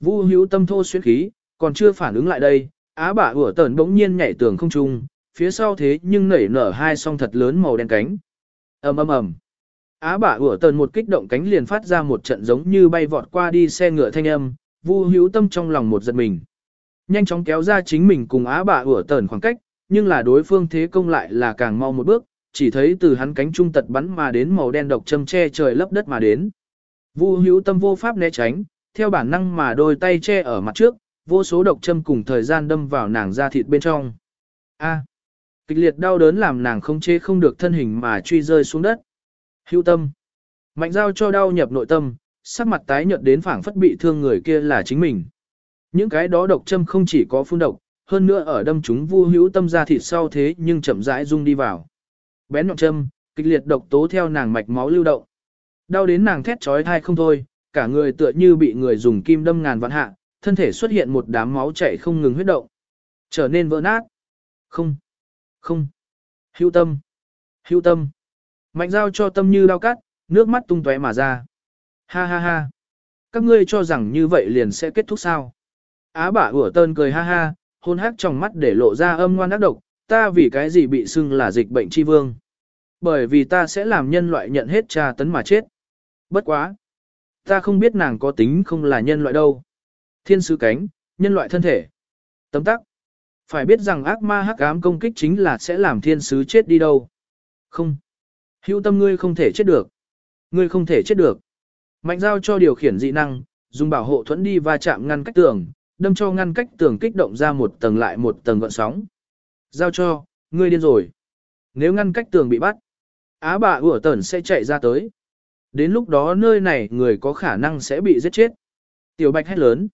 Vu hữu tâm thô xuyên khí, còn chưa phản ứng lại đây, á bả ủa tờn bỗng nhiên nhảy tường không trung, phía sau thế nhưng nảy nở hai song thật lớn màu đen cánh. ầm ầm ầm. Á bả ủa tần một kích động cánh liền phát ra một trận giống như bay vọt qua đi xe ngựa thanh âm, Vu hữu tâm trong lòng một giật mình. Nhanh chóng kéo ra chính mình cùng á bả ủa tần khoảng cách, nhưng là đối phương thế công lại là càng mau một bước, chỉ thấy từ hắn cánh trung tật bắn mà đến màu đen độc châm che trời lấp đất mà đến. Vu hữu tâm vô pháp né tránh, theo bản năng mà đôi tay che ở mặt trước, vô số độc châm cùng thời gian đâm vào nàng da thịt bên trong. A. kịch liệt đau đớn làm nàng không chế không được thân hình mà truy rơi xuống đất. Hưu tâm. Mạnh giao cho đau nhập nội tâm, sắc mặt tái nhợt đến phảng phất bị thương người kia là chính mình. Những cái đó độc châm không chỉ có phun độc, hơn nữa ở đâm chúng vu hữu tâm ra thịt sau thế nhưng chậm rãi rung đi vào. Bén nhọn châm, kịch liệt độc tố theo nàng mạch máu lưu động. Đau đến nàng thét trói thai không thôi, cả người tựa như bị người dùng kim đâm ngàn vạn hạ, thân thể xuất hiện một đám máu chảy không ngừng huyết động. Trở nên vỡ nát. Không. Không. Hưu tâm. Hưu tâm. Mạnh giao cho tâm như đau cắt, nước mắt tung tóe mà ra. Ha ha ha. Các ngươi cho rằng như vậy liền sẽ kết thúc sao? Á bả ủa tơn cười ha ha, hôn hắc trong mắt để lộ ra âm ngoan ác độc, ta vì cái gì bị xưng là dịch bệnh chi vương. Bởi vì ta sẽ làm nhân loại nhận hết tra tấn mà chết. Bất quá. Ta không biết nàng có tính không là nhân loại đâu. Thiên sứ cánh, nhân loại thân thể. Tấm tắc. Phải biết rằng ác ma hắc ám công kích chính là sẽ làm thiên sứ chết đi đâu. Không. Hữu tâm ngươi không thể chết được. Ngươi không thể chết được. Mạnh giao cho điều khiển dị năng, dùng bảo hộ thuẫn đi va chạm ngăn cách tường, đâm cho ngăn cách tường kích động ra một tầng lại một tầng gợn sóng. Giao cho, ngươi điên rồi. Nếu ngăn cách tường bị bắt, á bà ủa tẩn sẽ chạy ra tới. Đến lúc đó nơi này người có khả năng sẽ bị giết chết. Tiểu bạch hét lớn.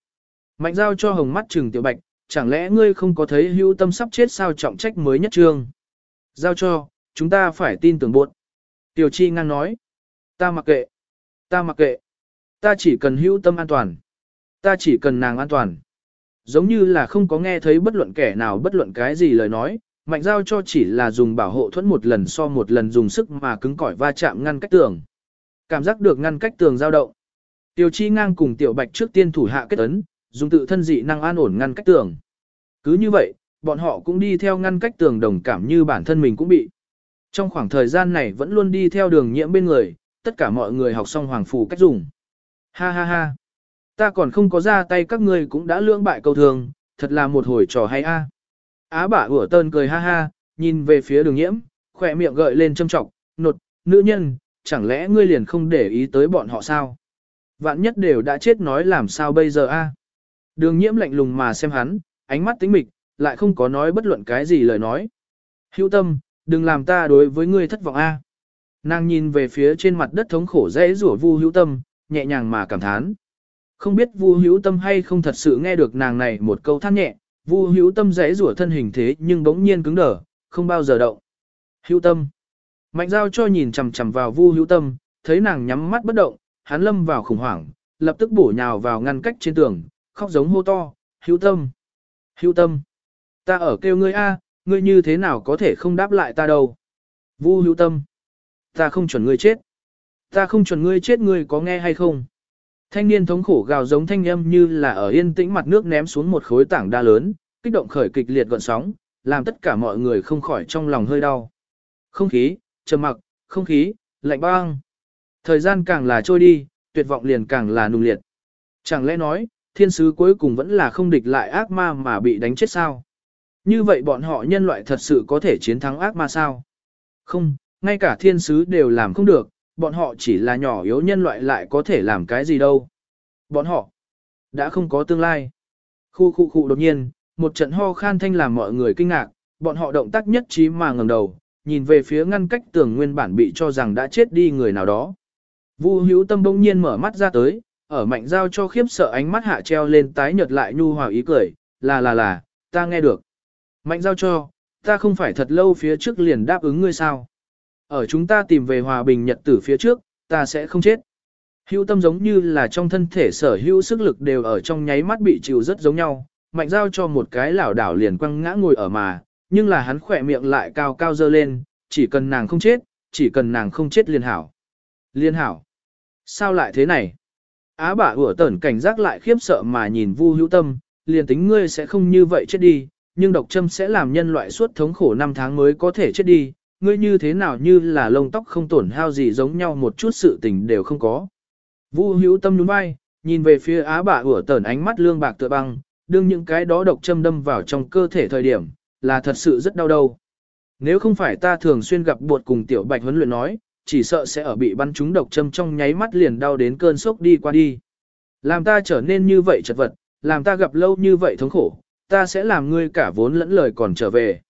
Mạnh giao cho hồng mắt trừng tiểu bạch, chẳng lẽ ngươi không có thấy hữu tâm sắp chết sao trọng trách mới nhất trương. Giao cho, chúng ta phải tin tưởng buộc. Tiểu chi ngang nói. Ta mặc kệ. Ta mặc kệ. Ta chỉ cần hữu tâm an toàn. Ta chỉ cần nàng an toàn. Giống như là không có nghe thấy bất luận kẻ nào bất luận cái gì lời nói, mạnh giao cho chỉ là dùng bảo hộ thuẫn một lần so một lần dùng sức mà cứng cỏi va chạm ngăn cách tường. Cảm giác được ngăn cách tường giao động. Tiểu chi ngang cùng tiểu bạch trước tiên thủ hạ kết ấn, dùng tự thân dị năng an ổn ngăn cách tường. Cứ như vậy, bọn họ cũng đi theo ngăn cách tường đồng cảm như bản thân mình cũng bị. Trong khoảng thời gian này vẫn luôn đi theo đường nhiễm bên người, tất cả mọi người học xong hoàng phù cách dùng. Ha ha ha. Ta còn không có ra tay các ngươi cũng đã lưỡng bại câu thường, thật là một hồi trò hay a. À. Á bả ủa tơn cười ha ha, nhìn về phía đường nhiễm, khỏe miệng gợi lên châm trọng, nột, nữ nhân, chẳng lẽ ngươi liền không để ý tới bọn họ sao? Vạn nhất đều đã chết nói làm sao bây giờ a? Đường nhiễm lạnh lùng mà xem hắn, ánh mắt tính mịch, lại không có nói bất luận cái gì lời nói. Hữu tâm, đừng làm ta đối với ngươi thất vọng a. Nàng nhìn về phía trên mặt đất thống khổ dễ rủa vu hữu tâm, nhẹ nhàng mà cảm thán. Không biết vu hữu tâm hay không thật sự nghe được nàng này một câu than nhẹ, vu hữu tâm dễ rủa thân hình thế nhưng bỗng nhiên cứng đờ, không bao giờ động. Hữu tâm. Mạnh giao cho nhìn chằm chằm vào vu hữu tâm, thấy nàng nhắm mắt bất động, hắn lâm vào khủng hoảng, lập tức bổ nhào vào ngăn cách trên tường, khóc giống hô to, hữu tâm. Hữu tâm. Ta ở kêu ngươi a, ngươi như thế nào có thể không đáp lại ta đâu. Vu hữu tâm. Ta không chuẩn ngươi chết. Ta không chuẩn ngươi chết ngươi có nghe hay không? Thanh niên thống khổ gào giống thanh âm như là ở yên tĩnh mặt nước ném xuống một khối tảng đa lớn, kích động khởi kịch liệt gọn sóng, làm tất cả mọi người không khỏi trong lòng hơi đau. Không khí, trầm mặc, không khí, lạnh băng. Thời gian càng là trôi đi, tuyệt vọng liền càng là nung liệt. Chẳng lẽ nói, thiên sứ cuối cùng vẫn là không địch lại ác ma mà bị đánh chết sao? Như vậy bọn họ nhân loại thật sự có thể chiến thắng ác ma sao? Không, ngay cả thiên sứ đều làm không được, bọn họ chỉ là nhỏ yếu nhân loại lại có thể làm cái gì đâu. Bọn họ đã không có tương lai. Khu khu khu đột nhiên, một trận ho khan thanh làm mọi người kinh ngạc, bọn họ động tác nhất trí mà ngẩng đầu, nhìn về phía ngăn cách tường nguyên bản bị cho rằng đã chết đi người nào đó. Vu hữu tâm bỗng nhiên mở mắt ra tới, ở mạnh giao cho khiếp sợ ánh mắt hạ treo lên tái nhợt lại nhu hòa ý cười, là là là, ta nghe được. Mạnh giao cho, ta không phải thật lâu phía trước liền đáp ứng ngươi sao. Ở chúng ta tìm về hòa bình nhật tử phía trước, ta sẽ không chết. Hữu tâm giống như là trong thân thể sở hữu sức lực đều ở trong nháy mắt bị chịu rất giống nhau, mạnh giao cho một cái lảo đảo liền quăng ngã ngồi ở mà, nhưng là hắn khỏe miệng lại cao cao dơ lên, chỉ cần nàng không chết, chỉ cần nàng không chết liền hảo. Liên hảo. Sao lại thế này? Á bà ủa tẩn cảnh giác lại khiếp sợ mà nhìn Vu Hữu Tâm, liền tính ngươi sẽ không như vậy chết đi, nhưng độc châm sẽ làm nhân loại suốt thống khổ năm tháng mới có thể chết đi, ngươi như thế nào như là lông tóc không tổn hao gì giống nhau một chút sự tình đều không có. Vu Hữu Tâm nhún vai, nhìn về phía Á bà ủa tẩn ánh mắt lương bạc tựa băng, đương những cái đó độc châm đâm vào trong cơ thể thời điểm, là thật sự rất đau đầu. Nếu không phải ta thường xuyên gặp bột cùng tiểu bạch huấn luyện nói, chỉ sợ sẽ ở bị bắn trúng độc châm trong nháy mắt liền đau đến cơn sốc đi qua đi. Làm ta trở nên như vậy chật vật, làm ta gặp lâu như vậy thống khổ, ta sẽ làm ngươi cả vốn lẫn lời còn trở về.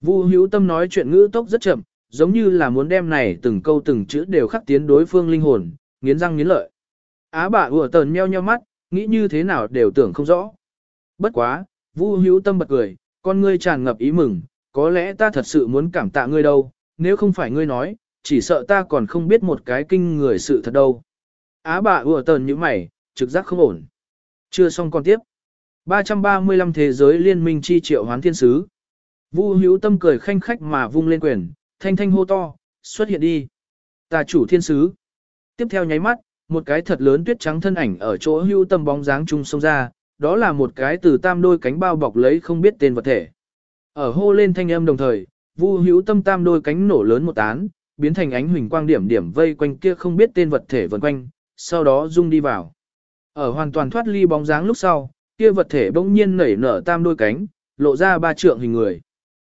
Vu hữu tâm nói chuyện ngữ tốc rất chậm, giống như là muốn đem này từng câu từng chữ đều khắc tiến đối phương linh hồn, nghiến răng nghiến lợi. Á bà ủa tờn meo nheo mắt, nghĩ như thế nào đều tưởng không rõ. Bất quá, Vu hữu tâm bật cười, con ngươi tràn ngập ý mừng, có lẽ ta thật sự muốn cảm tạ ngươi đâu, nếu không phải ngươi nói, chỉ sợ ta còn không biết một cái kinh người sự thật đâu. Á bà ùa tờn như mày, trực giác không ổn. Chưa xong còn tiếp. 335 Thế giới liên minh chi triệu hoán thiên sứ. Vu hữu tâm cười khanh khách mà vung lên quyền, thanh thanh hô to, xuất hiện đi. Tà chủ thiên sứ. Tiếp theo nháy mắt, một cái thật lớn tuyết trắng thân ảnh ở chỗ hữu tâm bóng dáng trung sông ra, đó là một cái từ tam đôi cánh bao bọc lấy không biết tên vật thể. Ở hô lên thanh âm đồng thời, Vu Hữu Tâm tam đôi cánh nổ lớn một tán, biến thành ánh huỳnh quang điểm điểm vây quanh kia không biết tên vật thể vần quanh, sau đó rung đi vào. Ở hoàn toàn thoát ly bóng dáng lúc sau, kia vật thể bỗng nhiên nảy nở tam đôi cánh, lộ ra ba trượng hình người.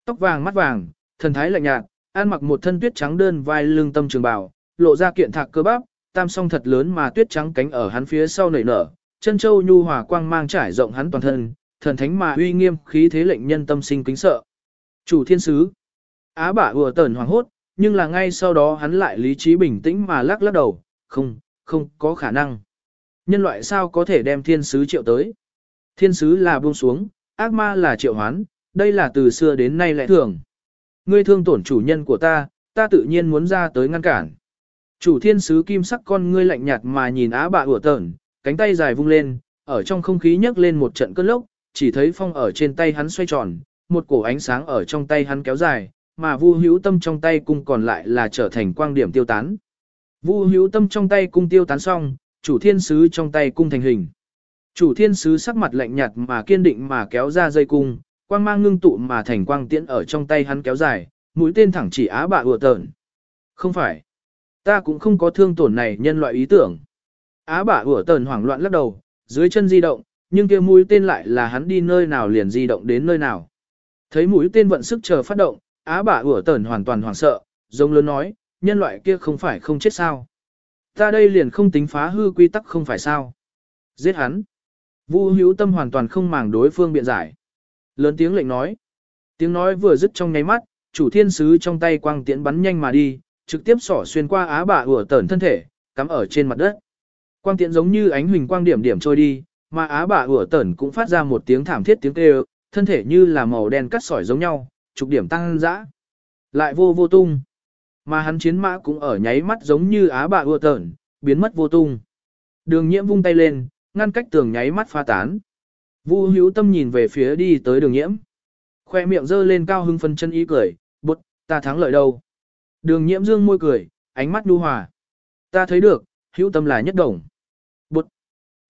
Tóc vàng mắt vàng, thần thái lạnh nhạt, ăn mặc một thân tuyết trắng đơn vai lưng tâm trường bào, lộ ra kiện thạc cơ bắp, tam song thật lớn mà tuyết trắng cánh ở hắn phía sau nảy nở, chân châu nhu hòa quang mang trải rộng hắn toàn thân, thần thánh mà uy nghiêm khí thế lệnh nhân tâm sinh kính sợ. Chủ thiên sứ. Á bả vừa tẩn hoàng hốt, nhưng là ngay sau đó hắn lại lý trí bình tĩnh mà lắc lắc đầu, không, không có khả năng. Nhân loại sao có thể đem thiên sứ triệu tới? Thiên sứ là buông xuống, ác ma là triệu hoán, đây là từ xưa đến nay lẽ thường. Ngươi thương tổn chủ nhân của ta, ta tự nhiên muốn ra tới ngăn cản. Chủ thiên sứ kim sắc con ngươi lạnh nhạt mà nhìn á bạ ủa tởn, cánh tay dài vung lên, ở trong không khí nhấc lên một trận cơn lốc, chỉ thấy phong ở trên tay hắn xoay tròn, một cổ ánh sáng ở trong tay hắn kéo dài, mà Vu Hữu Tâm trong tay cung còn lại là trở thành quang điểm tiêu tán. Vu Hữu Tâm trong tay cung tiêu tán xong, chủ thiên sứ trong tay cung thành hình. Chủ thiên sứ sắc mặt lạnh nhạt mà kiên định mà kéo ra dây cung, quang mang ngưng tụ mà thành quang tiễn ở trong tay hắn kéo dài, mũi tên thẳng chỉ á bạ ùa tợn. Không phải. Ta cũng không có thương tổn này nhân loại ý tưởng. Á bả uở tần hoảng loạn lắc đầu, dưới chân di động, nhưng kia mũi tên lại là hắn đi nơi nào liền di động đến nơi nào. Thấy mũi tên vận sức chờ phát động, á bả ủa tần hoàn toàn hoảng sợ, giống lớn nói, nhân loại kia không phải không chết sao. Ta đây liền không tính phá hư quy tắc không phải sao. Giết hắn. Vu hữu tâm hoàn toàn không màng đối phương biện giải. Lớn tiếng lệnh nói. Tiếng nói vừa dứt trong nháy mắt, chủ thiên sứ trong tay quang tiễn bắn nhanh mà đi, trực tiếp xỏ xuyên qua á bả ủa tẩn thân thể, cắm ở trên mặt đất. Quang tiễn giống như ánh huỳnh quang điểm điểm trôi đi, mà á bà ủa tẩn cũng phát ra một tiếng thảm thiết tiếng kêu, thân thể như là màu đen cắt sỏi giống nhau, trục điểm tăng dã. Lại vô vô tung. Mà hắn chiến mã cũng ở nháy mắt giống như á bà ủa tẩn, biến mất vô tung. Đường nhiễm vung tay lên, ngăn cách tường nháy mắt pha tán. Vu hữu tâm nhìn về phía đi tới đường nhiễm. Khoe miệng dơ lên cao hưng phân chân ý cười, bột, ta thắng lợi đâu. Đường nhiễm dương môi cười, ánh mắt đu hòa. Ta thấy được, hữu tâm là nhất đồng.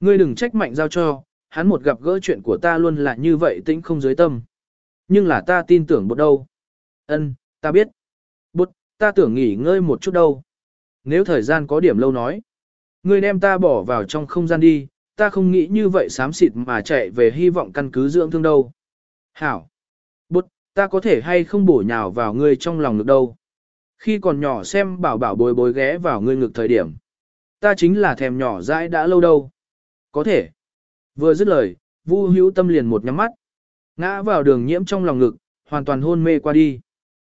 Ngươi đừng trách mạnh giao cho, hắn một gặp gỡ chuyện của ta luôn là như vậy tĩnh không dưới tâm. Nhưng là ta tin tưởng bột đâu. Ân, ta biết. Bột, ta tưởng nghỉ ngơi một chút đâu. Nếu thời gian có điểm lâu nói. Ngươi đem ta bỏ vào trong không gian đi, ta không nghĩ như vậy xám xịt mà chạy về hy vọng căn cứ dưỡng thương đâu. Hảo. Bút, ta có thể hay không bổ nhào vào ngươi trong lòng ngực đâu. Khi còn nhỏ xem bảo bảo bồi bối ghé vào ngươi ngực thời điểm. Ta chính là thèm nhỏ dãi đã lâu đâu. Có thể. Vừa dứt lời, Vu Hữu Tâm liền một nhắm mắt, ngã vào đường nhiễm trong lòng ngực, hoàn toàn hôn mê qua đi.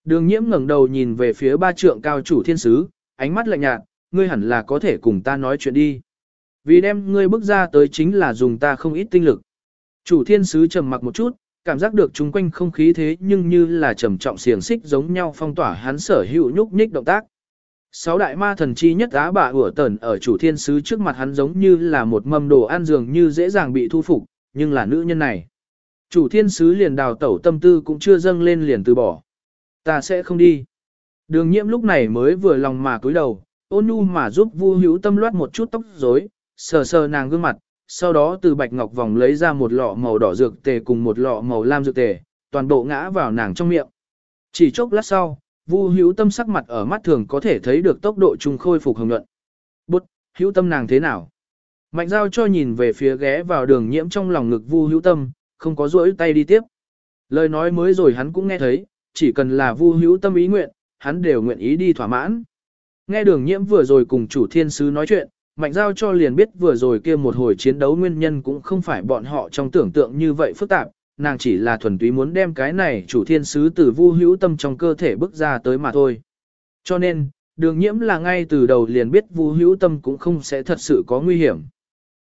Đường nhiễm ngẩng đầu nhìn về phía ba trượng cao chủ thiên sứ, ánh mắt lạnh nhạt, ngươi hẳn là có thể cùng ta nói chuyện đi. Vì đem ngươi bước ra tới chính là dùng ta không ít tinh lực. Chủ thiên sứ trầm mặc một chút, cảm giác được chung quanh không khí thế nhưng như là trầm trọng xiềng xích giống nhau phong tỏa hắn sở hữu nhúc nhích động tác. Sáu đại ma thần chi nhất á bà ủa tẩn ở chủ thiên sứ trước mặt hắn giống như là một mâm đồ ăn dường như dễ dàng bị thu phục, nhưng là nữ nhân này. Chủ thiên sứ liền đào tẩu tâm tư cũng chưa dâng lên liền từ bỏ. Ta sẽ không đi. Đường nhiễm lúc này mới vừa lòng mà cúi đầu, ôn nhu mà giúp vu hữu tâm loát một chút tóc rối, sờ sờ nàng gương mặt, sau đó từ bạch ngọc vòng lấy ra một lọ màu đỏ dược tề cùng một lọ màu lam dược tề, toàn bộ ngã vào nàng trong miệng. Chỉ chốc lát sau, Vu Hữu Tâm sắc mặt ở mắt thường có thể thấy được tốc độ trùng khôi phục hồng nhuận. Bút, Hữu Tâm nàng thế nào? Mạnh giao cho nhìn về phía ghé vào đường nhiễm trong lòng ngực Vu Hữu Tâm, không có rỗi tay đi tiếp. Lời nói mới rồi hắn cũng nghe thấy, chỉ cần là Vu Hữu Tâm ý nguyện, hắn đều nguyện ý đi thỏa mãn. Nghe đường nhiễm vừa rồi cùng chủ thiên sứ nói chuyện, mạnh giao cho liền biết vừa rồi kia một hồi chiến đấu nguyên nhân cũng không phải bọn họ trong tưởng tượng như vậy phức tạp, nàng chỉ là thuần túy muốn đem cái này chủ thiên sứ từ vu hữu tâm trong cơ thể bước ra tới mà thôi. Cho nên, đường nhiễm là ngay từ đầu liền biết vu hữu tâm cũng không sẽ thật sự có nguy hiểm.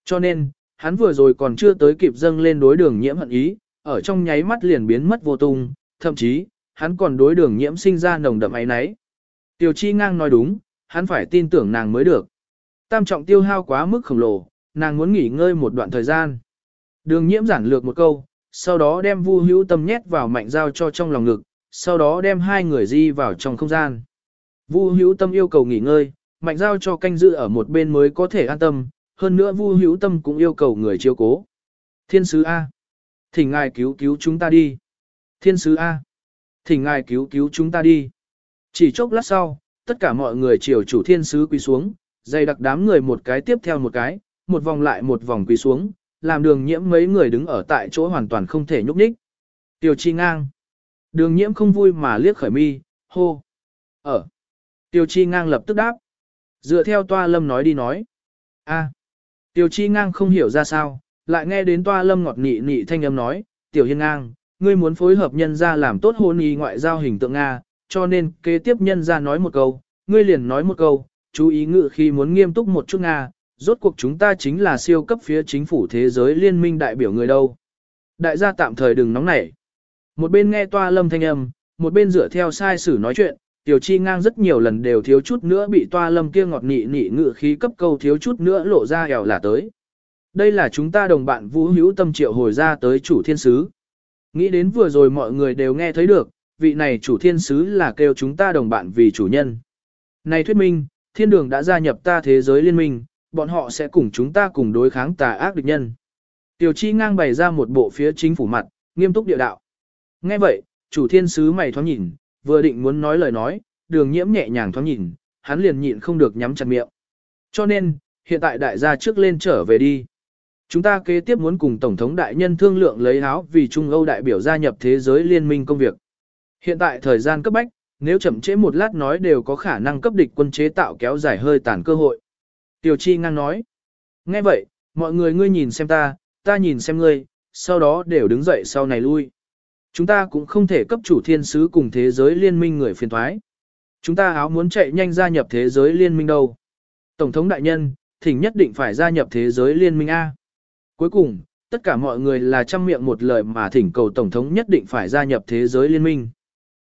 Cho nên, hắn vừa rồi còn chưa tới kịp dâng lên đối đường nhiễm hận ý, ở trong nháy mắt liền biến mất vô tung, thậm chí, hắn còn đối đường nhiễm sinh ra nồng đậm ấy nấy. Tiểu chi ngang nói đúng, hắn phải tin tưởng nàng mới được. Tam trọng tiêu hao quá mức khổng lồ, nàng muốn nghỉ ngơi một đoạn thời gian. Đường nhiễm giản lược một câu, sau đó đem Vu Hữu Tâm nhét vào mạnh giao cho trong lòng ngực, sau đó đem hai người di vào trong không gian. Vu Hữu Tâm yêu cầu nghỉ ngơi, mạnh giao cho canh giữ ở một bên mới có thể an tâm, hơn nữa Vu Hữu Tâm cũng yêu cầu người chiếu cố. Thiên sứ A. Thỉnh ngài cứu cứu chúng ta đi. Thiên sứ A. Thỉnh ngài cứu cứu chúng ta đi. Chỉ chốc lát sau, tất cả mọi người chiều chủ thiên sứ quỳ xuống, dày đặc đám người một cái tiếp theo một cái, một vòng lại một vòng quỳ xuống, làm đường nhiễm mấy người đứng ở tại chỗ hoàn toàn không thể nhúc nhích. Tiêu chi ngang. Đường nhiễm không vui mà liếc khởi mi, hô. Ở. Tiêu chi ngang lập tức đáp. Dựa theo toa lâm nói đi nói. a Tiêu chi ngang không hiểu ra sao, lại nghe đến toa lâm ngọt nị nị thanh âm nói, tiểu hiên ngang, ngươi muốn phối hợp nhân gia làm tốt hôn y ngoại giao hình tượng Nga, cho nên kế tiếp nhân gia nói một câu, ngươi liền nói một câu, chú ý ngự khi muốn nghiêm túc một chút Nga, rốt cuộc chúng ta chính là siêu cấp phía chính phủ thế giới liên minh đại biểu người đâu. Đại gia tạm thời đừng nóng nảy. Một bên nghe toa lâm thanh âm, một bên dựa theo sai sử nói chuyện, tiểu chi ngang rất nhiều lần đều thiếu chút nữa bị toa lâm kia ngọt nị nị ngự khí cấp câu thiếu chút nữa lộ ra ẻo là tới. Đây là chúng ta đồng bạn vũ hữu tâm triệu hồi ra tới chủ thiên sứ. Nghĩ đến vừa rồi mọi người đều nghe thấy được, vị này chủ thiên sứ là kêu chúng ta đồng bạn vì chủ nhân. Này thuyết minh, thiên đường đã gia nhập ta thế giới liên minh, bọn họ sẽ cùng chúng ta cùng đối kháng tà ác địch nhân. Tiểu chi ngang bày ra một bộ phía chính phủ mặt, nghiêm túc địa đạo. Nghe vậy, chủ thiên sứ mày thoáng nhìn, vừa định muốn nói lời nói, đường nhiễm nhẹ nhàng thoáng nhìn, hắn liền nhịn không được nhắm chặt miệng. Cho nên, hiện tại đại gia trước lên trở về đi. Chúng ta kế tiếp muốn cùng Tổng thống đại nhân thương lượng lấy áo vì Trung Âu đại biểu gia nhập thế giới liên minh công việc. Hiện tại thời gian cấp bách, nếu chậm trễ một lát nói đều có khả năng cấp địch quân chế tạo kéo dài hơi tàn cơ hội. Tiểu Chi ngang nói. Nghe vậy, mọi người ngươi nhìn xem ta, ta nhìn xem ngươi, sau đó đều đứng dậy sau này lui. Chúng ta cũng không thể cấp chủ thiên sứ cùng thế giới liên minh người phiền thoái. Chúng ta áo muốn chạy nhanh gia nhập thế giới liên minh đâu. Tổng thống đại nhân, thỉnh nhất định phải gia nhập thế giới liên minh A. Cuối cùng, tất cả mọi người là trăm miệng một lời mà thỉnh cầu Tổng thống nhất định phải gia nhập thế giới liên minh.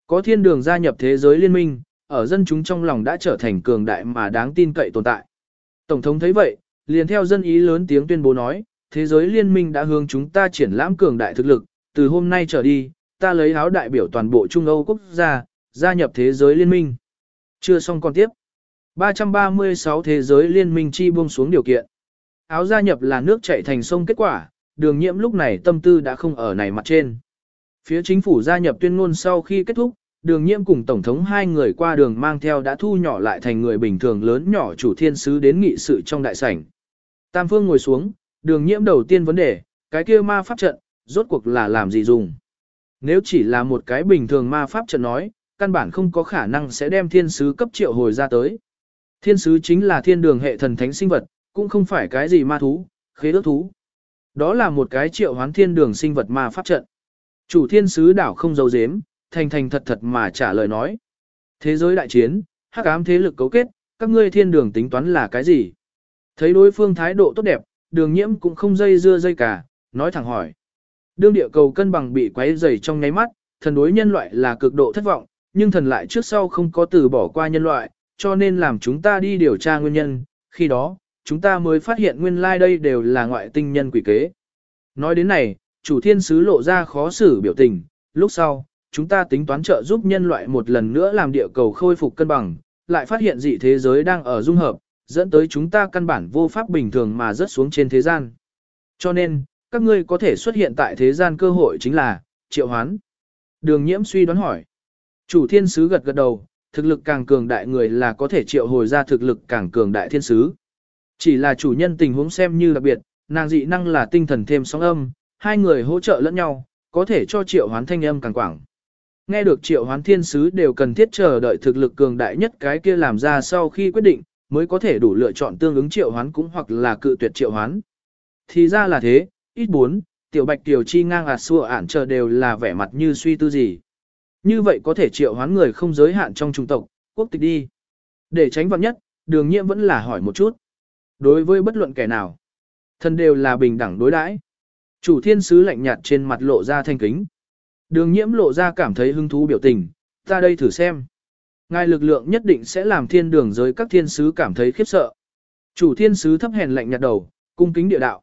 Có thiên đường gia nhập thế giới liên minh, ở dân chúng trong lòng đã trở thành cường đại mà đáng tin cậy tồn tại. Tổng thống thấy vậy, liền theo dân ý lớn tiếng tuyên bố nói, thế giới liên minh đã hướng chúng ta triển lãm cường đại thực lực, từ hôm nay trở đi, ta lấy áo đại biểu toàn bộ Trung Âu quốc gia, gia nhập thế giới liên minh. Chưa xong còn tiếp. 336 thế giới liên minh chi buông xuống điều kiện. Áo gia nhập là nước chảy thành sông kết quả, đường nhiễm lúc này tâm tư đã không ở này mặt trên. Phía chính phủ gia nhập tuyên ngôn sau khi kết thúc, đường nhiễm cùng tổng thống hai người qua đường mang theo đã thu nhỏ lại thành người bình thường lớn nhỏ chủ thiên sứ đến nghị sự trong đại sảnh. Tam phương ngồi xuống, đường nhiễm đầu tiên vấn đề, cái kia ma pháp trận, rốt cuộc là làm gì dùng. Nếu chỉ là một cái bình thường ma pháp trận nói, căn bản không có khả năng sẽ đem thiên sứ cấp triệu hồi ra tới. Thiên sứ chính là thiên đường hệ thần thánh sinh vật, cũng không phải cái gì ma thú, khế ước thú. Đó là một cái triệu hoán thiên đường sinh vật ma pháp trận. Chủ thiên sứ đảo không giấu giếm, thành thành thật thật mà trả lời nói. Thế giới đại chiến, hắc ám thế lực cấu kết, các ngươi thiên đường tính toán là cái gì? Thấy đối phương thái độ tốt đẹp, đường nhiễm cũng không dây dưa dây cả, nói thẳng hỏi. Đương địa cầu cân bằng bị quấy rầy trong nháy mắt, thần đối nhân loại là cực độ thất vọng, nhưng thần lại trước sau không có từ bỏ qua nhân loại, cho nên làm chúng ta đi điều tra nguyên nhân, khi đó, chúng ta mới phát hiện nguyên lai like đây đều là ngoại tinh nhân quỷ kế. Nói đến này, chủ thiên sứ lộ ra khó xử biểu tình, lúc sau, chúng ta tính toán trợ giúp nhân loại một lần nữa làm địa cầu khôi phục cân bằng, lại phát hiện dị thế giới đang ở dung hợp, dẫn tới chúng ta căn bản vô pháp bình thường mà rớt xuống trên thế gian. Cho nên, các ngươi có thể xuất hiện tại thế gian cơ hội chính là, triệu hoán. Đường nhiễm suy đoán hỏi. Chủ thiên sứ gật gật đầu, thực lực càng cường đại người là có thể triệu hồi ra thực lực càng cường đại thiên sứ. Chỉ là chủ nhân tình huống xem như đặc biệt, nàng dị năng là tinh thần thêm sóng âm, hai người hỗ trợ lẫn nhau, có thể cho triệu hoán thanh âm càng quảng. Nghe được triệu hoán thiên sứ đều cần thiết chờ đợi thực lực cường đại nhất cái kia làm ra sau khi quyết định, mới có thể đủ lựa chọn tương ứng triệu hoán cũng hoặc là cự tuyệt triệu hoán. Thì ra là thế, ít bốn, tiểu bạch tiểu chi ngang ạt xua ản chờ đều là vẻ mặt như suy tư gì. Như vậy có thể triệu hoán người không giới hạn trong trung tộc, quốc tịch đi. Để tránh vặn nhất, đường nhiệm vẫn là hỏi một chút. Đối với bất luận kẻ nào, thân đều là bình đẳng đối đãi. Chủ thiên sứ lạnh nhạt trên mặt lộ ra thanh kính. Đường nhiễm lộ ra cảm thấy hứng thú biểu tình, ta đây thử xem. Ngài lực lượng nhất định sẽ làm thiên đường giới các thiên sứ cảm thấy khiếp sợ. Chủ thiên sứ thấp hèn lạnh nhạt đầu, cung kính địa đạo.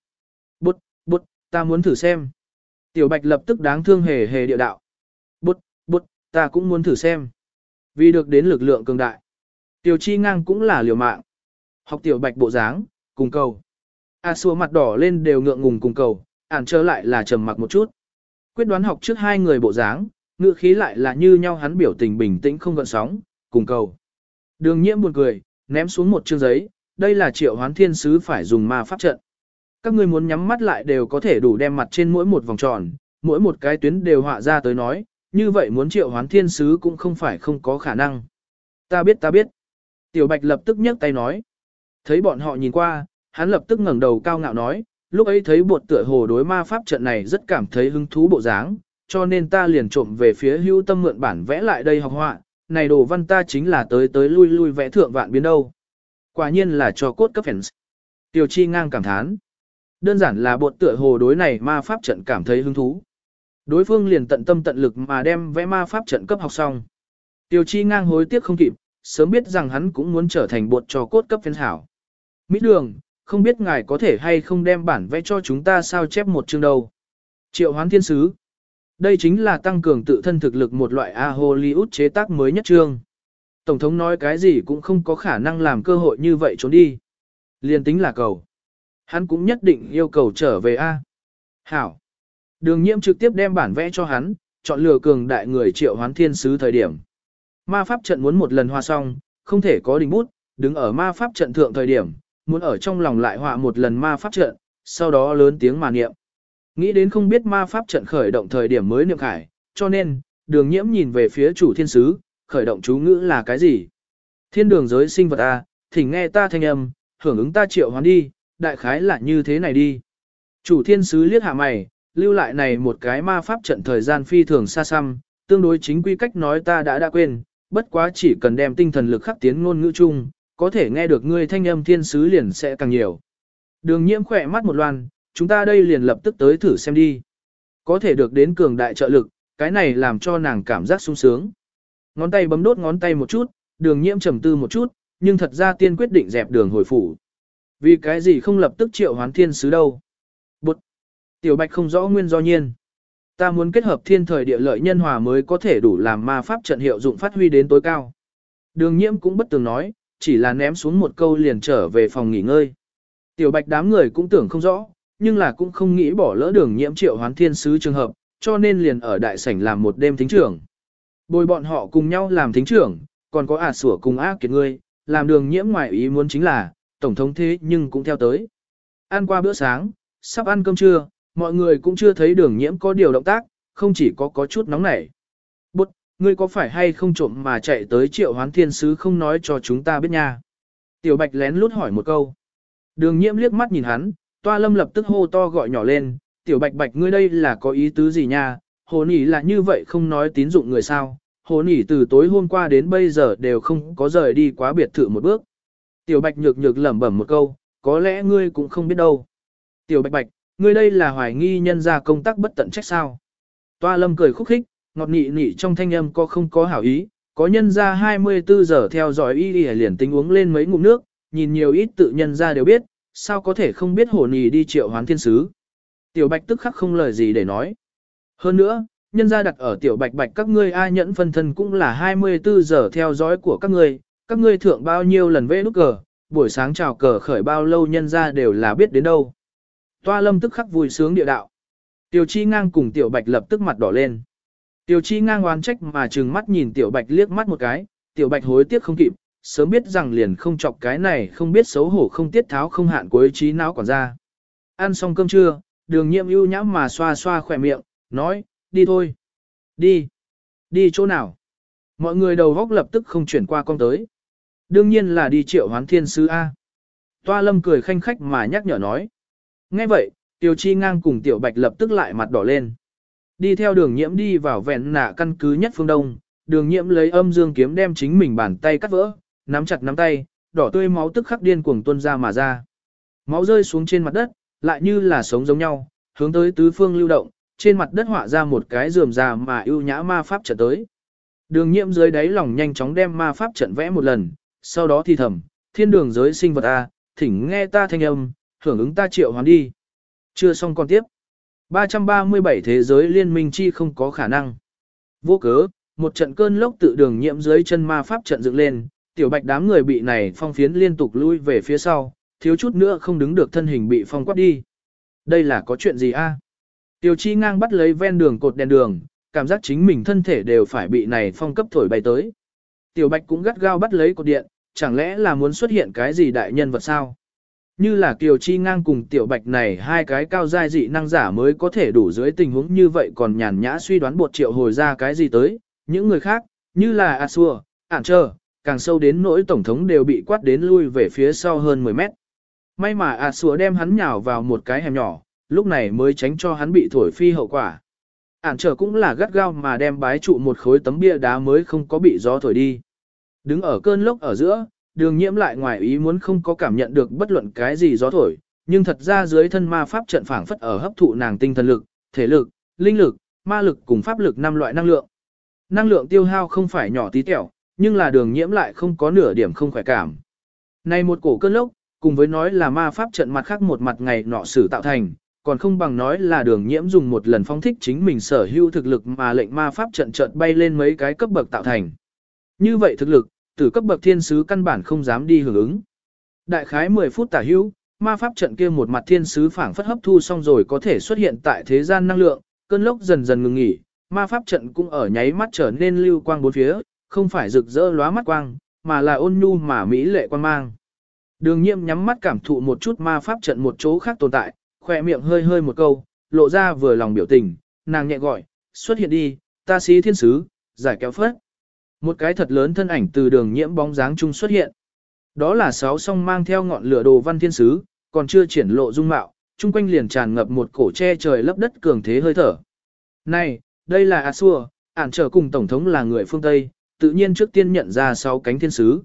Bút, bút, ta muốn thử xem. Tiểu bạch lập tức đáng thương hề hề địa đạo. Bút, bút, ta cũng muốn thử xem. Vì được đến lực lượng cường đại. Tiểu chi ngang cũng là liều mạng. Học tiểu bạch bộ dáng, cùng cầu. A xua mặt đỏ lên đều ngượng ngùng cùng cầu, ản trở lại là trầm mặc một chút. Quyết đoán học trước hai người bộ dáng, ngựa khí lại là như nhau hắn biểu tình bình tĩnh không gợn sóng, cùng cầu. Đường nhiễm buồn cười, ném xuống một chương giấy, đây là triệu hoán thiên sứ phải dùng ma pháp trận. Các ngươi muốn nhắm mắt lại đều có thể đủ đem mặt trên mỗi một vòng tròn, mỗi một cái tuyến đều họa ra tới nói, như vậy muốn triệu hoán thiên sứ cũng không phải không có khả năng. Ta biết ta biết. Tiểu Bạch lập tức nhấc tay nói. Thấy bọn họ nhìn qua, hắn lập tức ngẩng đầu cao ngạo nói, lúc ấy thấy bột tựa hồ đối ma pháp trận này rất cảm thấy hứng thú bộ dáng, cho nên ta liền trộm về phía hưu tâm mượn bản vẽ lại đây học họa, này đồ văn ta chính là tới tới lui lui vẽ thượng vạn biến đâu. Quả nhiên là cho cốt cấp fans. Tiểu chi ngang cảm thán. Đơn giản là bột tựa hồ đối này ma pháp trận cảm thấy hứng thú. Đối phương liền tận tâm tận lực mà đem vẽ ma pháp trận cấp học xong. Tiểu chi ngang hối tiếc không kịp, sớm biết rằng hắn cũng muốn trở thành bột cho cốt cấp fans hảo. Mỹ đường, không biết ngài có thể hay không đem bản vẽ cho chúng ta sao chép một chương đâu. Triệu hoán thiên sứ. Đây chính là tăng cường tự thân thực lực một loại A Hollywood chế tác mới nhất chương. Tổng thống nói cái gì cũng không có khả năng làm cơ hội như vậy trốn đi. Liên tính là cầu. Hắn cũng nhất định yêu cầu trở về A. Hảo. Đường nhiễm trực tiếp đem bản vẽ cho hắn, chọn lựa cường đại người triệu hoán thiên sứ thời điểm. Ma pháp trận muốn một lần hòa xong, không thể có đỉnh bút, đứng ở ma pháp trận thượng thời điểm, muốn ở trong lòng lại họa một lần ma pháp trận, sau đó lớn tiếng mà niệm. Nghĩ đến không biết ma pháp trận khởi động thời điểm mới niệm khải, cho nên, đường nhiễm nhìn về phía chủ thiên sứ, khởi động chú ngữ là cái gì? Thiên đường giới sinh vật A, thỉnh nghe ta thanh âm, hưởng ứng ta triệu hoán đi, đại khái là như thế này đi. Chủ thiên sứ liếc hạ mày, lưu lại này một cái ma pháp trận thời gian phi thường xa xăm, tương đối chính quy cách nói ta đã đã quên, bất quá chỉ cần đem tinh thần lực khắc tiến ngôn ngữ chung, có thể nghe được ngươi thanh âm thiên sứ liền sẽ càng nhiều. Đường nhiễm khỏe mắt một loan, chúng ta đây liền lập tức tới thử xem đi. Có thể được đến cường đại trợ lực, cái này làm cho nàng cảm giác sung sướng. Ngón tay bấm đốt ngón tay một chút, đường nhiễm trầm tư một chút, nhưng thật ra tiên quyết định dẹp đường hồi phủ. Vì cái gì không lập tức triệu hoán thiên sứ đâu. Bụt! Tiểu bạch không rõ nguyên do nhiên. Ta muốn kết hợp thiên thời địa lợi nhân hòa mới có thể đủ làm ma pháp trận hiệu dụng phát huy đến tối cao. Đường nhiễm cũng bất tường nói, chỉ là ném xuống một câu liền trở về phòng nghỉ ngơi. Tiểu bạch đám người cũng tưởng không rõ, nhưng là cũng không nghĩ bỏ lỡ đường nhiễm triệu hoán thiên sứ trường hợp, cho nên liền ở đại sảnh làm một đêm thính trưởng. Bồi bọn họ cùng nhau làm thính trưởng, còn có ả sủa cùng ác kiệt ngươi, làm đường nhiễm ngoài ý muốn chính là, tổng thống thế nhưng cũng theo tới. Ăn qua bữa sáng, sắp ăn cơm trưa, mọi người cũng chưa thấy đường nhiễm có điều động tác, không chỉ có có chút nóng nảy. Ngươi có phải hay không trộm mà chạy tới triệu hoán thiên sứ không nói cho chúng ta biết nha. Tiểu bạch lén lút hỏi một câu. Đường nhiễm liếc mắt nhìn hắn, toa lâm lập tức hô to gọi nhỏ lên, tiểu bạch bạch ngươi đây là có ý tứ gì nha, hồ nỉ là như vậy không nói tín dụng người sao, hồ nỉ từ tối hôm qua đến bây giờ đều không có rời đi quá biệt thự một bước. Tiểu bạch nhược nhược lẩm bẩm một câu, có lẽ ngươi cũng không biết đâu. Tiểu bạch bạch, ngươi đây là hoài nghi nhân gia công tác bất tận trách sao. Toa lâm cười khúc khích, ngọt nị nị trong thanh âm có không có hảo ý, có nhân ra 24 giờ theo dõi y y liền tính uống lên mấy ngụm nước, nhìn nhiều ít tự nhân ra đều biết, sao có thể không biết hổ nì đi triệu hoán thiên sứ. Tiểu bạch tức khắc không lời gì để nói. Hơn nữa, nhân ra đặt ở tiểu bạch bạch các ngươi ai nhẫn phân thân cũng là 24 giờ theo dõi của các ngươi, các ngươi thượng bao nhiêu lần vẽ nút cờ, buổi sáng chào cờ khởi bao lâu nhân ra đều là biết đến đâu. Toa lâm tức khắc vui sướng địa đạo. Tiểu chi ngang cùng tiểu bạch lập tức mặt đỏ lên. Tiểu chi ngang oán trách mà trừng mắt nhìn tiểu bạch liếc mắt một cái, tiểu bạch hối tiếc không kịp, sớm biết rằng liền không chọc cái này không biết xấu hổ không tiết tháo không hạn cuối trí não còn ra. Ăn xong cơm trưa, đường nhiệm ưu nhãm mà xoa xoa khỏe miệng, nói, đi thôi. Đi. Đi chỗ nào? Mọi người đầu góc lập tức không chuyển qua con tới. Đương nhiên là đi triệu hoán thiên sứ A. Toa lâm cười khanh khách mà nhắc nhở nói. Nghe vậy, Tiêu Chi ngang cùng Tiểu Bạch lập tức lại mặt đỏ lên. Đi theo đường nhiễm đi vào vẹn nạ căn cứ nhất phương đông, đường nhiễm lấy âm dương kiếm đem chính mình bàn tay cắt vỡ, nắm chặt nắm tay, đỏ tươi máu tức khắc điên cuồng tuôn ra mà ra. Máu rơi xuống trên mặt đất, lại như là sống giống nhau, hướng tới tứ phương lưu động, trên mặt đất họa ra một cái rườm rà mà ưu nhã ma pháp trận tới. Đường nhiễm dưới đáy lòng nhanh chóng đem ma pháp trận vẽ một lần, sau đó thì thầm, thiên đường giới sinh vật A, thỉnh nghe ta thanh âm, hưởng ứng ta triệu hoán đi. Chưa xong còn tiếp. 337 thế giới liên minh chi không có khả năng. Vô cớ, một trận cơn lốc tự đường nhiễm dưới chân ma pháp trận dựng lên, tiểu bạch đám người bị này phong phiến liên tục lui về phía sau, thiếu chút nữa không đứng được thân hình bị phong quát đi. Đây là có chuyện gì a? Tiểu chi ngang bắt lấy ven đường cột đèn đường, cảm giác chính mình thân thể đều phải bị này phong cấp thổi bay tới. Tiểu bạch cũng gắt gao bắt lấy cột điện, chẳng lẽ là muốn xuất hiện cái gì đại nhân vật sao? Như là Kiều Chi ngang cùng Tiểu Bạch này hai cái cao giai dị năng giả mới có thể đủ dưới tình huống như vậy còn nhàn nhã suy đoán bột triệu hồi ra cái gì tới, những người khác, như là Asua, Ản Trơ, càng sâu đến nỗi Tổng thống đều bị quát đến lui về phía sau hơn 10 mét. May mà Asua đem hắn nhào vào một cái hẻm nhỏ, lúc này mới tránh cho hắn bị thổi phi hậu quả. Ản Trơ cũng là gắt gao mà đem bái trụ một khối tấm bia đá mới không có bị gió thổi đi. Đứng ở cơn lốc ở giữa, đường nhiễm lại ngoài ý muốn không có cảm nhận được bất luận cái gì gió thổi, nhưng thật ra dưới thân ma pháp trận phảng phất ở hấp thụ nàng tinh thần lực, thể lực, linh lực, ma lực cùng pháp lực năm loại năng lượng. Năng lượng tiêu hao không phải nhỏ tí tẹo, nhưng là đường nhiễm lại không có nửa điểm không khỏe cảm. Này một cổ cơn lốc, cùng với nói là ma pháp trận mặt khác một mặt ngày nọ sử tạo thành, còn không bằng nói là đường nhiễm dùng một lần phong thích chính mình sở hữu thực lực mà lệnh ma pháp trận trận bay lên mấy cái cấp bậc tạo thành. Như vậy thực lực, tử cấp bậc thiên sứ căn bản không dám đi hưởng ứng. Đại khái 10 phút tả hữu, ma pháp trận kia một mặt thiên sứ phảng phất hấp thu xong rồi có thể xuất hiện tại thế gian năng lượng, cơn lốc dần dần ngừng nghỉ, ma pháp trận cũng ở nháy mắt trở nên lưu quang bốn phía, không phải rực rỡ lóa mắt quang, mà là ôn nhu mà mỹ lệ quan mang. Đường Nhiệm nhắm mắt cảm thụ một chút ma pháp trận một chỗ khác tồn tại, khỏe miệng hơi hơi một câu, lộ ra vừa lòng biểu tình, nàng nhẹ gọi, xuất hiện đi, ta sĩ thiên sứ, giải kéo phất. Một cái thật lớn thân ảnh từ đường nhiễm bóng dáng chung xuất hiện. Đó là sáu song mang theo ngọn lửa đồ văn thiên sứ, còn chưa triển lộ dung mạo, chung quanh liền tràn ngập một cổ che trời lấp đất cường thế hơi thở. Này, đây là Asua, ản trở cùng Tổng thống là người phương Tây, tự nhiên trước tiên nhận ra sáu cánh thiên sứ.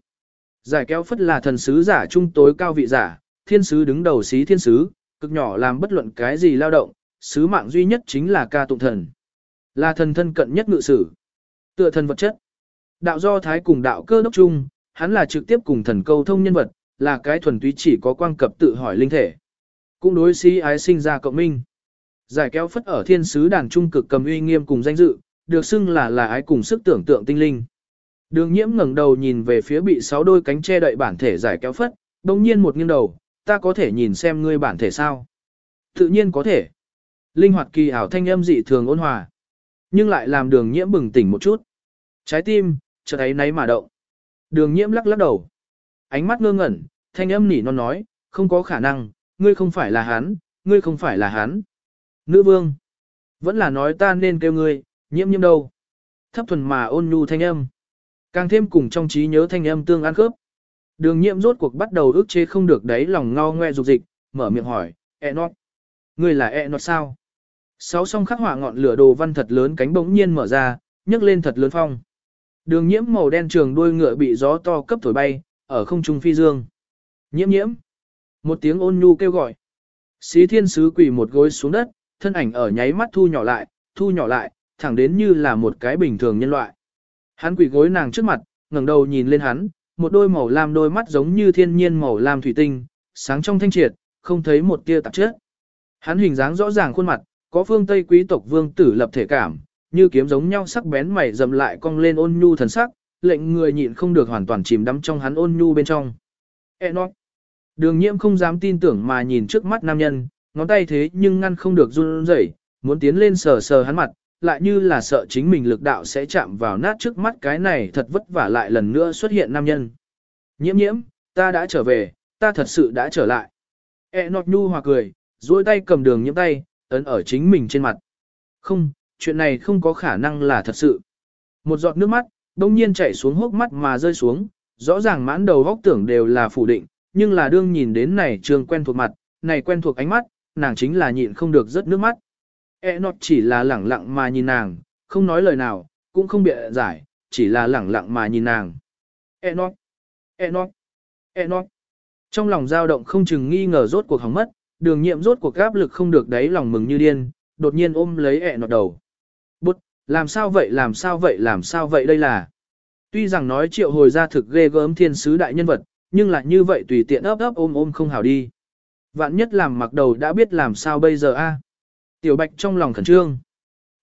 Giải kéo phất là thần sứ giả trung tối cao vị giả, thiên sứ đứng đầu xí thiên sứ, cực nhỏ làm bất luận cái gì lao động, sứ mạng duy nhất chính là ca tụng thần. Là thần thân cận nhất ngự sử. Tựa thần vật chất. Đạo do thái cùng đạo cơ đốc chung, hắn là trực tiếp cùng thần câu thông nhân vật, là cái thuần túy chỉ có quang cập tự hỏi linh thể. Cũng đối sĩ ái sinh ra cộng minh. Giải kéo phất ở thiên sứ đàn trung cực cầm uy nghiêm cùng danh dự, được xưng là là ái cùng sức tưởng tượng tinh linh. Đường nhiễm ngẩng đầu nhìn về phía bị sáu đôi cánh che đậy bản thể giải kéo phất, đồng nhiên một nghiêng đầu, ta có thể nhìn xem ngươi bản thể sao? Tự nhiên có thể. Linh hoạt kỳ ảo thanh âm dị thường ôn hòa, nhưng lại làm đường nhiễm bừng tỉnh một chút. Trái tim, chợt thấy náy mà động. Đường nhiễm lắc lắc đầu. Ánh mắt ngơ ngẩn, thanh âm nỉ non nói, không có khả năng, ngươi không phải là hắn, ngươi không phải là hắn. Nữ vương. Vẫn là nói ta nên kêu ngươi, nhiễm nhiễm đâu. Thấp thuần mà ôn nhu thanh âm. Càng thêm cùng trong trí nhớ thanh âm tương ăn khớp. Đường nhiễm rốt cuộc bắt đầu ức chế không được đấy lòng ngao ngoe dục dịch, mở miệng hỏi, e nọt. Ngươi là e nọt sao? Sáu song khắc họa ngọn lửa đồ văn thật lớn cánh bỗng nhiên mở ra, nhấc lên thật lớn phong. Đường nhiễm màu đen trường đuôi ngựa bị gió to cấp thổi bay, ở không trung phi dương. Nhiễm nhiễm. Một tiếng ôn nhu kêu gọi. Xí thiên sứ quỳ một gối xuống đất, thân ảnh ở nháy mắt thu nhỏ lại, thu nhỏ lại, thẳng đến như là một cái bình thường nhân loại. Hắn quỳ gối nàng trước mặt, ngẩng đầu nhìn lên hắn, một đôi màu lam đôi mắt giống như thiên nhiên màu lam thủy tinh, sáng trong thanh triệt, không thấy một tia tạp chất. Hắn hình dáng rõ ràng khuôn mặt, có phương Tây quý tộc vương tử lập thể cảm, như kiếm giống nhau sắc bén mày dầm lại cong lên ôn nhu thần sắc, lệnh người nhịn không được hoàn toàn chìm đắm trong hắn ôn nhu bên trong. Enoch. Đường nhiễm không dám tin tưởng mà nhìn trước mắt nam nhân, ngón tay thế nhưng ngăn không được run rẩy, muốn tiến lên sờ sờ hắn mặt, lại như là sợ chính mình lực đạo sẽ chạm vào nát trước mắt cái này thật vất vả lại lần nữa xuất hiện nam nhân. Nhiễm nhiễm, ta đã trở về, ta thật sự đã trở lại. Enoch nu hòa cười, duỗi tay cầm đường nhiễm tay, ấn ở chính mình trên mặt. Không, chuyện này không có khả năng là thật sự. Một giọt nước mắt, đông nhiên chảy xuống hốc mắt mà rơi xuống, rõ ràng mãn đầu góc tưởng đều là phủ định, nhưng là đương nhìn đến này trường quen thuộc mặt, này quen thuộc ánh mắt, nàng chính là nhịn không được rớt nước mắt. E nọt chỉ là lẳng lặng mà nhìn nàng, không nói lời nào, cũng không bịa giải, chỉ là lẳng lặng mà nhìn nàng. E nọt, e nọt, e nọt. Trong lòng dao động không chừng nghi ngờ rốt cuộc hỏng mất, đường nhiệm rốt cuộc áp lực không được đáy lòng mừng như điên, đột nhiên ôm lấy e nọt đầu. Bút, làm sao vậy làm sao vậy làm sao vậy đây là. Tuy rằng nói triệu hồi ra thực ghê gớm thiên sứ đại nhân vật, nhưng lại như vậy tùy tiện ấp ấp ôm ôm không hảo đi. Vạn nhất làm mặc đầu đã biết làm sao bây giờ a. Tiểu bạch trong lòng khẩn trương.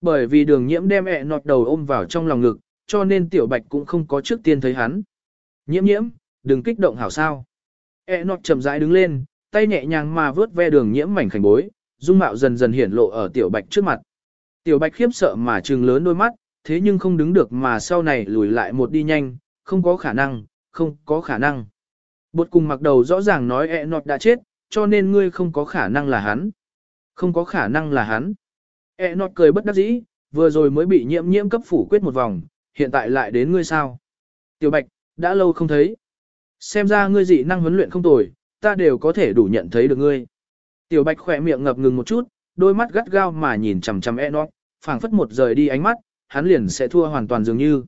Bởi vì đường nhiễm đem ẹ nọt đầu ôm vào trong lòng ngực, cho nên tiểu bạch cũng không có trước tiên thấy hắn. Nhiễm nhiễm, đừng kích động hảo sao. E nọt chậm rãi đứng lên, tay nhẹ nhàng mà vớt ve đường nhiễm mảnh khảnh bối, dung mạo dần dần hiển lộ ở tiểu bạch trước mặt. Tiểu bạch khiếp sợ mà trừng lớn đôi mắt, thế nhưng không đứng được mà sau này lùi lại một đi nhanh, không có khả năng, không có khả năng. Bột cùng mặc đầu rõ ràng nói e nọt đã chết, cho nên ngươi không có khả năng là hắn. Không có khả năng là hắn. E nọt cười bất đắc dĩ, vừa rồi mới bị nhiễm nhiễm cấp phủ quyết một vòng, hiện tại lại đến ngươi sao. Tiểu bạch, đã lâu không thấy. Xem ra ngươi dị năng huấn luyện không tồi, ta đều có thể đủ nhận thấy được ngươi. Tiểu Bạch khỏe miệng ngập ngừng một chút, đôi mắt gắt gao mà nhìn chằm chằm Enoch, phảng phất một rời đi ánh mắt, hắn liền sẽ thua hoàn toàn dường như.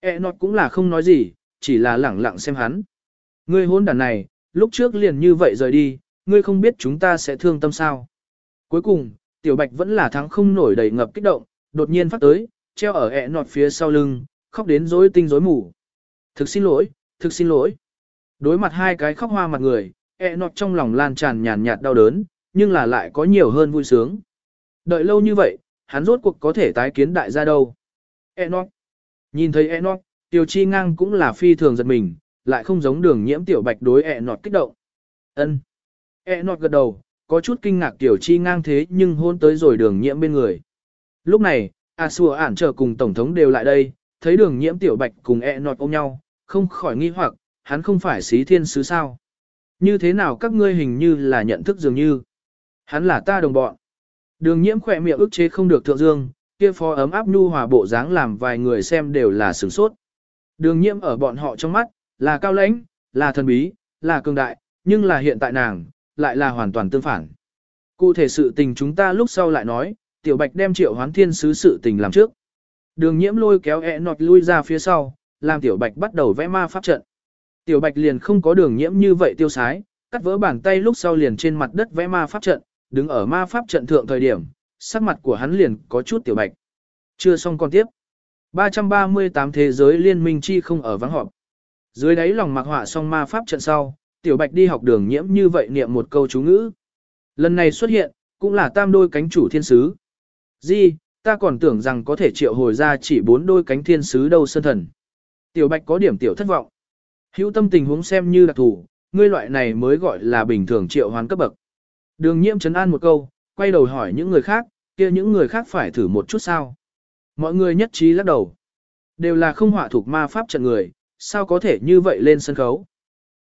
E nọt cũng là không nói gì, chỉ là lẳng lặng xem hắn. Ngươi hôn đàn này, lúc trước liền như vậy rời đi, ngươi không biết chúng ta sẽ thương tâm sao. Cuối cùng, Tiểu Bạch vẫn là thắng không nổi đầy ngập kích động, đột nhiên phát tới, treo ở Enoch phía sau lưng, khóc đến rối tinh rối mù. Thực xin lỗi, thực xin lỗi. Đối mặt hai cái khóc hoa mặt người, e nọt trong lòng lan tràn nhàn nhạt đau đớn, nhưng là lại có nhiều hơn vui sướng. Đợi lâu như vậy, hắn rốt cuộc có thể tái kiến đại gia đâu. Enoch. Nhìn thấy Enoch, Tiêu tiểu chi ngang cũng là phi thường giật mình, lại không giống đường nhiễm tiểu bạch đối Enoch kích động. ân Enoch gật đầu, có chút kinh ngạc tiểu chi ngang thế nhưng hôn tới rồi đường nhiễm bên người. Lúc này, A Sùa ản trở cùng Tổng thống đều lại đây, thấy đường nhiễm tiểu bạch cùng Enoch ôm nhau, không khỏi nghi hoặc, hắn không phải xí thiên sứ sao. Như thế nào các ngươi hình như là nhận thức dường như. Hắn là ta đồng bọn. Đường nhiễm khỏe miệng ức chế không được thượng dương, kia phó ấm áp nhu hòa bộ dáng làm vài người xem đều là sửng sốt. Đường nhiễm ở bọn họ trong mắt, là cao lãnh, là thần bí, là cường đại, nhưng là hiện tại nàng, lại là hoàn toàn tương phản. Cụ thể sự tình chúng ta lúc sau lại nói, tiểu bạch đem triệu hoán thiên sứ sự tình làm trước. Đường nhiễm lôi kéo ẹ nọt lui ra phía sau, làm tiểu bạch bắt đầu vẽ ma pháp trận. Tiểu Bạch liền không có đường nhiễm như vậy tiêu sái, cắt vỡ bàn tay lúc sau liền trên mặt đất vẽ ma pháp trận, đứng ở ma pháp trận thượng thời điểm, sắc mặt của hắn liền có chút Tiểu Bạch. Chưa xong con tiếp. 338 thế giới liên minh chi không ở vắng họp. Dưới đáy lòng mặc họa xong ma pháp trận sau, Tiểu Bạch đi học đường nhiễm như vậy niệm một câu chú ngữ. Lần này xuất hiện, cũng là tam đôi cánh chủ thiên sứ. Di, ta còn tưởng rằng có thể triệu hồi ra chỉ bốn đôi cánh thiên sứ đâu sơn thần. Tiểu Bạch có điểm tiểu thất vọng. Hữu tâm tình huống xem như đặc thủ, ngươi loại này mới gọi là bình thường triệu hoán cấp bậc. Đường nhiễm chấn an một câu, quay đầu hỏi những người khác, kia những người khác phải thử một chút sao. Mọi người nhất trí lắc đầu. Đều là không họa thuộc ma pháp trận người, sao có thể như vậy lên sân khấu.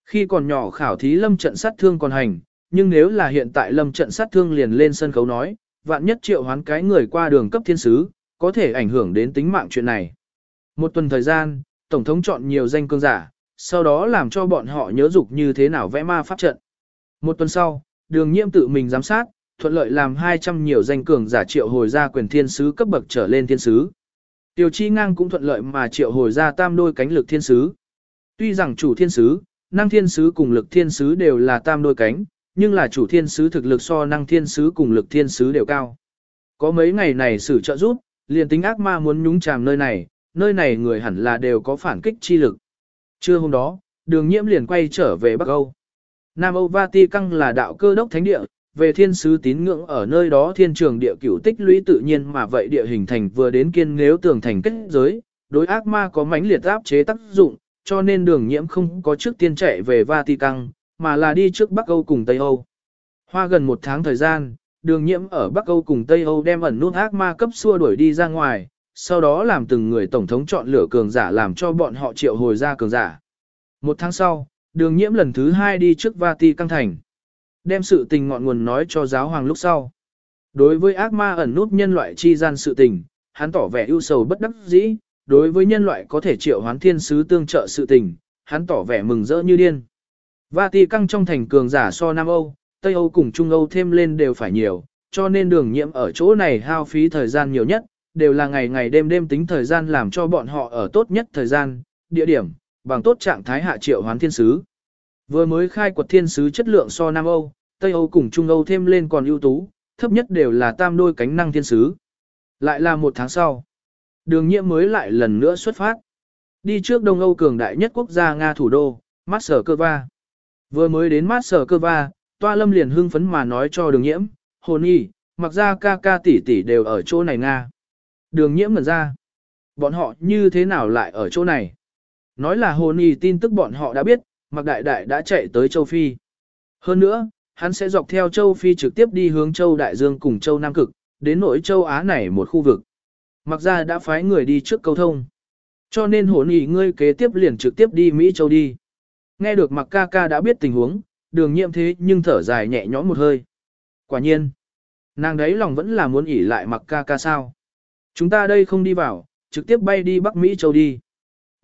Khi còn nhỏ khảo thí lâm trận sát thương còn hành, nhưng nếu là hiện tại lâm trận sát thương liền lên sân khấu nói, vạn nhất triệu hoán cái người qua đường cấp thiên sứ, có thể ảnh hưởng đến tính mạng chuyện này. Một tuần thời gian, Tổng thống chọn nhiều danh cương giả, sau đó làm cho bọn họ nhớ dục như thế nào vẽ ma pháp trận. Một tuần sau, đường nhiễm tự mình giám sát, thuận lợi làm 200 nhiều danh cường giả triệu hồi ra quyền thiên sứ cấp bậc trở lên thiên sứ. Tiêu chi ngang cũng thuận lợi mà triệu hồi ra tam đôi cánh lực thiên sứ. Tuy rằng chủ thiên sứ, năng thiên sứ cùng lực thiên sứ đều là tam đôi cánh, nhưng là chủ thiên sứ thực lực so năng thiên sứ cùng lực thiên sứ đều cao. Có mấy ngày này sử trợ giúp, liền tính ác ma muốn nhúng chàm nơi này, nơi này người hẳn là đều có phản kích chi lực. Trưa hôm đó, đường nhiễm liền quay trở về Bắc Âu. Nam Âu Vati Căng là đạo cơ đốc thánh địa, về thiên sứ tín ngưỡng ở nơi đó thiên trường địa cửu tích lũy tự nhiên mà vậy địa hình thành vừa đến kiên nếu tường thành kết giới, đối ác ma có mãnh liệt áp chế tác dụng, cho nên đường nhiễm không có trước tiên chạy về Vatican, mà là đi trước Bắc Âu cùng Tây Âu. Hoa gần một tháng thời gian, đường nhiễm ở Bắc Âu cùng Tây Âu đem ẩn nút ác ma cấp xua đuổi đi ra ngoài, sau đó làm từng người tổng thống chọn lựa cường giả làm cho bọn họ triệu hồi ra cường giả. Một tháng sau, đường nhiễm lần thứ hai đi trước Vati căng thành. Đem sự tình ngọn nguồn nói cho giáo hoàng lúc sau. Đối với ác ma ẩn nút nhân loại chi gian sự tình, hắn tỏ vẻ ưu sầu bất đắc dĩ, đối với nhân loại có thể triệu hoán thiên sứ tương trợ sự tình, hắn tỏ vẻ mừng rỡ như điên. Vati căng trong thành cường giả so Nam Âu, Tây Âu cùng Trung Âu thêm lên đều phải nhiều, cho nên đường nhiễm ở chỗ này hao phí thời gian nhiều nhất, đều là ngày ngày đêm đêm tính thời gian làm cho bọn họ ở tốt nhất thời gian, địa điểm, bằng tốt trạng thái hạ triệu hoán thiên sứ. Vừa mới khai quật thiên sứ chất lượng so Nam Âu, Tây Âu cùng Trung Âu thêm lên còn ưu tú, thấp nhất đều là tam đôi cánh năng thiên sứ. Lại là một tháng sau, đường nhiễm mới lại lần nữa xuất phát. Đi trước Đông Âu cường đại nhất quốc gia Nga thủ đô, Moscow. Vừa mới đến Moscow, Toa Lâm liền hưng phấn mà nói cho đường nhiễm, hồn y, mặc ra ca ca tỷ tỷ đều ở chỗ này Nga. Đường nhiễm ngẩn ra. Bọn họ như thế nào lại ở chỗ này? Nói là hồ nì tin tức bọn họ đã biết, mặc đại đại đã chạy tới châu Phi. Hơn nữa, hắn sẽ dọc theo châu Phi trực tiếp đi hướng châu Đại Dương cùng châu Nam Cực, đến nỗi châu Á này một khu vực. Mặc ra đã phái người đi trước câu thông. Cho nên hồn y ngươi kế tiếp liền trực tiếp đi Mỹ châu đi. Nghe được mặc ca ca đã biết tình huống, đường nhiệm thế nhưng thở dài nhẹ nhõm một hơi. Quả nhiên, nàng đấy lòng vẫn là muốn ỉ lại mặc ca ca sao. Chúng ta đây không đi vào, trực tiếp bay đi Bắc Mỹ châu đi.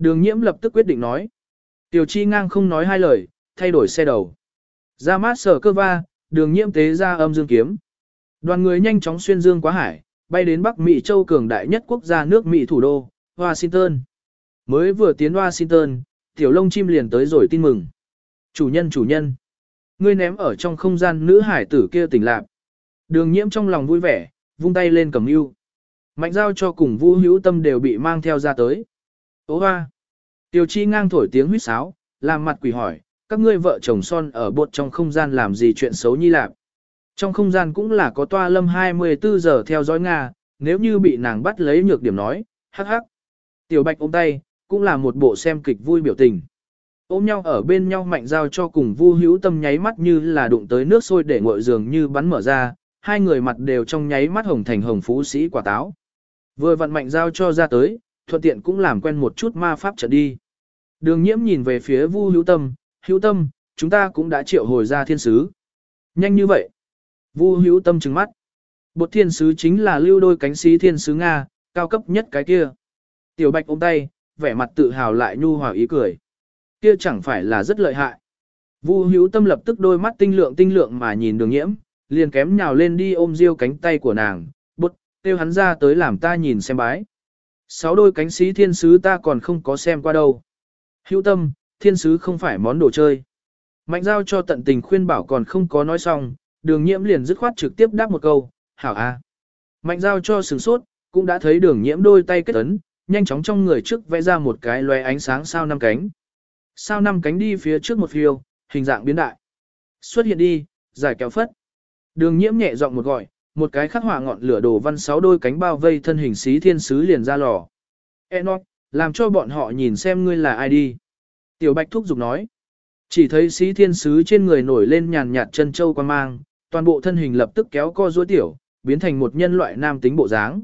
Đường nhiễm lập tức quyết định nói. Tiểu chi ngang không nói hai lời, thay đổi xe đầu. Ra mát sở cơ va, đường nhiễm tế ra âm dương kiếm. Đoàn người nhanh chóng xuyên dương quá hải, bay đến Bắc Mỹ châu cường đại nhất quốc gia nước Mỹ thủ đô, Washington. Mới vừa tiến Washington, tiểu lông chim liền tới rồi tin mừng. Chủ nhân chủ nhân. Ngươi ném ở trong không gian nữ hải tử kia tỉnh lạc. Đường nhiễm trong lòng vui vẻ, vung tay lên cầm yêu. Mạnh giao cho cùng vũ hữu tâm đều bị mang theo ra tới. Ô hoa. Tiêu chi ngang thổi tiếng huýt sáo, làm mặt quỷ hỏi, các ngươi vợ chồng son ở bột trong không gian làm gì chuyện xấu nhi lạc. Trong không gian cũng là có toa lâm 24 giờ theo dõi Nga, nếu như bị nàng bắt lấy nhược điểm nói, hắc hắc. Tiểu bạch ôm tay, cũng là một bộ xem kịch vui biểu tình. Ôm nhau ở bên nhau mạnh giao cho cùng vu hữu tâm nháy mắt như là đụng tới nước sôi để ngội giường như bắn mở ra, hai người mặt đều trong nháy mắt hồng thành hồng phú sĩ quả táo. Vừa vận mạnh giao cho ra tới, thuận tiện cũng làm quen một chút ma pháp trận đi. Đường nhiễm nhìn về phía vu hữu tâm, hữu tâm, chúng ta cũng đã triệu hồi ra thiên sứ. Nhanh như vậy. Vu hữu tâm trừng mắt. Bột thiên sứ chính là lưu đôi cánh sĩ thiên sứ Nga, cao cấp nhất cái kia. Tiểu bạch ôm tay, vẻ mặt tự hào lại nhu hòa ý cười. Kia chẳng phải là rất lợi hại. Vu hữu tâm lập tức đôi mắt tinh lượng tinh lượng mà nhìn đường nhiễm, liền kém nhào lên đi ôm riêu cánh tay của nàng, bột tiêu hắn ra tới làm ta nhìn xem bái. Sáu đôi cánh sĩ thiên sứ ta còn không có xem qua đâu. Hữu tâm, thiên sứ không phải món đồ chơi. Mạnh giao cho tận tình khuyên bảo còn không có nói xong, đường nhiễm liền dứt khoát trực tiếp đáp một câu, hảo a. Mạnh giao cho sừng sốt, cũng đã thấy đường nhiễm đôi tay kết ấn, nhanh chóng trong người trước vẽ ra một cái loe ánh sáng sao năm cánh. Sao năm cánh đi phía trước một phiêu, hình dạng biến đại. Xuất hiện đi, giải kéo phất. Đường nhiễm nhẹ giọng một gọi, một cái khắc họa ngọn lửa đồ văn sáu đôi cánh bao vây thân hình xí thiên sứ liền ra lò. Enoch, làm cho bọn họ nhìn xem ngươi là ai đi. Tiểu Bạch thúc giục nói. Chỉ thấy sĩ thiên sứ trên người nổi lên nhàn nhạt chân châu quan mang, toàn bộ thân hình lập tức kéo co duỗi tiểu, biến thành một nhân loại nam tính bộ dáng.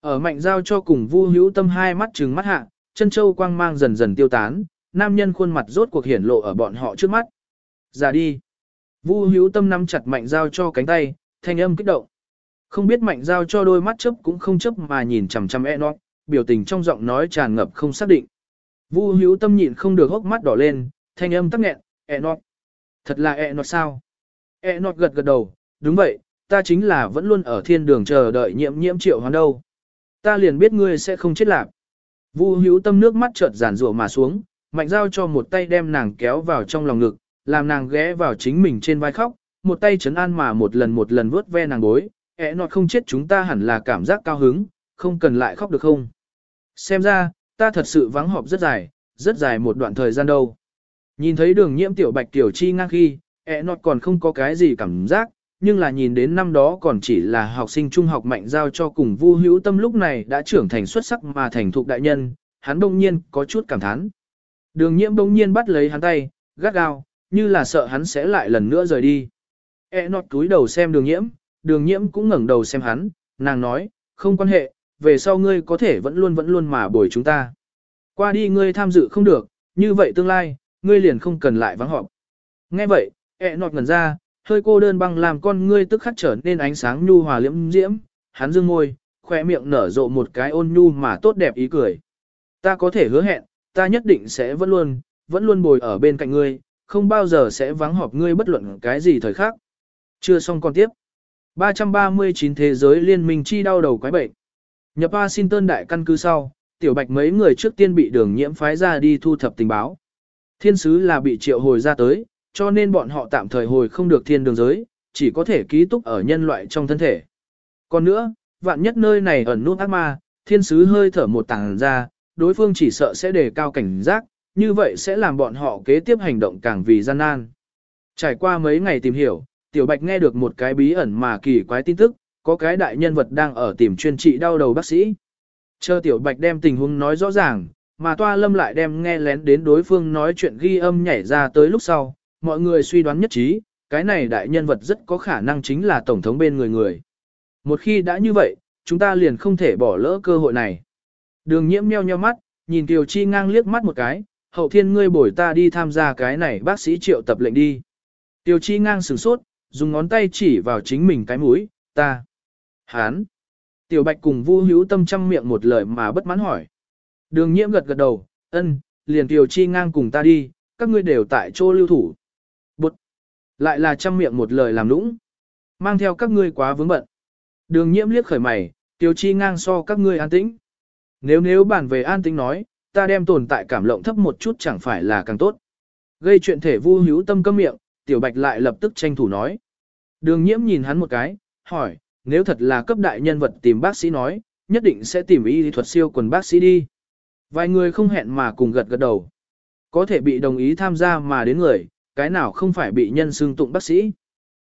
Ở mạnh giao cho cùng vu hữu tâm hai mắt trừng mắt hạ, chân châu quang mang dần dần tiêu tán, nam nhân khuôn mặt rốt cuộc hiển lộ ở bọn họ trước mắt. Ra đi. Vu hữu tâm nắm chặt mạnh giao cho cánh tay, thanh âm kích động. Không biết mạnh giao cho đôi mắt chớp cũng không chớp mà nhìn chằm chằm e nó, biểu tình trong giọng nói tràn ngập không xác định. Vu hữu tâm nhịn không được hốc mắt đỏ lên, thanh âm tắc nghẹn, e Nọt, Thật là e Nọt sao? E Nọt gật gật đầu, đúng vậy, ta chính là vẫn luôn ở thiên đường chờ đợi nhiễm nhiễm triệu hoán đâu. Ta liền biết ngươi sẽ không chết lạc. Vu hữu tâm nước mắt chợt giản rủa mà xuống, mạnh giao cho một tay đem nàng kéo vào trong lòng ngực, làm nàng ghé vào chính mình trên vai khóc, một tay chấn an mà một lần một lần vuốt ve nàng gối, ẹ nọt không chết chúng ta hẳn là cảm giác cao hứng, không cần lại khóc được không. Xem ra, ta thật sự vắng họp rất dài, rất dài một đoạn thời gian đâu. Nhìn thấy đường nhiễm tiểu bạch tiểu chi ngang khi, ẹ nọt còn không có cái gì cảm giác, nhưng là nhìn đến năm đó còn chỉ là học sinh trung học mạnh giao cho cùng Vu Hữu Tâm lúc này đã trưởng thành xuất sắc mà thành thục đại nhân, hắn đông nhiên có chút cảm thán. Đường nhiễm đông nhiên bắt lấy hắn tay, gắt gao, như là sợ hắn sẽ lại lần nữa rời đi. E nọt cúi đầu xem đường nhiễm, đường nhiễm cũng ngẩng đầu xem hắn, nàng nói, không quan hệ, về sau ngươi có thể vẫn luôn vẫn luôn mà bồi chúng ta. Qua đi ngươi tham dự không được, như vậy tương lai, ngươi liền không cần lại vắng họp. Nghe vậy, ẹ nọt ngần ra, hơi cô đơn băng làm con ngươi tức khắc trở nên ánh sáng nhu hòa liễm diễm, hắn dương môi, khoe miệng nở rộ một cái ôn nhu mà tốt đẹp ý cười. Ta có thể hứa hẹn, ta nhất định sẽ vẫn luôn, vẫn luôn bồi ở bên cạnh ngươi, không bao giờ sẽ vắng họp ngươi bất luận cái gì thời khác. Chưa xong con tiếp. 339 Thế giới liên minh chi đau đầu quái bệnh. Nhập Washington đại căn cứ sau, tiểu bạch mấy người trước tiên bị đường nhiễm phái ra đi thu thập tình báo. Thiên sứ là bị triệu hồi ra tới, cho nên bọn họ tạm thời hồi không được thiên đường giới, chỉ có thể ký túc ở nhân loại trong thân thể. Còn nữa, vạn nhất nơi này ẩn nút ác ma, thiên sứ hơi thở một tàng ra, đối phương chỉ sợ sẽ đề cao cảnh giác, như vậy sẽ làm bọn họ kế tiếp hành động càng vì gian nan. Trải qua mấy ngày tìm hiểu, Tiểu Bạch nghe được một cái bí ẩn mà kỳ quái tin tức, có cái đại nhân vật đang ở tìm chuyên trị đau đầu bác sĩ. Chờ Tiểu Bạch đem tình huống nói rõ ràng, mà Toa Lâm lại đem nghe lén đến đối phương nói chuyện ghi âm nhảy ra tới lúc sau, mọi người suy đoán nhất trí, cái này đại nhân vật rất có khả năng chính là Tổng thống bên người người. Một khi đã như vậy, chúng ta liền không thể bỏ lỡ cơ hội này. Đường nhiễm meo nheo mắt, nhìn Kiều Chi ngang liếc mắt một cái, hậu thiên ngươi bổi ta đi tham gia cái này bác sĩ triệu tập lệnh đi. tiểu Chi ngang sửng sốt, dùng ngón tay chỉ vào chính mình cái mũi, ta. Hán. Tiểu Bạch cùng Vu Hữu Tâm trăm miệng một lời mà bất mãn hỏi. Đường nhiễm gật gật đầu, ân, liền Tiểu Chi ngang cùng ta đi, các ngươi đều tại chỗ lưu thủ. Bụt. Lại là trăm miệng một lời làm nũng. Mang theo các ngươi quá vướng bận. Đường nhiễm liếc khởi mày, Tiểu Chi ngang so các ngươi an tĩnh. Nếu nếu bản về an tĩnh nói, ta đem tồn tại cảm lộng thấp một chút chẳng phải là càng tốt. Gây chuyện thể vu hữu tâm cấm miệng, tiểu bạch lại lập tức tranh thủ nói. Đường nhiễm nhìn hắn một cái, hỏi, nếu thật là cấp đại nhân vật tìm bác sĩ nói, nhất định sẽ tìm y thuật siêu quần bác sĩ đi. Vài người không hẹn mà cùng gật gật đầu. Có thể bị đồng ý tham gia mà đến người, cái nào không phải bị nhân xưng tụng bác sĩ.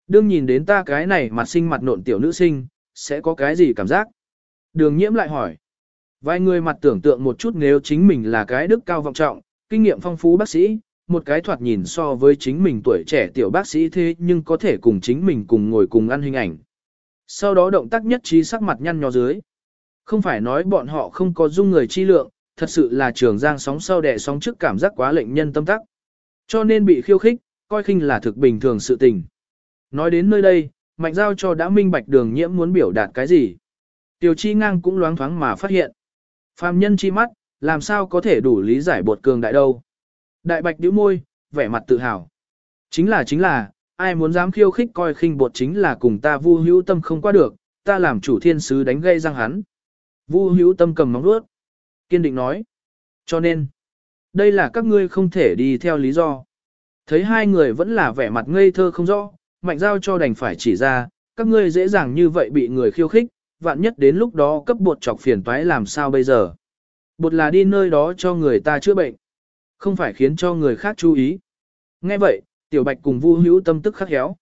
Đương nhìn đến ta cái này mặt sinh mặt nộn tiểu nữ sinh, sẽ có cái gì cảm giác? Đường nhiễm lại hỏi. Vài người mặt tưởng tượng một chút nếu chính mình là cái đức cao vọng trọng, kinh nghiệm phong phú bác sĩ, một cái thoạt nhìn so với chính mình tuổi trẻ tiểu bác sĩ thế nhưng có thể cùng chính mình cùng ngồi cùng ăn hình ảnh. Sau đó động tác nhất trí sắc mặt nhăn nhó dưới. Không phải nói bọn họ không có dung người chi lượng, thật sự là trường giang sóng sau đẻ sóng trước cảm giác quá lệnh nhân tâm tắc. Cho nên bị khiêu khích, coi khinh là thực bình thường sự tình. Nói đến nơi đây, mạnh giao cho đã minh bạch đường nhiễm muốn biểu đạt cái gì. Tiểu chi ngang cũng loáng thoáng mà phát hiện. Phàm nhân chi mắt, làm sao có thể đủ lý giải bột cường đại đâu. Đại bạch điếu môi, vẻ mặt tự hào. Chính là chính là, ai muốn dám khiêu khích coi khinh bột chính là cùng ta vu hữu tâm không qua được, ta làm chủ thiên sứ đánh gây răng hắn. Vu hữu tâm cầm móng vuốt, kiên định nói. Cho nên, đây là các ngươi không thể đi theo lý do. Thấy hai người vẫn là vẻ mặt ngây thơ không rõ, mạnh giao cho đành phải chỉ ra, các ngươi dễ dàng như vậy bị người khiêu khích, vạn nhất đến lúc đó cấp bột chọc phiền toái làm sao bây giờ. Bột là đi nơi đó cho người ta chữa bệnh, không phải khiến cho người khác chú ý. Nghe vậy, tiểu bạch cùng vu hữu tâm tức khắc héo.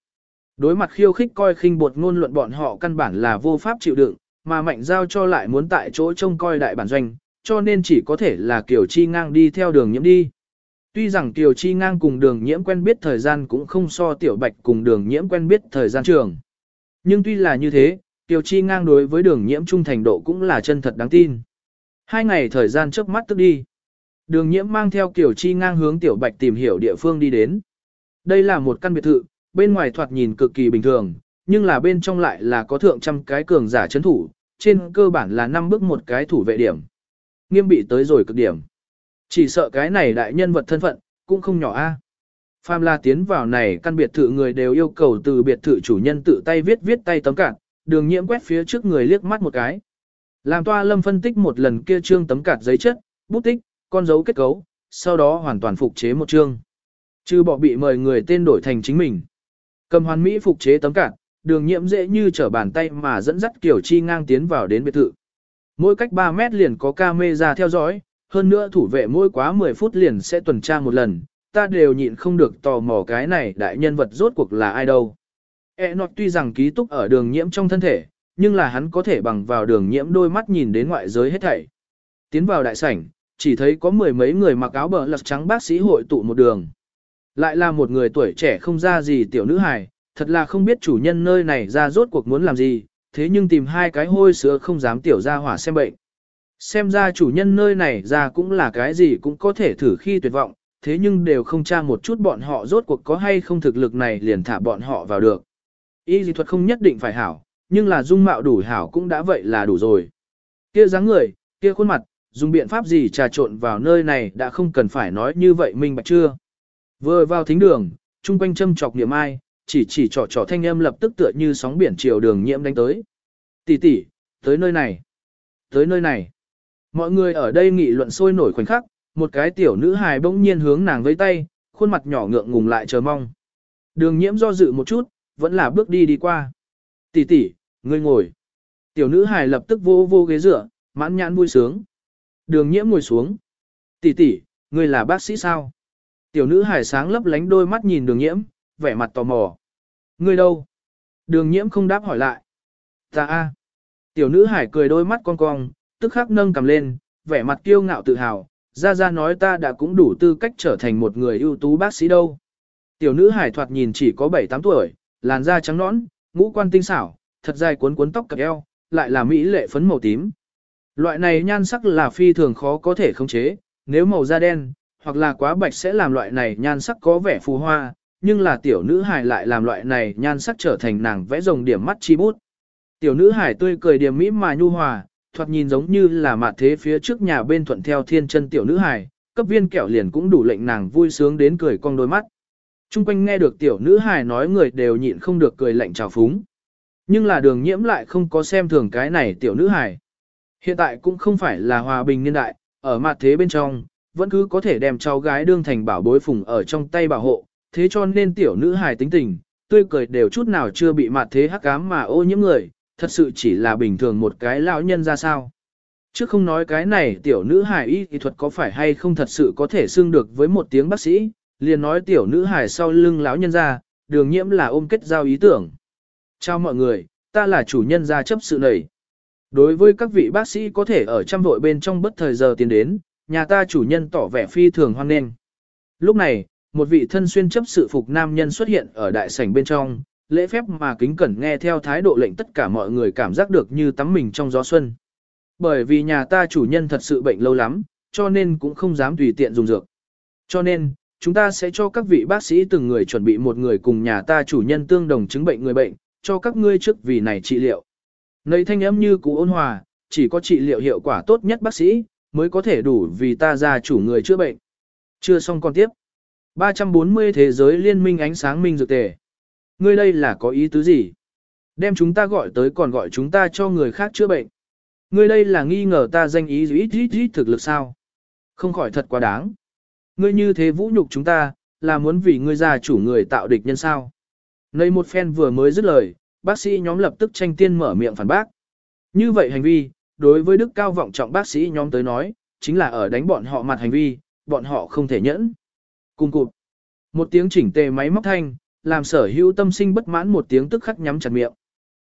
Đối mặt khiêu khích coi khinh bột ngôn luận bọn họ căn bản là vô pháp chịu đựng, mà mạnh giao cho lại muốn tại chỗ trông coi đại bản doanh, cho nên chỉ có thể là Kiều Chi ngang đi theo đường nhiễm đi. Tuy rằng Kiều Chi ngang cùng đường nhiễm quen biết thời gian cũng không so tiểu bạch cùng đường nhiễm quen biết thời gian trường. Nhưng tuy là như thế, Kiều Chi ngang đối với đường nhiễm trung thành độ cũng là chân thật đáng tin. Hai ngày thời gian trước mắt tức đi. Đường nhiễm mang theo Kiều Chi ngang hướng Tiểu Bạch tìm hiểu địa phương đi đến. Đây là một căn biệt thự, bên ngoài thoạt nhìn cực kỳ bình thường, nhưng là bên trong lại là có thượng trăm cái cường giả chấn thủ, trên cơ bản là năm bước một cái thủ vệ điểm. Nghiêm bị tới rồi cực điểm. Chỉ sợ cái này đại nhân vật thân phận, cũng không nhỏ a. Pham la tiến vào này căn biệt thự người đều yêu cầu từ biệt thự chủ nhân tự tay viết viết tay tấm cản, đường nhiễm quét phía trước người liếc mắt một cái. Làm toa lâm phân tích một lần kia trương tấm cạt giấy chất, bút tích, con dấu kết cấu, sau đó hoàn toàn phục chế một trương. Chứ bỏ bị mời người tên đổi thành chính mình. Cầm hoàn mỹ phục chế tấm cản, đường nhiễm dễ như trở bàn tay mà dẫn dắt kiểu chi ngang tiến vào đến biệt thự. Mỗi cách 3 mét liền có camera theo dõi, hơn nữa thủ vệ mỗi quá 10 phút liền sẽ tuần tra một lần, ta đều nhịn không được tò mò cái này đại nhân vật rốt cuộc là ai đâu. E nọt tuy rằng ký túc ở đường nhiễm trong thân thể, nhưng là hắn có thể bằng vào đường nhiễm đôi mắt nhìn đến ngoại giới hết thảy. Tiến vào đại sảnh, chỉ thấy có mười mấy người mặc áo bờ lật trắng bác sĩ hội tụ một đường. Lại là một người tuổi trẻ không ra gì tiểu nữ hài, thật là không biết chủ nhân nơi này ra rốt cuộc muốn làm gì, thế nhưng tìm hai cái hôi sữa không dám tiểu ra hỏa xem bệnh. Xem ra chủ nhân nơi này ra cũng là cái gì cũng có thể thử khi tuyệt vọng, thế nhưng đều không tra một chút bọn họ rốt cuộc có hay không thực lực này liền thả bọn họ vào được. Y dị thuật không nhất định phải hảo, nhưng là dung mạo đủ hảo cũng đã vậy là đủ rồi. Kia dáng người, kia khuôn mặt, dùng biện pháp gì trà trộn vào nơi này đã không cần phải nói như vậy minh bạch chưa. Vừa vào thính đường, chung quanh châm chọc niệm ai, chỉ chỉ trò trò thanh âm lập tức tựa như sóng biển chiều đường nhiễm đánh tới. Tỷ tỷ, tới nơi này, tới nơi này. Mọi người ở đây nghị luận sôi nổi khoảnh khắc, một cái tiểu nữ hài bỗng nhiên hướng nàng với tay, khuôn mặt nhỏ ngượng ngùng lại chờ mong. Đường nhiễm do dự một chút, vẫn là bước đi đi qua. Tỷ tỷ, ngươi ngồi. Tiểu nữ hài lập tức vô vô ghế dựa, mãn nhãn vui sướng. Đường nhiễm ngồi xuống. Tỷ tỷ, ngươi là bác sĩ sao? Tiểu nữ Hải sáng lấp lánh đôi mắt nhìn đường nhiễm, vẻ mặt tò mò. Ngươi đâu? Đường nhiễm không đáp hỏi lại. Ta a. Tiểu nữ hải cười đôi mắt cong cong, tức khắc nâng cầm lên, vẻ mặt kiêu ngạo tự hào, ra ra nói ta đã cũng đủ tư cách trở thành một người ưu tú bác sĩ đâu. Tiểu nữ hải thoạt nhìn chỉ có 7-8 tuổi, làn da trắng nõn, ngũ quan tinh xảo, thật dài cuốn cuốn tóc cặp eo, lại là mỹ lệ phấn màu tím. Loại này nhan sắc là phi thường khó có thể khống chế, nếu màu da đen, hoặc là quá bạch sẽ làm loại này nhan sắc có vẻ phù hoa, nhưng là tiểu nữ hải lại làm loại này nhan sắc trở thành nàng vẽ rồng điểm mắt chi bút. Tiểu nữ hải tươi cười điểm mỹ mà nhu hòa, thoạt nhìn giống như là mặt thế phía trước nhà bên thuận theo thiên chân tiểu nữ hải, cấp viên kẹo liền cũng đủ lệnh nàng vui sướng đến cười cong đôi mắt. Trung quanh nghe được tiểu nữ hải nói người đều nhịn không được cười lạnh trào phúng. Nhưng là đường nhiễm lại không có xem thường cái này tiểu nữ hải. Hiện tại cũng không phải là hòa bình niên đại, ở mặt thế bên trong, vẫn cứ có thể đem cháu gái đương thành bảo bối phùng ở trong tay bảo hộ, thế cho nên tiểu nữ hài tính tình, tươi cười đều chút nào chưa bị mặt thế hắc ám mà ô nhiễm người, thật sự chỉ là bình thường một cái lão nhân ra sao. Chứ không nói cái này tiểu nữ hài y kỹ thuật có phải hay không thật sự có thể xưng được với một tiếng bác sĩ, liền nói tiểu nữ hài sau lưng lão nhân ra, đường nhiễm là ôm kết giao ý tưởng. Chào mọi người, ta là chủ nhân gia chấp sự này. Đối với các vị bác sĩ có thể ở trăm vội bên trong bất thời giờ tiến đến, nhà ta chủ nhân tỏ vẻ phi thường hoan nghênh. Lúc này, một vị thân xuyên chấp sự phục nam nhân xuất hiện ở đại sảnh bên trong, lễ phép mà kính cẩn nghe theo thái độ lệnh tất cả mọi người cảm giác được như tắm mình trong gió xuân. Bởi vì nhà ta chủ nhân thật sự bệnh lâu lắm, cho nên cũng không dám tùy tiện dùng dược. Cho nên, chúng ta sẽ cho các vị bác sĩ từng người chuẩn bị một người cùng nhà ta chủ nhân tương đồng chứng bệnh người bệnh, cho các ngươi trước vì này trị liệu. Nơi thanh âm như cũ ôn hòa, chỉ có trị liệu hiệu quả tốt nhất bác sĩ, mới có thể đủ vì ta ra chủ người chữa bệnh. Chưa xong con tiếp. 340 thế giới liên minh ánh sáng minh dược tề. Ngươi đây là có ý tứ gì? Đem chúng ta gọi tới còn gọi chúng ta cho người khác chữa bệnh. Ngươi đây là nghi ngờ ta danh ý ít ít ít thực lực sao? Không khỏi thật quá đáng. Ngươi như thế vũ nhục chúng ta, là muốn vì ngươi gia chủ người tạo địch nhân sao? Nơi một phen vừa mới dứt lời, bác sĩ nhóm lập tức tranh tiên mở miệng phản bác. Như vậy hành vi, đối với đức cao vọng trọng bác sĩ nhóm tới nói, chính là ở đánh bọn họ mặt hành vi, bọn họ không thể nhẫn. Cùng cụt. Một tiếng chỉnh tề máy móc thanh, làm sở hữu tâm sinh bất mãn một tiếng tức khắc nhắm chặt miệng.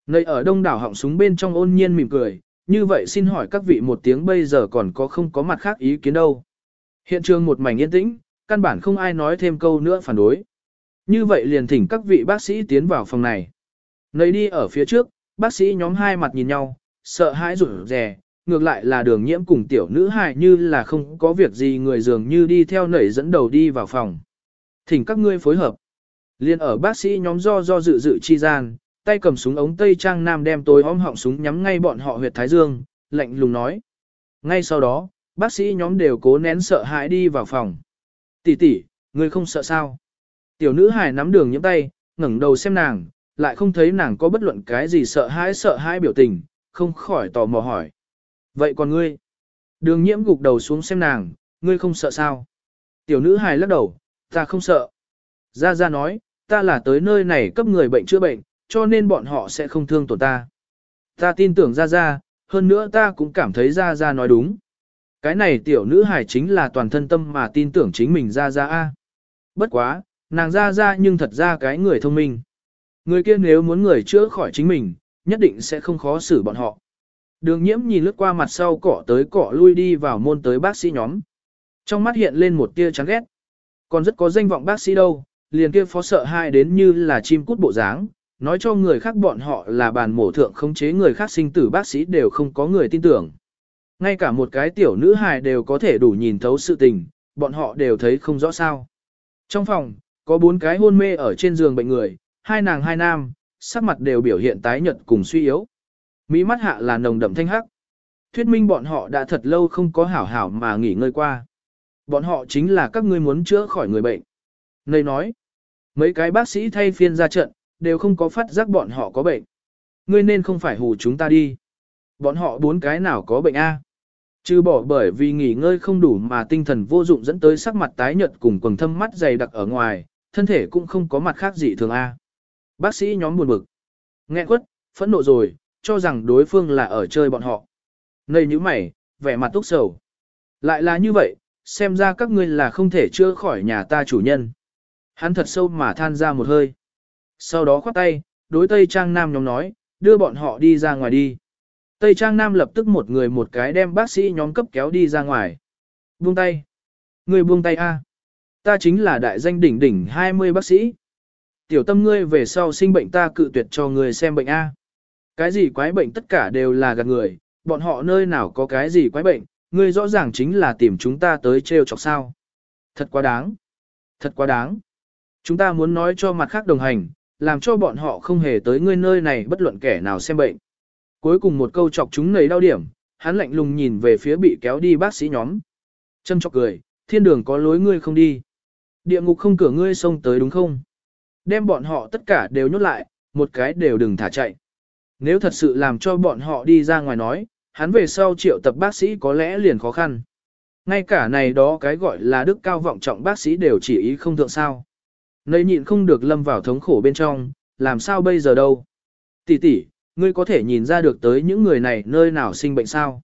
Nơi ở đông đảo họng súng bên trong ôn nhiên mỉm cười, như vậy xin hỏi các vị một tiếng bây giờ còn có không có mặt khác ý kiến đâu. Hiện trường một mảnh yên tĩnh, căn bản không ai nói thêm câu nữa phản đối. Như vậy liền thỉnh các vị bác sĩ tiến vào phòng này. Nơi đi ở phía trước, bác sĩ nhóm hai mặt nhìn nhau, sợ hãi rủi rè, ngược lại là đường nhiễm cùng tiểu nữ hài như là không có việc gì người dường như đi theo nảy dẫn đầu đi vào phòng. Thỉnh các ngươi phối hợp. Liên ở bác sĩ nhóm do do dự dự chi gian, tay cầm súng ống tây trang nam đem tối ôm họng súng nhắm ngay bọn họ huyệt thái dương, lạnh lùng nói. Ngay sau đó, bác sĩ nhóm đều cố nén sợ hãi đi vào phòng. Tỷ tỷ, ngươi không sợ sao? Tiểu nữ hài nắm đường nhiễm tay, ngẩng đầu xem nàng, lại không thấy nàng có bất luận cái gì sợ hãi sợ hãi biểu tình, không khỏi tò mò hỏi. Vậy còn ngươi? Đường nhiễm gục đầu xuống xem nàng, ngươi không sợ sao? Tiểu nữ hài lắc đầu, ta không sợ. Gia Gia nói, ta là tới nơi này cấp người bệnh chữa bệnh, cho nên bọn họ sẽ không thương tổn ta. Ta tin tưởng Gia Gia, hơn nữa ta cũng cảm thấy Gia Gia nói đúng. Cái này tiểu nữ hài chính là toàn thân tâm mà tin tưởng chính mình Gia Gia A. Bất quá, nàng Gia Gia nhưng thật ra cái người thông minh. Người kia nếu muốn người chữa khỏi chính mình, nhất định sẽ không khó xử bọn họ. Đường nhiễm nhìn lướt qua mặt sau cỏ tới cỏ lui đi vào môn tới bác sĩ nhóm. Trong mắt hiện lên một tia chán ghét. Còn rất có danh vọng bác sĩ đâu, liền kia phó sợ hai đến như là chim cút bộ dáng, nói cho người khác bọn họ là bàn mổ thượng khống chế người khác sinh tử bác sĩ đều không có người tin tưởng. Ngay cả một cái tiểu nữ hài đều có thể đủ nhìn thấu sự tình, bọn họ đều thấy không rõ sao. Trong phòng, có bốn cái hôn mê ở trên giường bệnh người, hai nàng hai nam, sắc mặt đều biểu hiện tái nhợt cùng suy yếu. Mỹ mắt hạ là nồng đậm thanh hắc. Thuyết minh bọn họ đã thật lâu không có hảo hảo mà nghỉ ngơi qua. Bọn họ chính là các ngươi muốn chữa khỏi người bệnh. Nơi nói, mấy cái bác sĩ thay phiên ra trận, đều không có phát giác bọn họ có bệnh. Ngươi nên không phải hù chúng ta đi. Bọn họ bốn cái nào có bệnh A. Chứ bỏ bởi vì nghỉ ngơi không đủ mà tinh thần vô dụng dẫn tới sắc mặt tái nhợt cùng quầng thâm mắt dày đặc ở ngoài, thân thể cũng không có mặt khác gì thường A. Bác sĩ nhóm buồn bực. Nghe quất, phẫn nộ rồi, cho rằng đối phương là ở chơi bọn họ. Nây như mày, vẻ mặt túc sầu. Lại là như vậy, xem ra các ngươi là không thể chữa khỏi nhà ta chủ nhân. Hắn thật sâu mà than ra một hơi. Sau đó khoát tay, đối Tây Trang Nam nhóm nói, đưa bọn họ đi ra ngoài đi. Tây Trang Nam lập tức một người một cái đem bác sĩ nhóm cấp kéo đi ra ngoài. Buông tay. Người buông tay a. Ta chính là đại danh đỉnh đỉnh 20 bác sĩ. Tiểu tâm ngươi về sau sinh bệnh ta cự tuyệt cho người xem bệnh a. Cái gì quái bệnh tất cả đều là gạt người, bọn họ nơi nào có cái gì quái bệnh, ngươi rõ ràng chính là tìm chúng ta tới trêu chọc sao. Thật quá đáng. Thật quá đáng. Chúng ta muốn nói cho mặt khác đồng hành, làm cho bọn họ không hề tới ngươi nơi này bất luận kẻ nào xem bệnh. Cuối cùng một câu chọc chúng nầy đau điểm, hắn lạnh lùng nhìn về phía bị kéo đi bác sĩ nhóm. Châm chọc cười, thiên đường có lối ngươi không đi. Địa ngục không cửa ngươi xông tới đúng không? Đem bọn họ tất cả đều nhốt lại, một cái đều đừng thả chạy. Nếu thật sự làm cho bọn họ đi ra ngoài nói, hắn về sau triệu tập bác sĩ có lẽ liền khó khăn. Ngay cả này đó cái gọi là đức cao vọng trọng bác sĩ đều chỉ ý không thượng sao. Nơi nhịn không được lâm vào thống khổ bên trong, làm sao bây giờ đâu. Tỷ tỷ, ngươi có thể nhìn ra được tới những người này nơi nào sinh bệnh sao.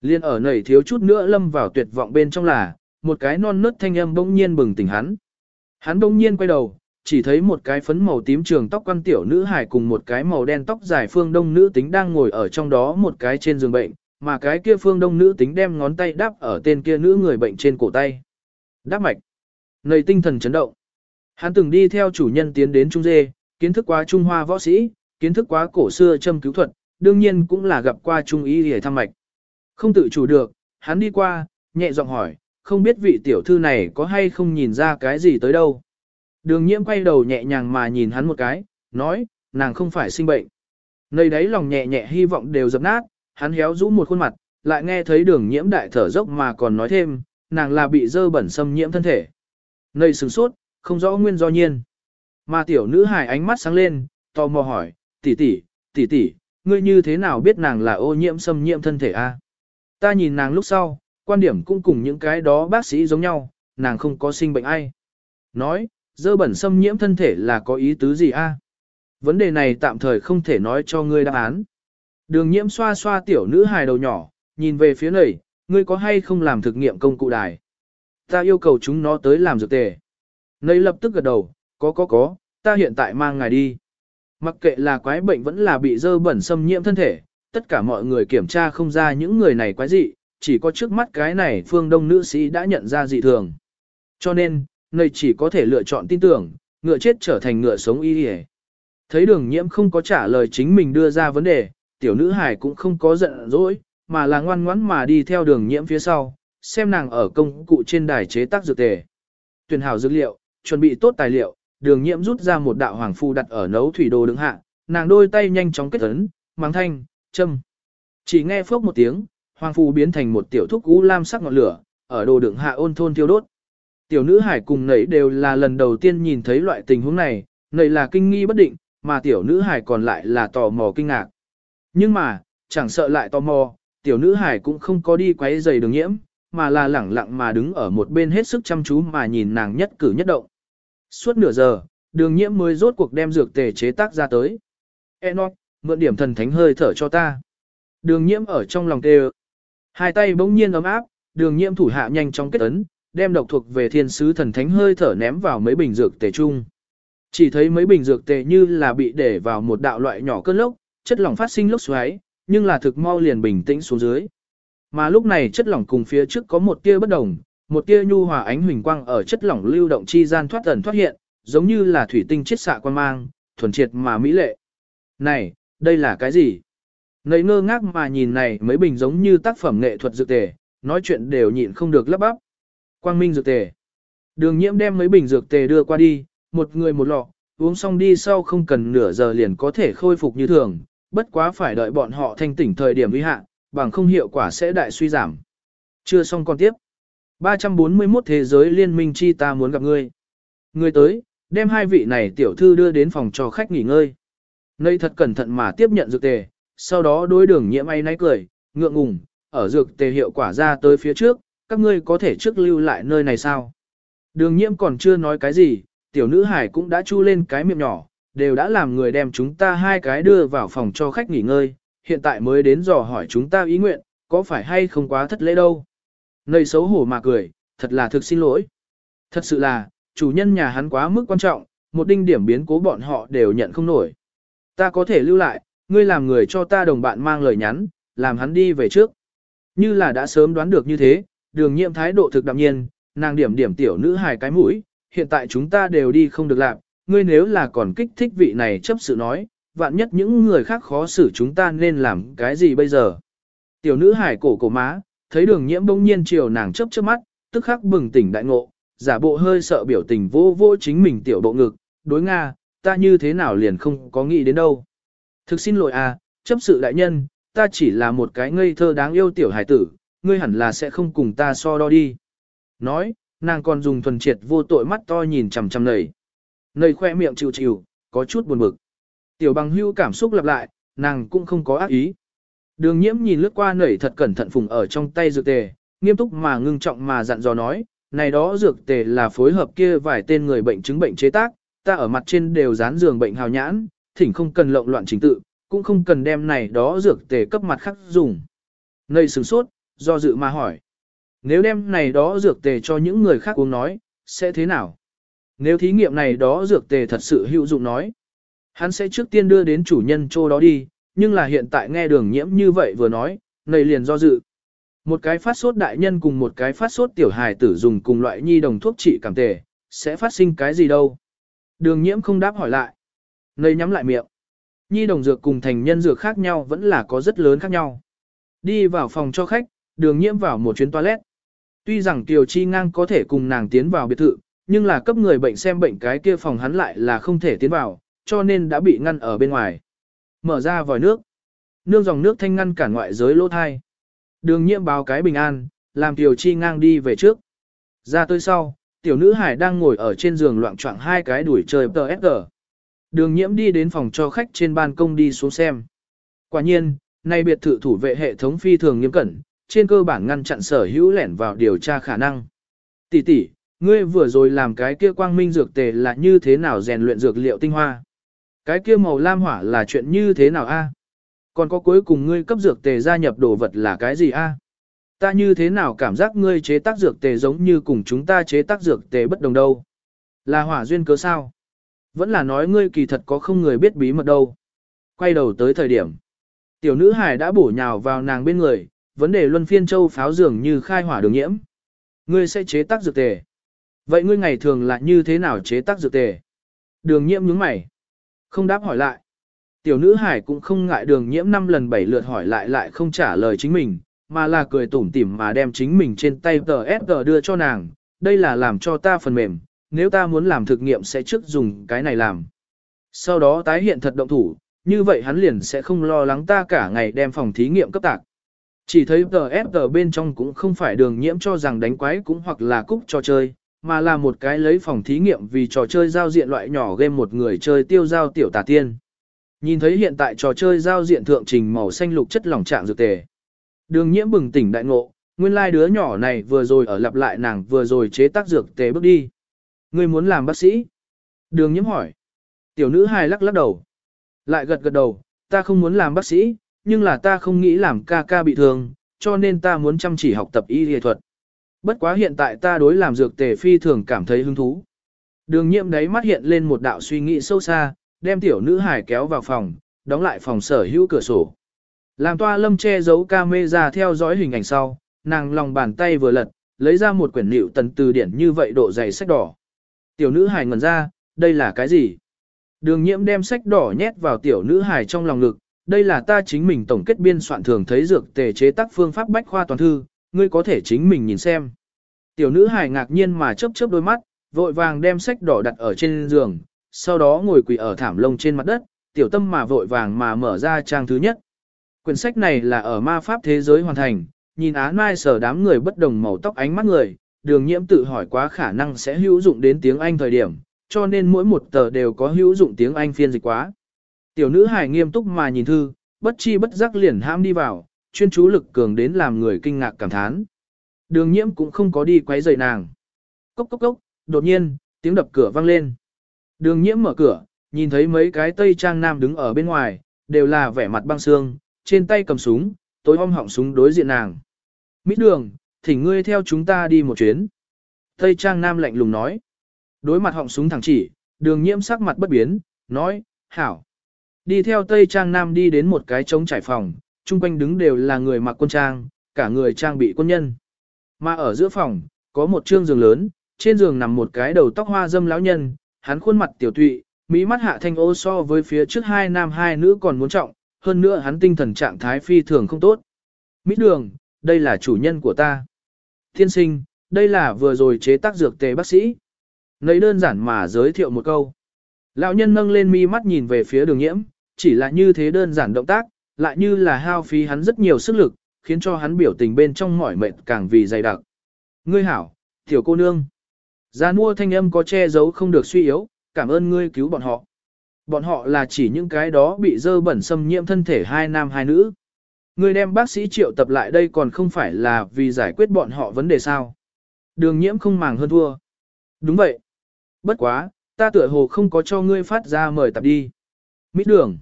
Liên ở nầy thiếu chút nữa lâm vào tuyệt vọng bên trong là, một cái non nớt thanh âm bỗng nhiên bừng tỉnh hắn. Hắn bỗng nhiên quay đầu, chỉ thấy một cái phấn màu tím trường tóc quan tiểu nữ hài cùng một cái màu đen tóc dài phương đông nữ tính đang ngồi ở trong đó một cái trên giường bệnh, mà cái kia phương đông nữ tính đem ngón tay đáp ở tên kia nữ người bệnh trên cổ tay. Đáp mạch. Nầy tinh thần chấn động. Hắn từng đi theo chủ nhân tiến đến Trung Dê, kiến thức quá Trung Hoa võ sĩ, kiến thức quá cổ xưa châm cứu thuật, đương nhiên cũng là gặp qua Trung Y để thăm mạch. Không tự chủ được, hắn đi qua, nhẹ giọng hỏi, không biết vị tiểu thư này có hay không nhìn ra cái gì tới đâu. Đường nhiễm quay đầu nhẹ nhàng mà nhìn hắn một cái, nói, nàng không phải sinh bệnh. Nơi đấy lòng nhẹ nhẹ hy vọng đều dập nát, hắn héo rũ một khuôn mặt, lại nghe thấy đường nhiễm đại thở dốc mà còn nói thêm, nàng là bị dơ bẩn xâm nhiễm thân thể. Nơi sừng sốt, không rõ nguyên do nhiên. Mà tiểu nữ hài ánh mắt sáng lên, tò mò hỏi, tỷ tỷ, tỷ tỷ, ngươi như thế nào biết nàng là ô nhiễm xâm nhiễm thân thể a? Ta nhìn nàng lúc sau, quan điểm cũng cùng những cái đó bác sĩ giống nhau, nàng không có sinh bệnh ai. Nói, dơ bẩn xâm nhiễm thân thể là có ý tứ gì a? Vấn đề này tạm thời không thể nói cho ngươi đáp án. Đường nhiễm xoa xoa tiểu nữ hài đầu nhỏ, nhìn về phía này, ngươi có hay không làm thực nghiệm công cụ đài? Ta yêu cầu chúng nó tới làm dược tề. Nấy lập tức gật đầu, có có có, ta hiện tại mang ngài đi. Mặc kệ là quái bệnh vẫn là bị dơ bẩn xâm nhiễm thân thể, tất cả mọi người kiểm tra không ra những người này quái dị, chỉ có trước mắt cái này phương đông nữ sĩ đã nhận ra dị thường. Cho nên, nơi chỉ có thể lựa chọn tin tưởng, ngựa chết trở thành ngựa sống y hề. Thấy đường nhiễm không có trả lời chính mình đưa ra vấn đề, tiểu nữ hải cũng không có giận dỗi, mà là ngoan ngoãn mà đi theo đường nhiễm phía sau, xem nàng ở công cụ trên đài chế tác dược tề. Tuyển hảo dược liệu, chuẩn bị tốt tài liệu, đường nhiễm rút ra một đạo hoàng phu đặt ở nấu thủy đồ đứng hạ, nàng đôi tay nhanh chóng kết ấn, mang thanh, châm. Chỉ nghe phốc một tiếng, hoàng phu biến thành một tiểu thúc u lam sắc ngọn lửa, ở đồ đựng hạ ôn thôn thiêu đốt. Tiểu nữ hải cùng nấy đều là lần đầu tiên nhìn thấy loại tình huống này, nấy là kinh nghi bất định, mà tiểu nữ hải còn lại là tò mò kinh ngạc. Nhưng mà, chẳng sợ lại tò mò, tiểu nữ hải cũng không có đi quấy giày đường nhiễm, mà là lẳng lặng mà đứng ở một bên hết sức chăm chú mà nhìn nàng nhất cử nhất động. Suốt nửa giờ, đường nhiễm mới rốt cuộc đem dược tề chế tác ra tới. Enoch, mượn điểm thần thánh hơi thở cho ta. Đường nhiễm ở trong lòng kêu. Hai tay bỗng nhiên ấm áp, đường nhiễm thủ hạ nhanh chóng kết ấn, đem độc thuộc về thiên sứ thần thánh hơi thở ném vào mấy bình dược tề chung. Chỉ thấy mấy bình dược tề như là bị để vào một đạo loại nhỏ cơn lốc, chất lỏng phát sinh lốc xoáy, nhưng là thực mau liền bình tĩnh xuống dưới. Mà lúc này chất lỏng cùng phía trước có một tia bất đồng, một tia nhu hòa ánh huỳnh quang ở chất lỏng lưu động chi gian thoát ẩn thoát hiện, giống như là thủy tinh chiết xạ quan mang, thuần triệt mà mỹ lệ. Này, đây là cái gì? Nấy ngơ ngác mà nhìn này mấy bình giống như tác phẩm nghệ thuật dược tề, nói chuyện đều nhịn không được lắp bắp. Quang minh dược tề. Đường nhiễm đem mấy bình dược tề đưa qua đi, một người một lọ, uống xong đi sau không cần nửa giờ liền có thể khôi phục như thường, bất quá phải đợi bọn họ thanh tỉnh thời điểm uy hạ, bằng không hiệu quả sẽ đại suy giảm. Chưa xong còn tiếp. 341 Thế giới liên minh chi ta muốn gặp ngươi. Ngươi tới, đem hai vị này tiểu thư đưa đến phòng cho khách nghỉ ngơi. Nơi thật cẩn thận mà tiếp nhận dược tề, sau đó đối đường nhiễm ấy náy cười, ngượng ngùng, ở dược tề hiệu quả ra tới phía trước, các ngươi có thể trước lưu lại nơi này sao? Đường nhiễm còn chưa nói cái gì, tiểu nữ hải cũng đã chu lên cái miệng nhỏ, đều đã làm người đem chúng ta hai cái đưa vào phòng cho khách nghỉ ngơi, hiện tại mới đến dò hỏi chúng ta ý nguyện, có phải hay không quá thất lễ đâu. Nơi xấu hổ mà cười, thật là thực xin lỗi. Thật sự là, chủ nhân nhà hắn quá mức quan trọng, một đinh điểm biến cố bọn họ đều nhận không nổi. Ta có thể lưu lại, ngươi làm người cho ta đồng bạn mang lời nhắn, làm hắn đi về trước. Như là đã sớm đoán được như thế, đường nhiệm thái độ thực đạm nhiên, nàng điểm điểm tiểu nữ hài cái mũi, hiện tại chúng ta đều đi không được làm, ngươi nếu là còn kích thích vị này chấp sự nói, vạn nhất những người khác khó xử chúng ta nên làm cái gì bây giờ. Tiểu nữ hài cổ cổ má, thấy đường nhiễm bỗng nhiên chiều nàng chấp chớp mắt, tức khắc bừng tỉnh đại ngộ, giả bộ hơi sợ biểu tình vô vô chính mình tiểu bộ ngực, đối Nga, ta như thế nào liền không có nghĩ đến đâu. Thực xin lỗi à, chấp sự đại nhân, ta chỉ là một cái ngây thơ đáng yêu tiểu hải tử, ngươi hẳn là sẽ không cùng ta so đo đi. Nói, nàng còn dùng thuần triệt vô tội mắt to nhìn chằm chằm nầy. Nầy khoe miệng chịu chịu, có chút buồn bực. Tiểu bằng hưu cảm xúc lặp lại, nàng cũng không có ác ý. Đường nhiễm nhìn lướt qua nảy thật cẩn thận phùng ở trong tay dược tề, nghiêm túc mà ngưng trọng mà dặn dò nói, này đó dược tề là phối hợp kia vài tên người bệnh chứng bệnh chế tác, ta ở mặt trên đều dán giường bệnh hào nhãn, thỉnh không cần lộn loạn chính tự, cũng không cần đem này đó dược tề cấp mặt khác dùng. Nầy sửng sốt, do dự mà hỏi. Nếu đem này đó dược tề cho những người khác uống nói, sẽ thế nào? Nếu thí nghiệm này đó dược tề thật sự hữu dụng nói, hắn sẽ trước tiên đưa đến chủ nhân chỗ đó đi, nhưng là hiện tại nghe đường nhiễm như vậy vừa nói, nầy liền do dự. Một cái phát sốt đại nhân cùng một cái phát sốt tiểu hài tử dùng cùng loại nhi đồng thuốc trị cảm tề, sẽ phát sinh cái gì đâu? Đường nhiễm không đáp hỏi lại. Nầy nhắm lại miệng. Nhi đồng dược cùng thành nhân dược khác nhau vẫn là có rất lớn khác nhau. Đi vào phòng cho khách, đường nhiễm vào một chuyến toilet. Tuy rằng Kiều Chi Ngang có thể cùng nàng tiến vào biệt thự, nhưng là cấp người bệnh xem bệnh cái kia phòng hắn lại là không thể tiến vào, cho nên đã bị ngăn ở bên ngoài. Mở ra vòi nước. Nương dòng nước thanh ngăn cản ngoại giới lỗ thai. Đường nhiễm báo cái bình an, làm Kiều Chi Ngang đi về trước. Ra tới sau, tiểu nữ hải đang ngồi ở trên giường loạn trọng hai cái đuổi trời chơi TSG. Đường nhiễm đi đến phòng cho khách trên ban công đi xuống xem. Quả nhiên, nay biệt thự thủ vệ hệ thống phi thường nghiêm cẩn, trên cơ bản ngăn chặn sở hữu lẻn vào điều tra khả năng. Tỷ tỷ, ngươi vừa rồi làm cái kia quang minh dược tề là như thế nào rèn luyện dược liệu tinh hoa? Cái kia màu lam hỏa là chuyện như thế nào a? Còn có cuối cùng ngươi cấp dược tề gia nhập đồ vật là cái gì a? Ta như thế nào cảm giác ngươi chế tác dược tề giống như cùng chúng ta chế tác dược tề bất đồng đâu? Là hỏa duyên cớ sao? Vẫn là nói ngươi kỳ thật có không người biết bí mật đâu. Quay đầu tới thời điểm. Tiểu nữ hải đã bổ nhào vào nàng bên người, vấn đề luân phiên châu pháo dường như khai hỏa đường nhiễm. Ngươi sẽ chế tác dược tề. Vậy ngươi ngày thường là như thế nào chế tác dược tề? Đường nhiễm nhướng mày. Không đáp hỏi lại. Tiểu nữ hải cũng không ngại đường nhiễm năm lần bảy lượt hỏi lại lại không trả lời chính mình, mà là cười tủm tỉm mà đem chính mình trên tay tờ SG đưa cho nàng. Đây là làm cho ta phần mềm, nếu ta muốn làm thực nghiệm sẽ trước dùng cái này làm. Sau đó tái hiện thật động thủ, như vậy hắn liền sẽ không lo lắng ta cả ngày đem phòng thí nghiệm cấp tạc. Chỉ thấy tờ ép tờ bên trong cũng không phải đường nhiễm cho rằng đánh quái cũng hoặc là cúc trò chơi, mà là một cái lấy phòng thí nghiệm vì trò chơi giao diện loại nhỏ game một người chơi tiêu giao tiểu tà tiên. Nhìn thấy hiện tại trò chơi giao diện thượng trình màu xanh lục chất lỏng trạng dược tề. Đường nhiễm bừng tỉnh đại ngộ, nguyên lai like đứa nhỏ này vừa rồi ở lặp lại nàng vừa rồi chế tác dược tề bước đi. Ngươi muốn làm bác sĩ? Đường nhiễm hỏi. Tiểu nữ hài lắc lắc đầu. Lại gật gật đầu, ta không muốn làm bác sĩ, nhưng là ta không nghĩ làm ca ca bị thương, cho nên ta muốn chăm chỉ học tập y y thuật. Bất quá hiện tại ta đối làm dược tề phi thường cảm thấy hứng thú. Đường nhiễm đấy mắt hiện lên một đạo suy nghĩ sâu xa, đem tiểu nữ hải kéo vào phòng, đóng lại phòng sở hữu cửa sổ. Làm toa lâm che giấu camera theo dõi hình ảnh sau, nàng lòng bàn tay vừa lật, lấy ra một quyển liệu tần từ điển như vậy độ dày sách đỏ. Tiểu nữ hài ngẩn ra, đây là cái gì? Đường nhiễm đem sách đỏ nhét vào tiểu nữ hài trong lòng ngực, đây là ta chính mình tổng kết biên soạn thường thấy dược tề chế tác phương pháp bách khoa toàn thư, ngươi có thể chính mình nhìn xem. Tiểu nữ hài ngạc nhiên mà chớp chớp đôi mắt, vội vàng đem sách đỏ đặt ở trên giường, sau đó ngồi quỳ ở thảm lông trên mặt đất, tiểu tâm mà vội vàng mà mở ra trang thứ nhất. Quyển sách này là ở ma pháp thế giới hoàn thành, nhìn Á Mai sở đám người bất đồng màu tóc ánh mắt người, đường nhiễm tự hỏi quá khả năng sẽ hữu dụng đến tiếng Anh thời điểm, cho nên mỗi một tờ đều có hữu dụng tiếng Anh phiên dịch quá. Tiểu nữ hài nghiêm túc mà nhìn thư, bất chi bất giác liền ham đi vào, chuyên chú lực cường đến làm người kinh ngạc cảm thán. Đường nhiễm cũng không có đi quấy rầy nàng. Cốc cốc cốc, đột nhiên, tiếng đập cửa vang lên. Đường nhiễm mở cửa, nhìn thấy mấy cái tây trang nam đứng ở bên ngoài, đều là vẻ mặt băng xương, trên tay cầm súng, tối om họng súng đối diện nàng. Mỹ đường, thỉnh ngươi theo chúng ta đi một chuyến. Tây trang nam lạnh lùng nói. Đối mặt họng súng thẳng chỉ, đường nhiễm sắc mặt bất biến, nói, hảo. Đi theo Tây Trang Nam đi đến một cái trống trải phòng, chung quanh đứng đều là người mặc quân trang, cả người trang bị quân nhân. Mà ở giữa phòng, có một trương giường lớn, trên giường nằm một cái đầu tóc hoa dâm lão nhân, hắn khuôn mặt tiểu tụy, mỹ mắt hạ thanh ô so với phía trước hai nam hai nữ còn muốn trọng, hơn nữa hắn tinh thần trạng thái phi thường không tốt. Mỹ đường, đây là chủ nhân của ta. Thiên sinh, đây là vừa rồi chế tác dược tề bác sĩ. Nấy đơn giản mà giới thiệu một câu. Lão nhân nâng lên mi mắt nhìn về phía đường nhiễm, chỉ là như thế đơn giản động tác, lại như là hao phí hắn rất nhiều sức lực, khiến cho hắn biểu tình bên trong mỏi mệt càng vì dày đặc. Ngươi hảo, tiểu cô nương. Gia mua thanh âm có che giấu không được suy yếu, cảm ơn ngươi cứu bọn họ. Bọn họ là chỉ những cái đó bị dơ bẩn xâm nhiễm thân thể hai nam hai nữ. Ngươi đem bác sĩ triệu tập lại đây còn không phải là vì giải quyết bọn họ vấn đề sao. Đường nhiễm không màng hơn thua. Đúng vậy. Bất quá, ta tựa hồ không có cho ngươi phát ra mời tập đi. Mít đường.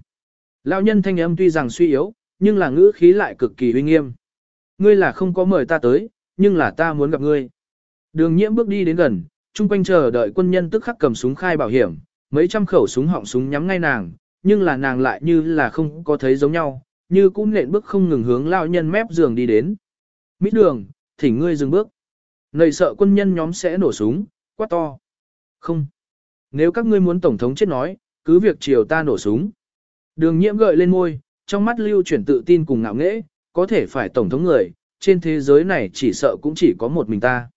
Lão nhân thanh âm tuy rằng suy yếu, nhưng là ngữ khí lại cực kỳ uy nghiêm. Ngươi là không có mời ta tới, nhưng là ta muốn gặp ngươi. Đường nhiễm bước đi đến gần, chung quanh chờ đợi quân nhân tức khắc cầm súng khai bảo hiểm, mấy trăm khẩu súng họng súng nhắm ngay nàng, nhưng là nàng lại như là không có thấy giống nhau, như cũng nện bước không ngừng hướng lão nhân mép giường đi đến. Mít đường, thỉnh ngươi dừng bước. Nầy sợ quân nhân nhóm sẽ nổ súng, quá to. Không. Nếu các ngươi muốn tổng thống chết nói, cứ việc chiều ta nổ súng. Đường nhiễm gợi lên môi, trong mắt lưu chuyển tự tin cùng ngạo nghễ, có thể phải tổng thống người, trên thế giới này chỉ sợ cũng chỉ có một mình ta.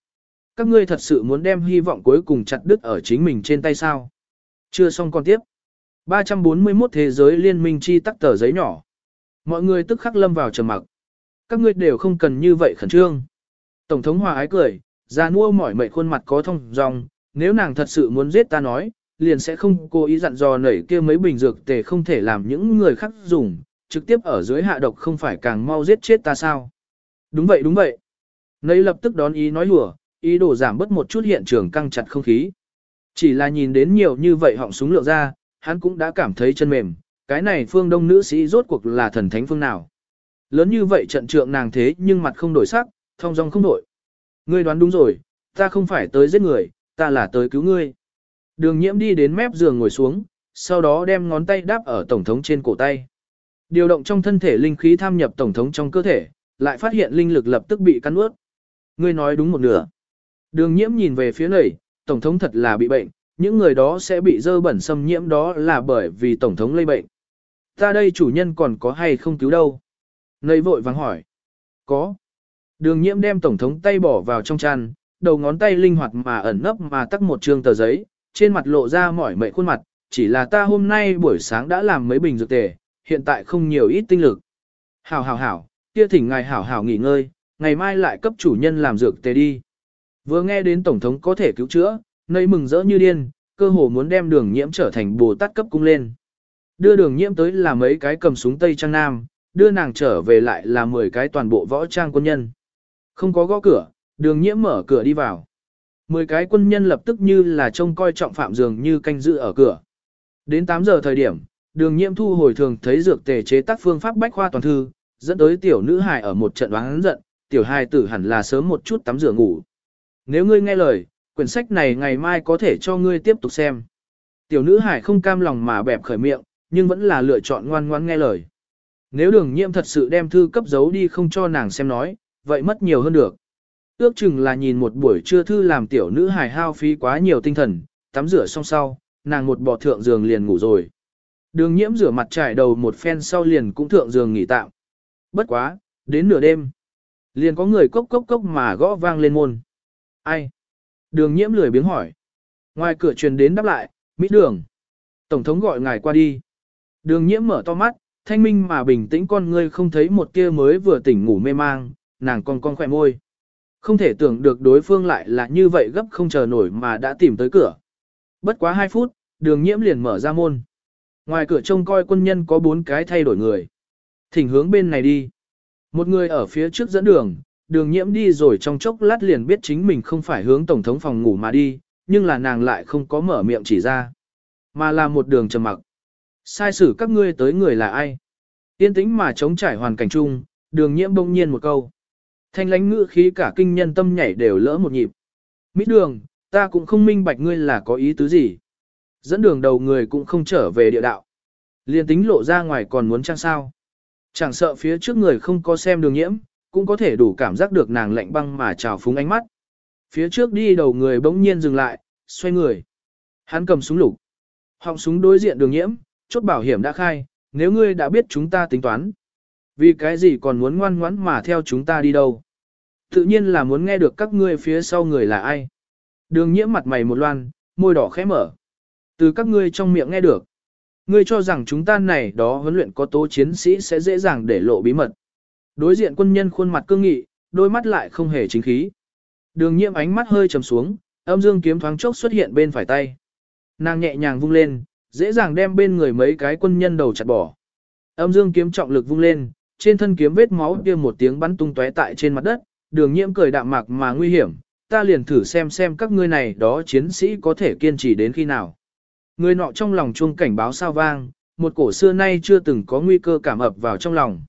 Các ngươi thật sự muốn đem hy vọng cuối cùng chặt đứt ở chính mình trên tay sao? Chưa xong con tiếp. 341 thế giới liên minh chi tắc tờ giấy nhỏ. Mọi người tức khắc lâm vào trầm mặc. Các ngươi đều không cần như vậy khẩn trương. Tổng thống hòa ái cười, ra nua mỏi mệt khuôn mặt có thông dòng, nếu nàng thật sự muốn giết ta nói, liền sẽ không cố ý dặn dò nảy kia mấy bình dược tề không thể làm những người khác dùng, trực tiếp ở dưới hạ độc không phải càng mau giết chết ta sao. Đúng vậy đúng vậy. Nấy lập tức đón ý nói lùa, ý đồ giảm bớt một chút hiện trường căng chặt không khí. Chỉ là nhìn đến nhiều như vậy họng súng lượng ra, hắn cũng đã cảm thấy chân mềm, cái này phương đông nữ sĩ rốt cuộc là thần thánh phương nào. Lớn như vậy trận trượng nàng thế nhưng mặt không đổi sắc, thong dong không đổi. Ngươi đoán đúng rồi, ta không phải tới giết người, ta là tới cứu ngươi. Đường nhiễm đi đến mép giường ngồi xuống, sau đó đem ngón tay đáp ở Tổng thống trên cổ tay. Điều động trong thân thể linh khí tham nhập Tổng thống trong cơ thể, lại phát hiện linh lực lập tức bị cắn ướt. Ngươi nói đúng một nửa. Đường nhiễm nhìn về phía này, Tổng thống thật là bị bệnh, những người đó sẽ bị dơ bẩn xâm nhiễm đó là bởi vì Tổng thống lây bệnh. Ta đây chủ nhân còn có hay không cứu đâu? Nây vội vàng hỏi. Có. Đường nhiễm đem Tổng thống tay bỏ vào trong chăn, đầu ngón tay linh hoạt mà ẩn nấp mà tắt một trường tờ giấy, trên mặt lộ ra mỏi mệt khuôn mặt, chỉ là ta hôm nay buổi sáng đã làm mấy bình dược tề, hiện tại không nhiều ít tinh lực. Hảo hảo hảo, kia thỉnh ngài hảo hảo nghỉ ngơi, ngày mai lại cấp chủ nhân làm dược tề đi. Vừa nghe đến Tổng thống có thể cứu chữa, nơi mừng rỡ như điên, cơ hồ muốn đem đường nhiễm trở thành bồ tát cấp cung lên. Đưa đường nhiễm tới là mấy cái cầm súng Tây Trang Nam, đưa nàng trở về lại là 10 cái toàn bộ võ trang quân nhân. Không có gõ cửa, đường nhiễm mở cửa đi vào. Mười cái quân nhân lập tức như là trông coi trọng phạm dường như canh giữ ở cửa. Đến 8 giờ thời điểm, đường nhiễm thu hồi thường thấy dược tề chế tác phương pháp bách khoa toàn thư, dẫn tới tiểu nữ hài ở một trận đoán giận, tiểu hài tử hẳn là sớm một chút tắm rửa ngủ. Nếu ngươi nghe lời, quyển sách này ngày mai có thể cho ngươi tiếp tục xem. Tiểu nữ hải không cam lòng mà bẹp khởi miệng, nhưng vẫn là lựa chọn ngoan ngoan nghe lời. Nếu đường nhiễm thật sự đem thư cấp giấu đi không cho nàng xem nói, vậy mất nhiều hơn được. Ước chừng là nhìn một buổi trưa thư làm tiểu nữ hài hao phí quá nhiều tinh thần, tắm rửa xong sau, nàng một bò thượng giường liền ngủ rồi. Đường nhiễm rửa mặt trải đầu một phen sau liền cũng thượng giường nghỉ tạm. Bất quá, đến nửa đêm. Liền có người cốc cốc cốc mà gõ vang lên môn. Ai? Đường nhiễm lười biếng hỏi. Ngoài cửa truyền đến đáp lại, Mỹ đường. Tổng thống gọi ngài qua đi. Đường nhiễm mở to mắt, thanh minh mà bình tĩnh con ngươi không thấy một kia mới vừa tỉnh ngủ mê mang, nàng còn con khỏe môi. Không thể tưởng được đối phương lại là như vậy gấp không chờ nổi mà đã tìm tới cửa. Bất quá 2 phút, đường nhiễm liền mở ra môn. Ngoài cửa trông coi quân nhân có bốn cái thay đổi người. Thỉnh hướng bên này đi. Một người ở phía trước dẫn đường, đường nhiễm đi rồi trong chốc lát liền biết chính mình không phải hướng tổng thống phòng ngủ mà đi, nhưng là nàng lại không có mở miệng chỉ ra. Mà là một đường trầm mặc. Sai xử các ngươi tới người là ai? Yên tĩnh mà chống trải hoàn cảnh chung, đường nhiễm bỗng nhiên một câu. Thanh lánh ngữ khí cả kinh nhân tâm nhảy đều lỡ một nhịp. Mỹ đường, ta cũng không minh bạch ngươi là có ý tứ gì. Dẫn đường đầu người cũng không trở về địa đạo. Liên tính lộ ra ngoài còn muốn chăng sao. Chẳng sợ phía trước người không có xem đường nhiễm, cũng có thể đủ cảm giác được nàng lạnh băng mà trào phúng ánh mắt. Phía trước đi đầu người bỗng nhiên dừng lại, xoay người. Hắn cầm súng lục. Họng súng đối diện đường nhiễm, chốt bảo hiểm đã khai, nếu ngươi đã biết chúng ta tính toán. Vì cái gì còn muốn ngoan ngoãn mà theo chúng ta đi đâu? Tự nhiên là muốn nghe được các ngươi phía sau người là ai. Đường nhiễm mặt mày một loan, môi đỏ khẽ mở. Từ các ngươi trong miệng nghe được. Ngươi cho rằng chúng ta này đó huấn luyện có tố chiến sĩ sẽ dễ dàng để lộ bí mật. Đối diện quân nhân khuôn mặt cương nghị, đôi mắt lại không hề chính khí. Đường nhiễm ánh mắt hơi trầm xuống, âm dương kiếm thoáng chốc xuất hiện bên phải tay. Nàng nhẹ nhàng vung lên, dễ dàng đem bên người mấy cái quân nhân đầu chặt bỏ. Âm dương kiếm trọng lực vung lên, trên thân kiếm vết máu kia một tiếng bắn tung tóe tại trên mặt đất, đường nhiễm cười đạm mạc mà nguy hiểm, ta liền thử xem xem các ngươi này đó chiến sĩ có thể kiên trì đến khi nào. Người nọ trong lòng chuông cảnh báo sao vang, một cổ xưa nay chưa từng có nguy cơ cảm ập vào trong lòng.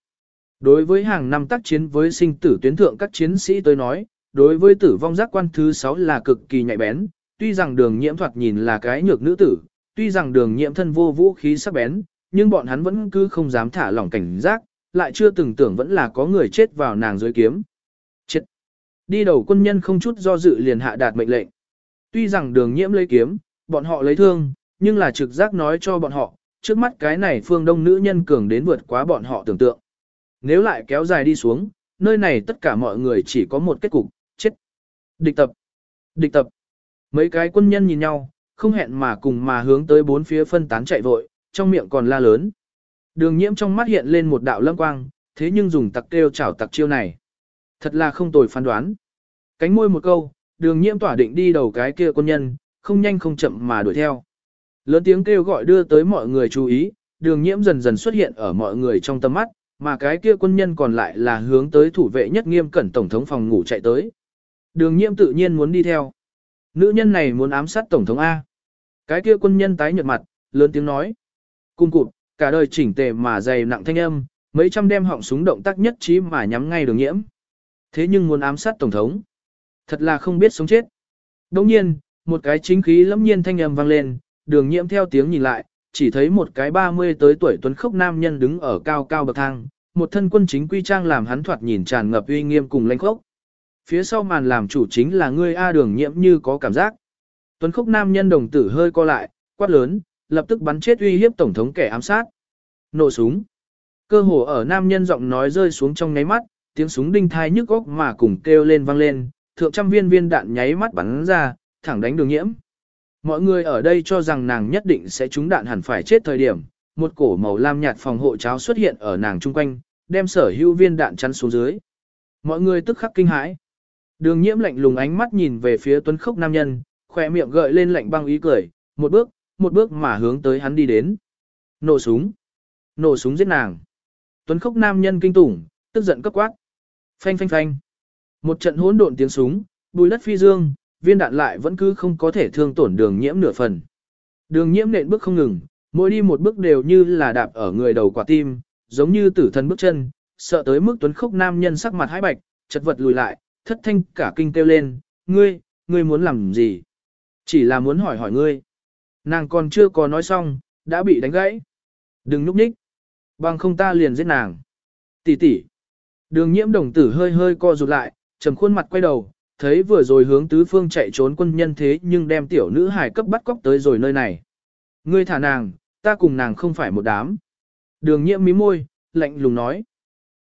Đối với hàng năm tác chiến với sinh tử tuyến thượng các chiến sĩ tôi nói, đối với tử vong giác quan thứ 6 là cực kỳ nhạy bén, tuy rằng đường nhiễm thoạt nhìn là cái nhược nữ tử, tuy rằng đường nhiễm thân vô vũ khí sắc bén, nhưng bọn hắn vẫn cứ không dám thả lỏng cảnh giác, lại chưa từng tưởng vẫn là có người chết vào nàng dưới kiếm. Chết! Đi đầu quân nhân không chút do dự liền hạ đạt mệnh lệnh. Tuy rằng đường nhiễm lấy kiếm, bọn họ lấy thương, nhưng là trực giác nói cho bọn họ, trước mắt cái này phương đông nữ nhân cường đến vượt quá bọn họ tưởng tượng. Nếu lại kéo dài đi xuống, nơi này tất cả mọi người chỉ có một kết cục, chết. Địch tập. Địch tập. Mấy cái quân nhân nhìn nhau, không hẹn mà cùng mà hướng tới bốn phía phân tán chạy vội, trong miệng còn la lớn. Đường nhiễm trong mắt hiện lên một đạo lâm quang, thế nhưng dùng tặc kêu chảo tặc chiêu này. Thật là không tồi phán đoán. Cánh môi một câu, đường nhiễm tỏa định đi đầu cái kia quân nhân, không nhanh không chậm mà đuổi theo. Lớn tiếng kêu gọi đưa tới mọi người chú ý, đường nhiễm dần dần xuất hiện ở mọi người trong tầm mắt, mà cái kia quân nhân còn lại là hướng tới thủ vệ nhất nghiêm cẩn tổng thống phòng ngủ chạy tới. Đường nhiễm tự nhiên muốn đi theo. Nữ nhân này muốn ám sát tổng thống A. Cái kia quân nhân tái nhợt mặt, lớn tiếng nói. Cung cụt, cả đời chỉnh tề mà dày nặng thanh âm, mấy trăm đem họng súng động tác nhất trí mà nhắm ngay đường nhiễm. Thế nhưng muốn ám sát tổng thống. Thật là không biết sống chết. Đồng nhiên, một cái chính khí lẫm nhiên thanh âm vang lên, đường nhiễm theo tiếng nhìn lại, chỉ thấy một cái 30 tới tuổi tuấn khốc nam nhân đứng ở cao cao bậc thang, một thân quân chính quy trang làm hắn thoạt nhìn tràn ngập uy nghiêm cùng lãnh khốc. Phía sau màn làm chủ chính là ngươi A đường nhiễm như có cảm giác. Tuấn khốc nam nhân đồng tử hơi co lại, quát lớn, lập tức bắn chết uy hiếp tổng thống kẻ ám sát. Nổ súng. Cơ hồ ở nam nhân giọng nói rơi xuống trong nháy mắt, tiếng súng đinh thai nhức óc mà cùng kêu lên vang lên, thượng trăm viên viên đạn nháy mắt bắn ra, thẳng đánh đường nhiễm. Mọi người ở đây cho rằng nàng nhất định sẽ trúng đạn hẳn phải chết thời điểm, một cổ màu lam nhạt phòng hộ cháo xuất hiện ở nàng chung quanh, đem sở hữu viên đạn chắn xuống dưới. Mọi người tức khắc kinh hãi. Đường nhiễm lạnh lùng ánh mắt nhìn về phía tuấn khốc nam nhân, khỏe miệng gợi lên lạnh băng ý cười, một bước, một bước mà hướng tới hắn đi đến. Nổ súng. Nổ súng giết nàng. Tuấn khốc nam nhân kinh tủng, tức giận cấp quát. Phanh phanh phanh. Một trận hỗn độn tiếng súng, bùi đất phi dương, viên đạn lại vẫn cứ không có thể thương tổn đường nhiễm nửa phần. Đường nhiễm nện bước không ngừng, mỗi đi một bước đều như là đạp ở người đầu quả tim, giống như tử thần bước chân, sợ tới mức tuấn khốc nam nhân sắc mặt hãi bạch, chật vật lùi lại, thất thanh cả kinh kêu lên, ngươi, ngươi muốn làm gì? Chỉ là muốn hỏi hỏi ngươi. Nàng còn chưa có nói xong, đã bị đánh gãy. Đừng núp nhích. Bằng không ta liền giết nàng. Tỷ tỷ. Đường nhiễm đồng tử hơi hơi co rụt lại, trầm khuôn mặt quay đầu, thấy vừa rồi hướng tứ phương chạy trốn quân nhân thế nhưng đem tiểu nữ hài cấp bắt cóc tới rồi nơi này. Ngươi thả nàng, ta cùng nàng không phải một đám. Đường nhiễm mí môi, lạnh lùng nói.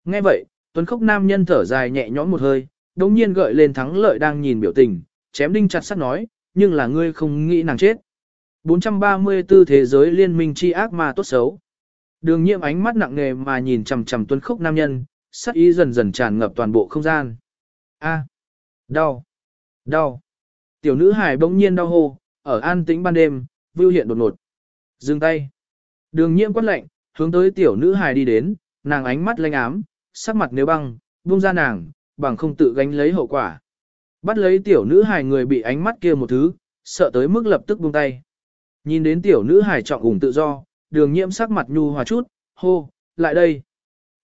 Nghe vậy, tuấn khốc nam nhân thở dài nhẹ nhõm một hơi, đồng nhiên gợi lên thắng lợi đang nhìn biểu tình, chém đinh chặt sắt nói, nhưng là ngươi không nghĩ nàng chết. 434 Thế giới liên minh chi ác mà tốt xấu. Đường Nhiệm ánh mắt nặng nề mà nhìn chằm chằm tuấn khốc nam nhân, sắc ý dần dần tràn ngập toàn bộ không gian. A, đau, đau. Tiểu nữ hài bỗng nhiên đau hô, ở an tĩnh ban đêm, vưu hiện đột ngột. Dừng tay. Đường Nhiệm quát lạnh, hướng tới tiểu nữ hài đi đến, nàng ánh mắt lanh ám, sắc mặt nếu băng, buông ra nàng, bằng không tự gánh lấy hậu quả. Bắt lấy tiểu nữ hài người bị ánh mắt kia một thứ, sợ tới mức lập tức buông tay. Nhìn đến tiểu nữ hài trọng ủng tự do, đường nhiễm sắc mặt nhu hòa chút, hô, lại đây.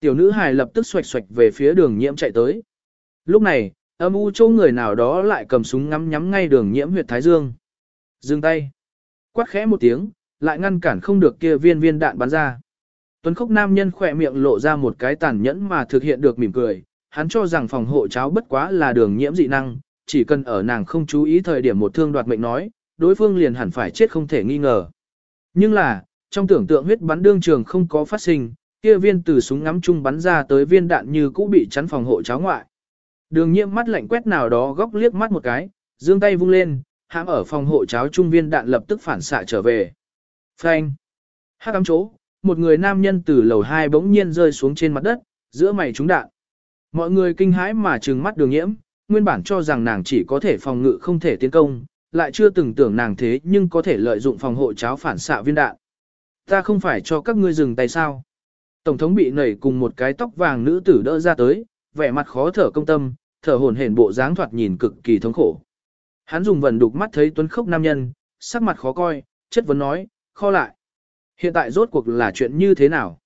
Tiểu nữ hài lập tức xoạch xoạch về phía đường nhiễm chạy tới. Lúc này, âm u châu người nào đó lại cầm súng ngắm nhắm ngay đường nhiễm huyệt thái dương. Dừng tay. Quát khẽ một tiếng, lại ngăn cản không được kia viên viên đạn bắn ra. Tuấn khốc nam nhân khỏe miệng lộ ra một cái tàn nhẫn mà thực hiện được mỉm cười, hắn cho rằng phòng hộ cháo bất quá là đường nhiễm dị năng, chỉ cần ở nàng không chú ý thời điểm một thương đoạt mệnh nói, đối phương liền hẳn phải chết không thể nghi ngờ. Nhưng là, trong tưởng tượng huyết bắn đương trường không có phát sinh, kia viên từ súng ngắm chung bắn ra tới viên đạn như cũ bị chắn phòng hộ cháo ngoại. Đường nhiễm mắt lạnh quét nào đó góc liếc mắt một cái, giương tay vung lên, hãm ở phòng hộ cháo trung viên đạn lập tức phản xạ trở về. Phanh. Hắc ám chỗ, một người nam nhân từ lầu 2 bỗng nhiên rơi xuống trên mặt đất, giữa mày trúng đạn. Mọi người kinh hãi mà trừng mắt đường nhiễm, nguyên bản cho rằng nàng chỉ có thể phòng ngự không thể tiến công, lại chưa từng tưởng nàng thế nhưng có thể lợi dụng phòng hộ cháo phản xạ viên đạn. Ta không phải cho các ngươi dừng tay sao. Tổng thống bị nảy cùng một cái tóc vàng nữ tử đỡ ra tới, vẻ mặt khó thở công tâm, thở hổn hển bộ dáng thoạt nhìn cực kỳ thống khổ. Hắn dùng vần đục mắt thấy tuấn khốc nam nhân, sắc mặt khó coi, chất vấn nói, kho lại. Hiện tại rốt cuộc là chuyện như thế nào?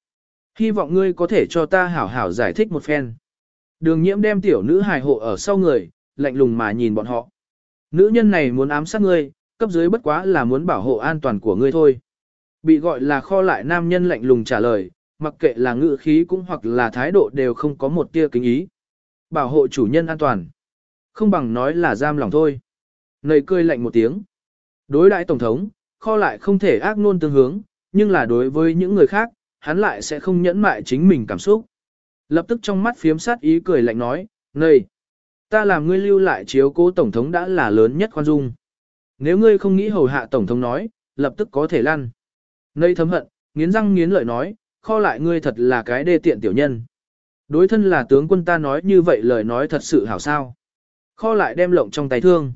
Hy vọng ngươi có thể cho ta hảo hảo giải thích một phen. Đường nhiễm đem tiểu nữ hài hộ ở sau người, lạnh lùng mà nhìn bọn họ. Nữ nhân này muốn ám sát ngươi, cấp dưới bất quá là muốn bảo hộ an toàn của ngươi thôi. Bị gọi là kho lại nam nhân lạnh lùng trả lời, mặc kệ là ngữ khí cũng hoặc là thái độ đều không có một tia kính ý. Bảo hộ chủ nhân an toàn. Không bằng nói là giam lòng thôi. Nầy cười lạnh một tiếng. Đối đại tổng thống, kho lại không thể ác nôn tương hướng, nhưng là đối với những người khác, hắn lại sẽ không nhẫn mại chính mình cảm xúc. Lập tức trong mắt phiếm sát ý cười lạnh nói, nầy ta làm ngươi lưu lại chiếu cố tổng thống đã là lớn nhất khoan dung. Nếu ngươi không nghĩ hầu hạ tổng thống nói, lập tức có thể lăn. Nây thấm hận, nghiến răng nghiến lợi nói, kho lại ngươi thật là cái đê tiện tiểu nhân. Đối thân là tướng quân ta nói như vậy lời nói thật sự hảo sao. Kho lại đem lộng trong tay thương.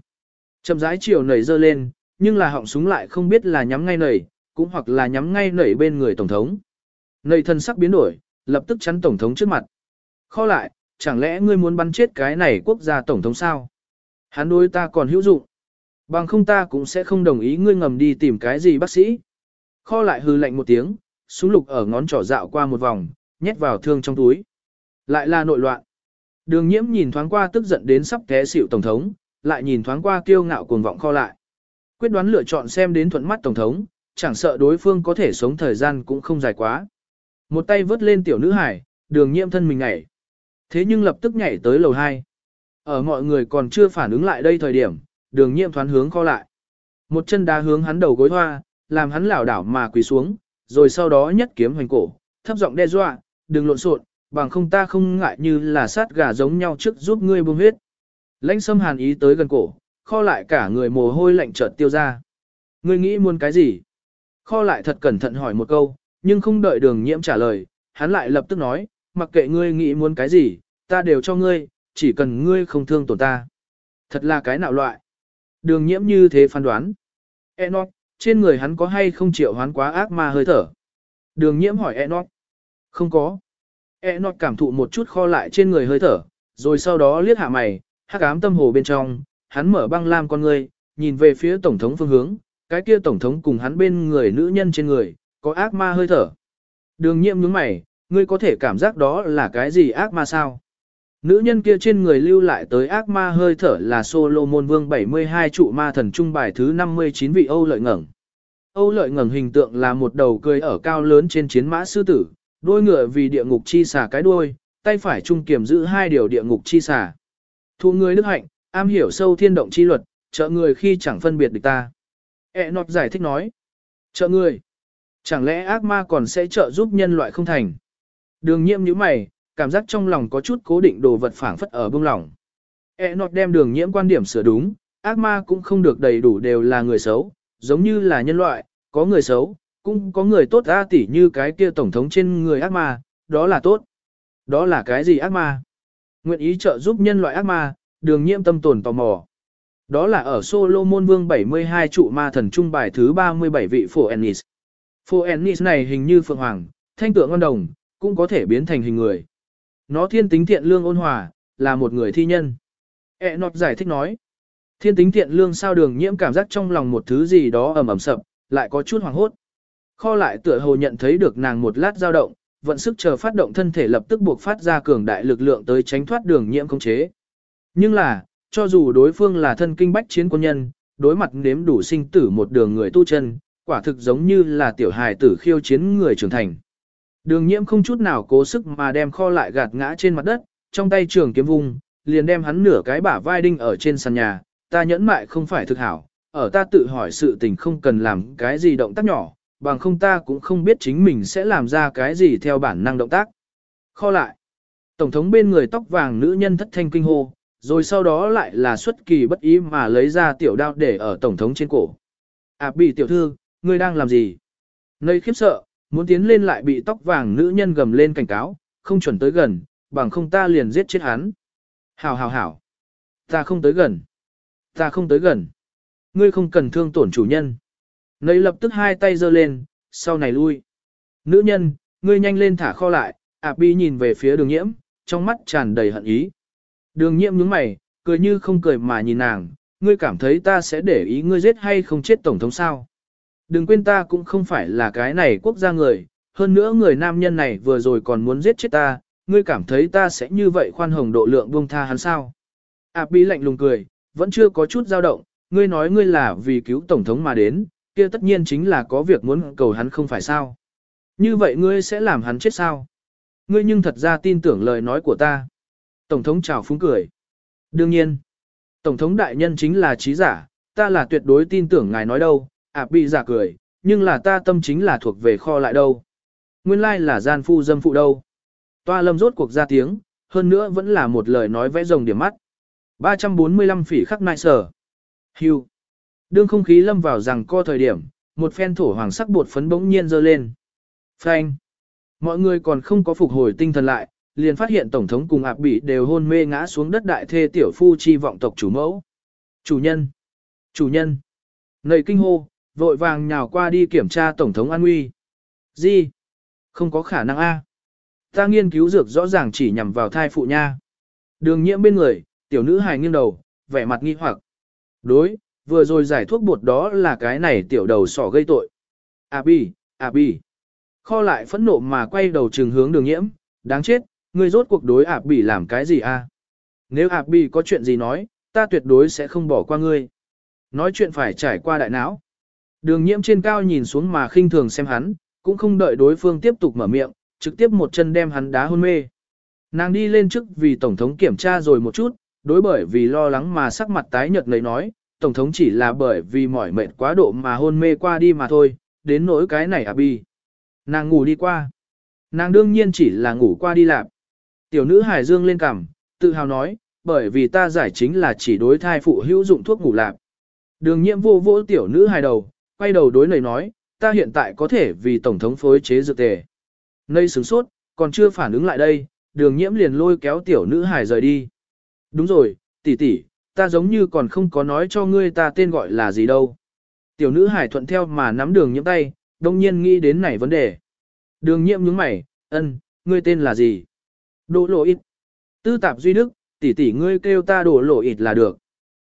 Chậm rãi chiều nảy dơ lên, nhưng là họng súng lại không biết là nhắm ngay nảy, cũng hoặc là nhắm ngay nảy bên người tổng thống. Nảy thân sắc biến đổi, lập tức chắn tổng thống trước mặt. Kho lại, chẳng lẽ ngươi muốn bắn chết cái này quốc gia tổng thống sao? Hắn đối ta còn hữu dụng. Bằng không ta cũng sẽ không đồng ý ngươi ngầm đi tìm cái gì bác sĩ. Kho lại hư lạnh một tiếng, súng lục ở ngón trỏ dạo qua một vòng, nhét vào thương trong túi. Lại là nội loạn. Đường nhiễm nhìn thoáng qua tức giận đến sắp té xỉu tổng thống, lại nhìn thoáng qua kiêu ngạo cuồng vọng kho lại. Quyết đoán lựa chọn xem đến thuận mắt tổng thống, chẳng sợ đối phương có thể sống thời gian cũng không dài quá. Một tay vớt lên tiểu nữ hải, đường nhiễm thân mình ngảy. Thế nhưng lập tức nhảy tới lầu 2. Ở mọi người còn chưa phản ứng lại đây thời điểm, đường nhiễm thoán hướng kho lại. Một chân đá hướng hắn đầu gối hoa, làm hắn lảo đảo mà quỳ xuống, rồi sau đó nhất kiếm hoành cổ, thấp giọng đe dọa, đừng lộn xộn, bằng không ta không ngại như là sát gà giống nhau trước giúp ngươi buông huyết. Lãnh sâm hàn ý tới gần cổ, kho lại cả người mồ hôi lạnh chợt tiêu ra. Ngươi nghĩ muốn cái gì? Kho lại thật cẩn thận hỏi một câu, nhưng không đợi đường nhiễm trả lời, hắn lại lập tức nói, mặc kệ ngươi nghĩ muốn cái gì, ta đều cho ngươi, chỉ cần ngươi không thương tổn ta. Thật là cái nạo loại. Đường nhiễm như thế phán đoán. Enoch, trên người hắn có hay không triệu hoán quá ác ma hơi thở? Đường nhiễm hỏi Enoch. Không có. Enoch cảm thụ một chút kho lại trên người hơi thở, rồi sau đó liếc hạ mày, hắc ám tâm hồ bên trong, hắn mở băng lam con ngươi, nhìn về phía tổng thống phương hướng, cái kia tổng thống cùng hắn bên người nữ nhân trên người, có ác ma hơi thở. Đường nhiễm nhướng mày, ngươi có thể cảm giác đó là cái gì ác ma sao? Nữ nhân kia trên người lưu lại tới ác ma hơi thở là Solomon Vương 72 trụ ma thần trung bài thứ 59 vị Âu lợi ngẩng. Âu lợi ngẩng hình tượng là một đầu cười ở cao lớn trên chiến mã sư tử, đôi ngựa vì địa ngục chi xà cái đuôi, tay phải trung kiểm giữ hai điều địa ngục chi xà. Thu người đức hạnh, am hiểu sâu thiên động chi luật, trợ người khi chẳng phân biệt được ta. E nọt giải thích nói. Trợ người. Chẳng lẽ ác ma còn sẽ trợ giúp nhân loại không thành? Đường nhiễm nhíu mày, cảm giác trong lòng có chút cố định đồ vật phảng phất ở bông lỏng. E nọt đem đường nhiễm quan điểm sửa đúng, ác ma cũng không được đầy đủ đều là người xấu, giống như là nhân loại, có người xấu, cũng có người tốt ra tỉ như cái kia tổng thống trên người ác ma, đó là tốt. Đó là cái gì ác ma? Nguyện ý trợ giúp nhân loại ác ma, đường nhiễm tâm tồn tò mò. Đó là ở Solomon Vương 72 trụ ma thần trung bài thứ 37 vị Phổ Ennis. Phổ Ennis này hình như phượng hoàng, thanh tượng ngon đồng, cũng có thể biến thành hình người. Nó thiên tính thiện lương ôn hòa, là một người thi nhân. E nọt giải thích nói. Thiên tính thiện lương sao đường nhiễm cảm giác trong lòng một thứ gì đó ầm ầm sập, lại có chút hoàng hốt. Kho lại tựa hồ nhận thấy được nàng một lát dao động, vận sức chờ phát động thân thể lập tức buộc phát ra cường đại lực lượng tới tránh thoát đường nhiễm khống chế. Nhưng là, cho dù đối phương là thân kinh bách chiến quân nhân, đối mặt nếm đủ sinh tử một đường người tu chân, quả thực giống như là tiểu hài tử khiêu chiến người trưởng thành. Đường nhiễm không chút nào cố sức mà đem kho lại gạt ngã trên mặt đất, trong tay trường kiếm vung, liền đem hắn nửa cái bả vai đinh ở trên sàn nhà, ta nhẫn mại không phải thực hảo, ở ta tự hỏi sự tình không cần làm cái gì động tác nhỏ, bằng không ta cũng không biết chính mình sẽ làm ra cái gì theo bản năng động tác. Kho lại. Tổng thống bên người tóc vàng nữ nhân thất thanh kinh hô, rồi sau đó lại là xuất kỳ bất ý mà lấy ra tiểu đao để ở tổng thống trên cổ. À bị tiểu thư, ngươi đang làm gì? Nơi khiếp sợ, muốn tiến lên lại bị tóc vàng nữ nhân gầm lên cảnh cáo, không chuẩn tới gần, bằng không ta liền giết chết hắn. Hảo hảo hảo. Ta không tới gần. Ta không tới gần. Ngươi không cần thương tổn chủ nhân. Nấy lập tức hai tay giơ lên, sau này lui. Nữ nhân, ngươi nhanh lên thả kho lại, ạp bi nhìn về phía đường nhiễm, trong mắt tràn đầy hận ý. Đường nhiễm nhướng mày, cười như không cười mà nhìn nàng, ngươi cảm thấy ta sẽ để ý ngươi giết hay không chết tổng thống sao. Đừng quên ta cũng không phải là cái này quốc gia người, hơn nữa người nam nhân này vừa rồi còn muốn giết chết ta, ngươi cảm thấy ta sẽ như vậy khoan hồng độ lượng buông tha hắn sao. À bí lạnh lùng cười, vẫn chưa có chút dao động, ngươi nói ngươi là vì cứu tổng thống mà đến, kia tất nhiên chính là có việc muốn cầu hắn không phải sao. Như vậy ngươi sẽ làm hắn chết sao? Ngươi nhưng thật ra tin tưởng lời nói của ta. Tổng thống chào phúng cười. Đương nhiên, Tổng thống đại nhân chính là trí giả, ta là tuyệt đối tin tưởng ngài nói đâu, ạ bị giả cười, nhưng là ta tâm chính là thuộc về kho lại đâu. Nguyên lai là gian phu dâm phụ đâu. Toa lâm rốt cuộc ra tiếng, hơn nữa vẫn là một lời nói vẽ rồng điểm mắt. 345 phỉ khắc nại sở. Hưu. Đương không khí lâm vào rằng co thời điểm, một phen thổ hoàng sắc bột phấn bỗng nhiên dơ lên. Phanh. Mọi người còn không có phục hồi tinh thần lại, liền phát hiện Tổng thống cùng ạp bị đều hôn mê ngã xuống đất đại thê tiểu phu chi vọng tộc chủ mẫu. Chủ nhân! Chủ nhân! Nầy kinh hô, vội vàng nhào qua đi kiểm tra Tổng thống an nguy. Gì? Không có khả năng a. Ta nghiên cứu dược rõ ràng chỉ nhằm vào thai phụ nha. Đường nhiễm bên người, tiểu nữ hài nghiêng đầu, vẻ mặt nghi hoặc. Đối, vừa rồi giải thuốc bột đó là cái này tiểu đầu sỏ gây tội. À bì, à bì. Kho lại phẫn nộ mà quay đầu trừng hướng đường nhiễm, đáng chết, ngươi rốt cuộc đối ạp bỉ làm cái gì a? Nếu ạp bỉ có chuyện gì nói, ta tuyệt đối sẽ không bỏ qua ngươi. Nói chuyện phải trải qua đại não. Đường nhiễm trên cao nhìn xuống mà khinh thường xem hắn, cũng không đợi đối phương tiếp tục mở miệng, trực tiếp một chân đem hắn đá hôn mê. Nàng đi lên trước vì Tổng thống kiểm tra rồi một chút, đối bởi vì lo lắng mà sắc mặt tái nhợt lấy nói, Tổng thống chỉ là bởi vì mỏi mệt quá độ mà hôn mê qua đi mà thôi, đến nỗi cái này à bi. Nàng ngủ đi qua. Nàng đương nhiên chỉ là ngủ qua đi lạp. Tiểu nữ Hải Dương lên cằm, tự hào nói, bởi vì ta giải chính là chỉ đối thai phụ hữu dụng thuốc ngủ lạp. Đường nhiệm vô vô tiểu nữ hài đầu, quay đầu đối nầy nói, ta hiện tại có thể vì tổng thống phối chế dược tề. Nây sướng sốt, còn chưa phản ứng lại đây, đường nhiễm liền lôi kéo tiểu nữ hài rời đi. Đúng rồi, tỷ tỷ, ta giống như còn không có nói cho ngươi ta tên gọi là gì đâu. Tiểu nữ hải thuận theo mà nắm đường nhiễm tay, đông nhiên nghĩ đến này vấn đề. Đường nhiễm nhướng mày, ân, ngươi tên là gì? Đỗ lộ ít. Tư tạp duy đức, tỷ tỷ ngươi kêu ta đổ lộ ít là được.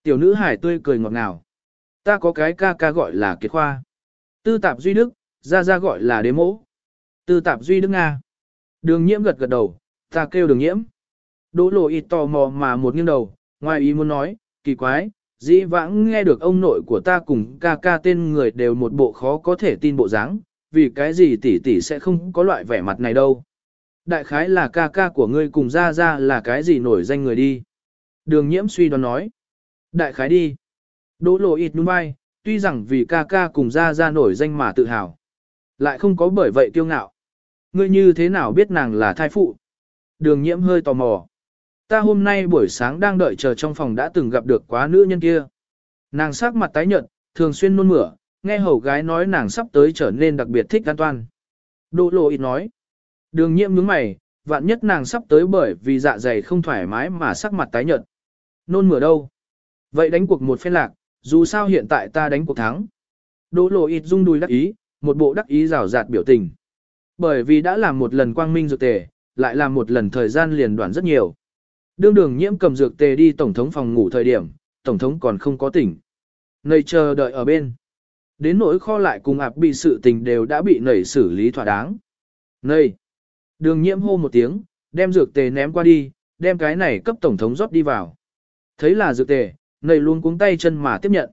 Tiểu nữ hải tươi cười ngọt ngào. Ta có cái ca ca gọi là kiệt khoa. Tư tạp duy đức, ra ra gọi là đế mỗ. Tư tạp duy đức Nga. Đường nhiễm gật gật đầu, ta kêu đường nhiễm. Đỗ lộ ít tò mò mà một nghiêng đầu, ngoài ý muốn nói, kỳ quái, dĩ vãng nghe được ông nội của ta cùng ca ca tên người đều một bộ khó có thể tin bộ dáng, vì cái gì tỷ tỷ sẽ không có loại vẻ mặt này đâu. Đại khái là ca ca của ngươi cùng ra ra là cái gì nổi danh người đi. Đường nhiễm suy đoán nói. Đại khái đi. Đỗ lộ ít nhún vai, tuy rằng vì ca ca cùng ra ra nổi danh mà tự hào. Lại không có bởi vậy kiêu ngạo. Ngươi như thế nào biết nàng là thai phụ? Đường nhiễm hơi tò mò. Ta hôm nay buổi sáng đang đợi chờ trong phòng đã từng gặp được quá nữ nhân kia. Nàng sắc mặt tái nhợt, thường xuyên nôn mửa, nghe hầu gái nói nàng sắp tới trở nên đặc biệt thích an toàn. Đỗ lộ ít nói. Đường nhiễm nhướng mày, vạn nhất nàng sắp tới bởi vì dạ dày không thoải mái mà sắc mặt tái nhợt. Nôn mửa đâu? Vậy đánh cuộc một phen lạc, dù sao hiện tại ta đánh cuộc thắng. Đỗ lộ ít rung đùi đắc ý, một bộ đắc ý rào rạt biểu tình. Bởi vì đã làm một lần quang minh dược tề, lại làm một lần thời gian liền đoạn rất nhiều. Đương đường nhiễm cầm dược tề đi tổng thống phòng ngủ thời điểm, tổng thống còn không có tỉnh. Nơi chờ đợi ở bên. Đến nỗi kho lại cùng ạp bị sự tình đều đã bị nảy xử lý thỏa đáng. Nơi. Đường nhiễm hô một tiếng, đem dược tề ném qua đi, đem cái này cấp tổng thống rót đi vào. Thấy là dược tề, nầy luôn cuống tay chân mà tiếp nhận.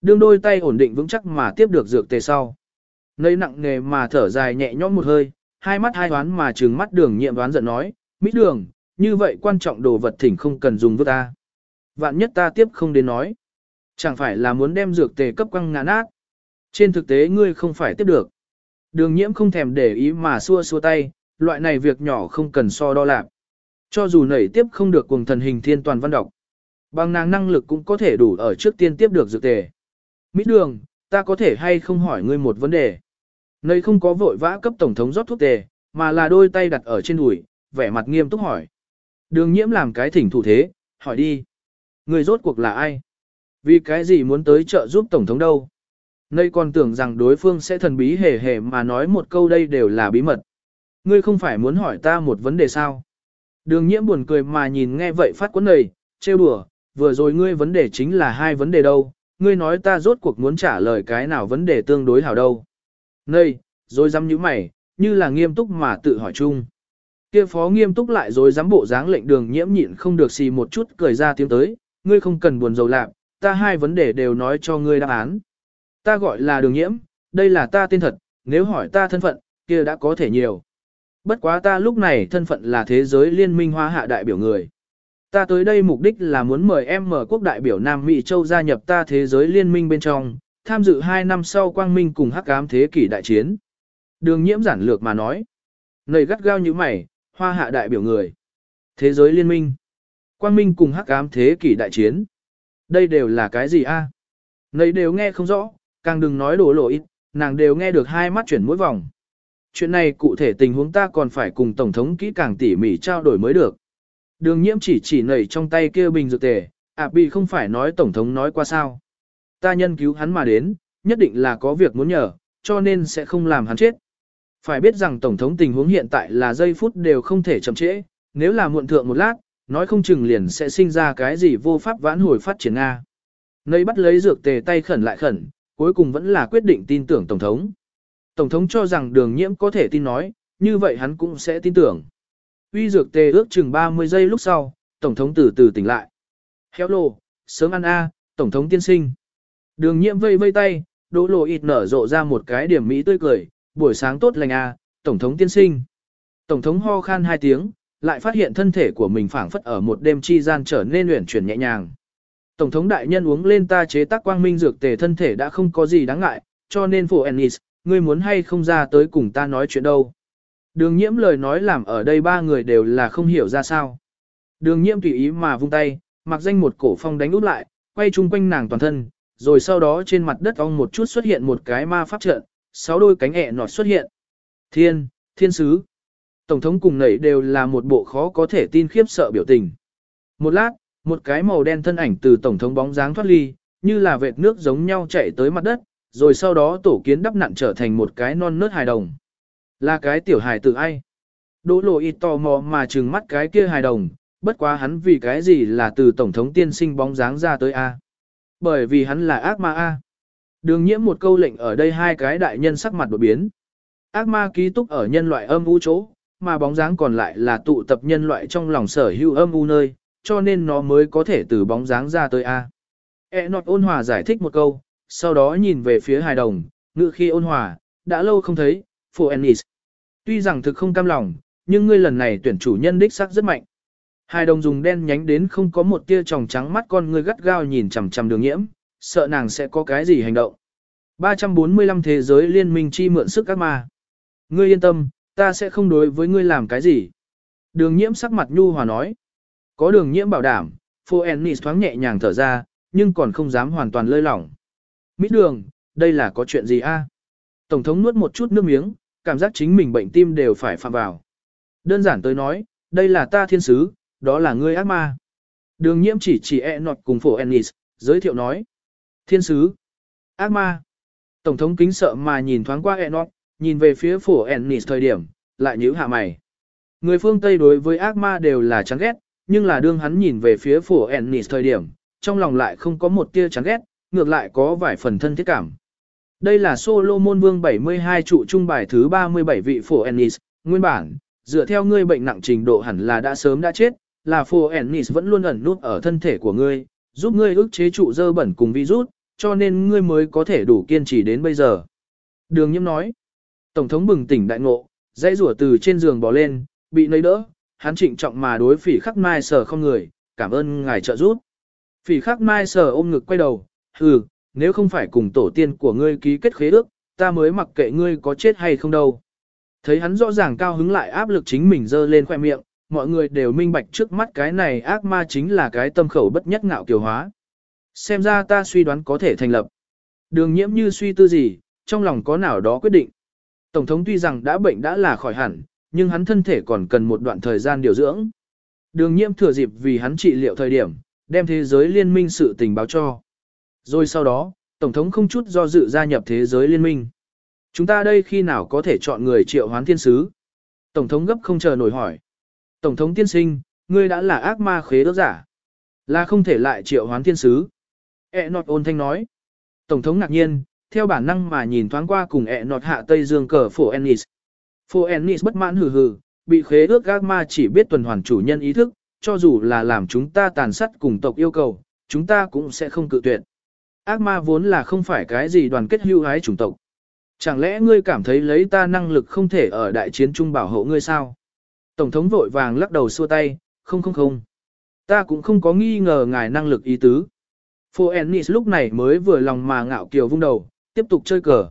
Đương đôi tay ổn định vững chắc mà tiếp được dược tề sau. Nầy nặng nghề mà thở dài nhẹ nhõm một hơi, hai mắt hai đoán mà trừng mắt đường nhiệm đoán giận nói, mỹ đường, như vậy quan trọng đồ vật thỉnh không cần dùng với ta. Vạn nhất ta tiếp không đến nói. Chẳng phải là muốn đem dược tề cấp quăng ngã nát. Trên thực tế ngươi không phải tiếp được. Đường nhiễm không thèm để ý mà xua xua tay, loại này việc nhỏ không cần so đo lạc. Cho dù nảy tiếp không được cùng thần hình thiên toàn văn đọc. Bằng nàng năng lực cũng có thể đủ ở trước tiên tiếp được dược tề. Mít đường, ta có thể hay không hỏi ngươi một vấn đề. Nơi không có vội vã cấp tổng thống rót thuốc tề, mà là đôi tay đặt ở trên đùi, vẻ mặt nghiêm túc hỏi. Đường nhiễm làm cái thỉnh thủ thế, hỏi đi. Người rốt cuộc là ai? Vì cái gì muốn tới trợ giúp tổng thống đâu? Nơi còn tưởng rằng đối phương sẽ thần bí hề hề mà nói một câu đây đều là bí mật. Ngươi không phải muốn hỏi ta một vấn đề sao? Đường nhiễm buồn cười mà nhìn nghe vậy phát quấn này, trêu đùa, vừa rồi ngươi vấn đề chính là hai vấn đề đâu, ngươi nói ta rốt cuộc muốn trả lời cái nào vấn đề tương đối hảo đâu. Này, rồi dám như mày, như là nghiêm túc mà tự hỏi chung. Kia phó nghiêm túc lại rồi dám bộ dáng lệnh đường nhiễm nhịn không được xì một chút cười ra tiếng tới, ngươi không cần buồn rầu lạc, ta hai vấn đề đều nói cho ngươi đáp án. Ta gọi là đường nhiễm, đây là ta tên thật, nếu hỏi ta thân phận, kia đã có thể nhiều. Bất quá ta lúc này thân phận là thế giới liên minh hoa hạ đại biểu người. Ta tới đây mục đích là muốn mời em mở quốc đại biểu Nam Mỹ Châu gia nhập ta thế giới liên minh bên trong, tham dự 2 năm sau quang minh cùng hắc ám thế kỷ đại chiến. Đường nhiễm giản lược mà nói. Nầy gắt gao như mày, hoa hạ đại biểu người. Thế giới liên minh. Quang minh cùng hắc ám thế kỷ đại chiến. Đây đều là cái gì a? À? Nầy đều nghe không rõ, càng đừng nói đổ lộ ít, nàng đều nghe được hai mắt chuyển mỗi vòng. Chuyện này cụ thể tình huống ta còn phải cùng Tổng thống kỹ càng tỉ mỉ trao đổi mới được. Đường nhiễm chỉ chỉ nảy trong tay kia bình dược tề, ạ à, bị không phải nói Tổng thống nói qua sao. Ta nhân cứu hắn mà đến, nhất định là có việc muốn nhờ, cho nên sẽ không làm hắn chết. Phải biết rằng Tổng thống tình huống hiện tại là giây phút đều không thể chậm trễ, nếu là muộn thượng một lát, nói không chừng liền sẽ sinh ra cái gì vô pháp vãn hồi phát triển Nga. Nơi bắt lấy dược tề tay khẩn lại khẩn, cuối cùng vẫn là quyết định tin tưởng Tổng thống. Tổng thống cho rằng đường nhiễm có thể tin nói, như vậy hắn cũng sẽ tin tưởng. Uy dược tê ước chừng 30 giây lúc sau, Tổng thống từ từ tỉnh lại. Hello, sớm ăn a, Tổng thống tiên sinh. Đường nhiễm vây vây tay, đỗ lộ ít nở rộ ra một cái điểm mỹ tươi cười, buổi sáng tốt lành a, Tổng thống tiên sinh. Tổng thống ho khan hai tiếng, lại phát hiện thân thể của mình phảng phất ở một đêm chi gian trở nên luyện chuyển nhẹ nhàng. Tổng thống đại nhân uống lên ta chế tác quang minh dược tề thân thể đã không có gì đáng ngại, cho nên phụ Ennis, ngươi muốn hay không ra tới cùng ta nói chuyện đâu. Đường nhiễm lời nói làm ở đây ba người đều là không hiểu ra sao. Đường nhiễm tùy ý mà vung tay, mặc danh một cổ phong đánh út lại, quay chung quanh nàng toàn thân, rồi sau đó trên mặt đất ong một chút xuất hiện một cái ma pháp trận, sáu đôi cánh ẹ nọt xuất hiện. Thiên, thiên sứ. Tổng thống cùng nảy đều là một bộ khó có thể tin khiếp sợ biểu tình. Một lát, một cái màu đen thân ảnh từ tổng thống bóng dáng thoát ly, như là vệt nước giống nhau chạy tới mặt đất, rồi sau đó tổ kiến đắp nặn trở thành một cái non nớt hài đồng. Là cái tiểu hài tử ai? Đỗ lộ ít tò mò mà trừng mắt cái kia hài đồng, bất quá hắn vì cái gì là từ tổng thống tiên sinh bóng dáng ra tới A. Bởi vì hắn là ác ma A. Đường nhiễm một câu lệnh ở đây hai cái đại nhân sắc mặt đột biến. Ác ma ký túc ở nhân loại âm u chỗ, mà bóng dáng còn lại là tụ tập nhân loại trong lòng sở hữu âm u nơi, cho nên nó mới có thể từ bóng dáng ra tới A. E nọt ôn hòa giải thích một câu, sau đó nhìn về phía hài đồng, ngự khi ôn hòa, đã lâu không thấy, Phổ Ennis. Tuy rằng thực không cam lòng, nhưng ngươi lần này tuyển chủ nhân đích sắc rất mạnh. Hai đồng dùng đen nhánh đến không có một tia tròng trắng mắt con ngươi gắt gao nhìn chằm chằm đường nhiễm, sợ nàng sẽ có cái gì hành động. 345 thế giới liên minh chi mượn sức các ma. Ngươi yên tâm, ta sẽ không đối với ngươi làm cái gì. Đường nhiễm sắc mặt nhu hòa nói. Có đường nhiễm bảo đảm, Phô Ennis thoáng nhẹ nhàng thở ra, nhưng còn không dám hoàn toàn lơi lỏng. mỹ đường, đây là có chuyện gì a? Tổng thống nuốt một chút nước miếng, cảm giác chính mình bệnh tim đều phải phạm vào. Đơn giản tới nói, đây là ta thiên sứ, đó là ngươi ác ma. Đường nhiễm chỉ chỉ e nọt cùng phổ Ennis, giới thiệu nói. Thiên sứ, ác ma. Tổng thống kính sợ mà nhìn thoáng qua e nọt, nhìn về phía phổ Ennis thời điểm, lại nhíu hạ mày. Người phương Tây đối với ác ma đều là chán ghét, nhưng là đương hắn nhìn về phía phổ Ennis thời điểm, trong lòng lại không có một tia chán ghét, ngược lại có vài phần thân thiết cảm. Đây là Solomon Vương 72 trụ trung bài thứ 37 vị phổ Ennis, nguyên bản, dựa theo ngươi bệnh nặng trình độ hẳn là đã sớm đã chết, là phổ Ennis vẫn luôn ẩn nút ở thân thể của ngươi, giúp ngươi ức chế trụ dơ bẩn cùng virus, cho nên ngươi mới có thể đủ kiên trì đến bây giờ. Đường nhiễm nói, Tổng thống bừng tỉnh đại ngộ, dãy rủa từ trên giường bò lên, bị nấy đỡ, hắn trịnh trọng mà đối phỉ khắc mai sở không người, cảm ơn ngài trợ giúp. Phỉ khắc mai sở ôm ngực quay đầu, hừ, nếu không phải cùng tổ tiên của ngươi ký kết khế ước, ta mới mặc kệ ngươi có chết hay không đâu. Thấy hắn rõ ràng cao hứng lại áp lực chính mình dơ lên khoe miệng, mọi người đều minh bạch trước mắt cái này ác ma chính là cái tâm khẩu bất nhất ngạo kiều hóa. Xem ra ta suy đoán có thể thành lập. Đường nhiễm như suy tư gì, trong lòng có nào đó quyết định. Tổng thống tuy rằng đã bệnh đã là khỏi hẳn, nhưng hắn thân thể còn cần một đoạn thời gian điều dưỡng. Đường nhiễm thừa dịp vì hắn trị liệu thời điểm, đem thế giới liên minh sự tình báo cho. Rồi sau đó, Tổng thống không chút do dự gia nhập thế giới liên minh. Chúng ta đây khi nào có thể chọn người triệu hoán thiên sứ? Tổng thống gấp không chờ nổi hỏi. Tổng thống tiên sinh, ngươi đã là ác ma khế đốc giả. Là không thể lại triệu hoán thiên sứ. E nọt ôn thanh nói. Tổng thống ngạc nhiên, theo bản năng mà nhìn thoáng qua cùng E nọt hạ Tây Dương cờ phổ Ennis. Phổ Ennis bất mãn hừ hừ, bị khế ước ác ma chỉ biết tuần hoàn chủ nhân ý thức, cho dù là làm chúng ta tàn sát cùng tộc yêu cầu, chúng ta cũng sẽ không cự tuyệt. Ác ma vốn là không phải cái gì đoàn kết hưu hái chủng tộc. Chẳng lẽ ngươi cảm thấy lấy ta năng lực không thể ở đại chiến trung bảo hộ ngươi sao? Tổng thống vội vàng lắc đầu xua tay, không không không. Ta cũng không có nghi ngờ ngài năng lực ý tứ. Phô Ennis lúc này mới vừa lòng mà ngạo kiều vung đầu, tiếp tục chơi cờ.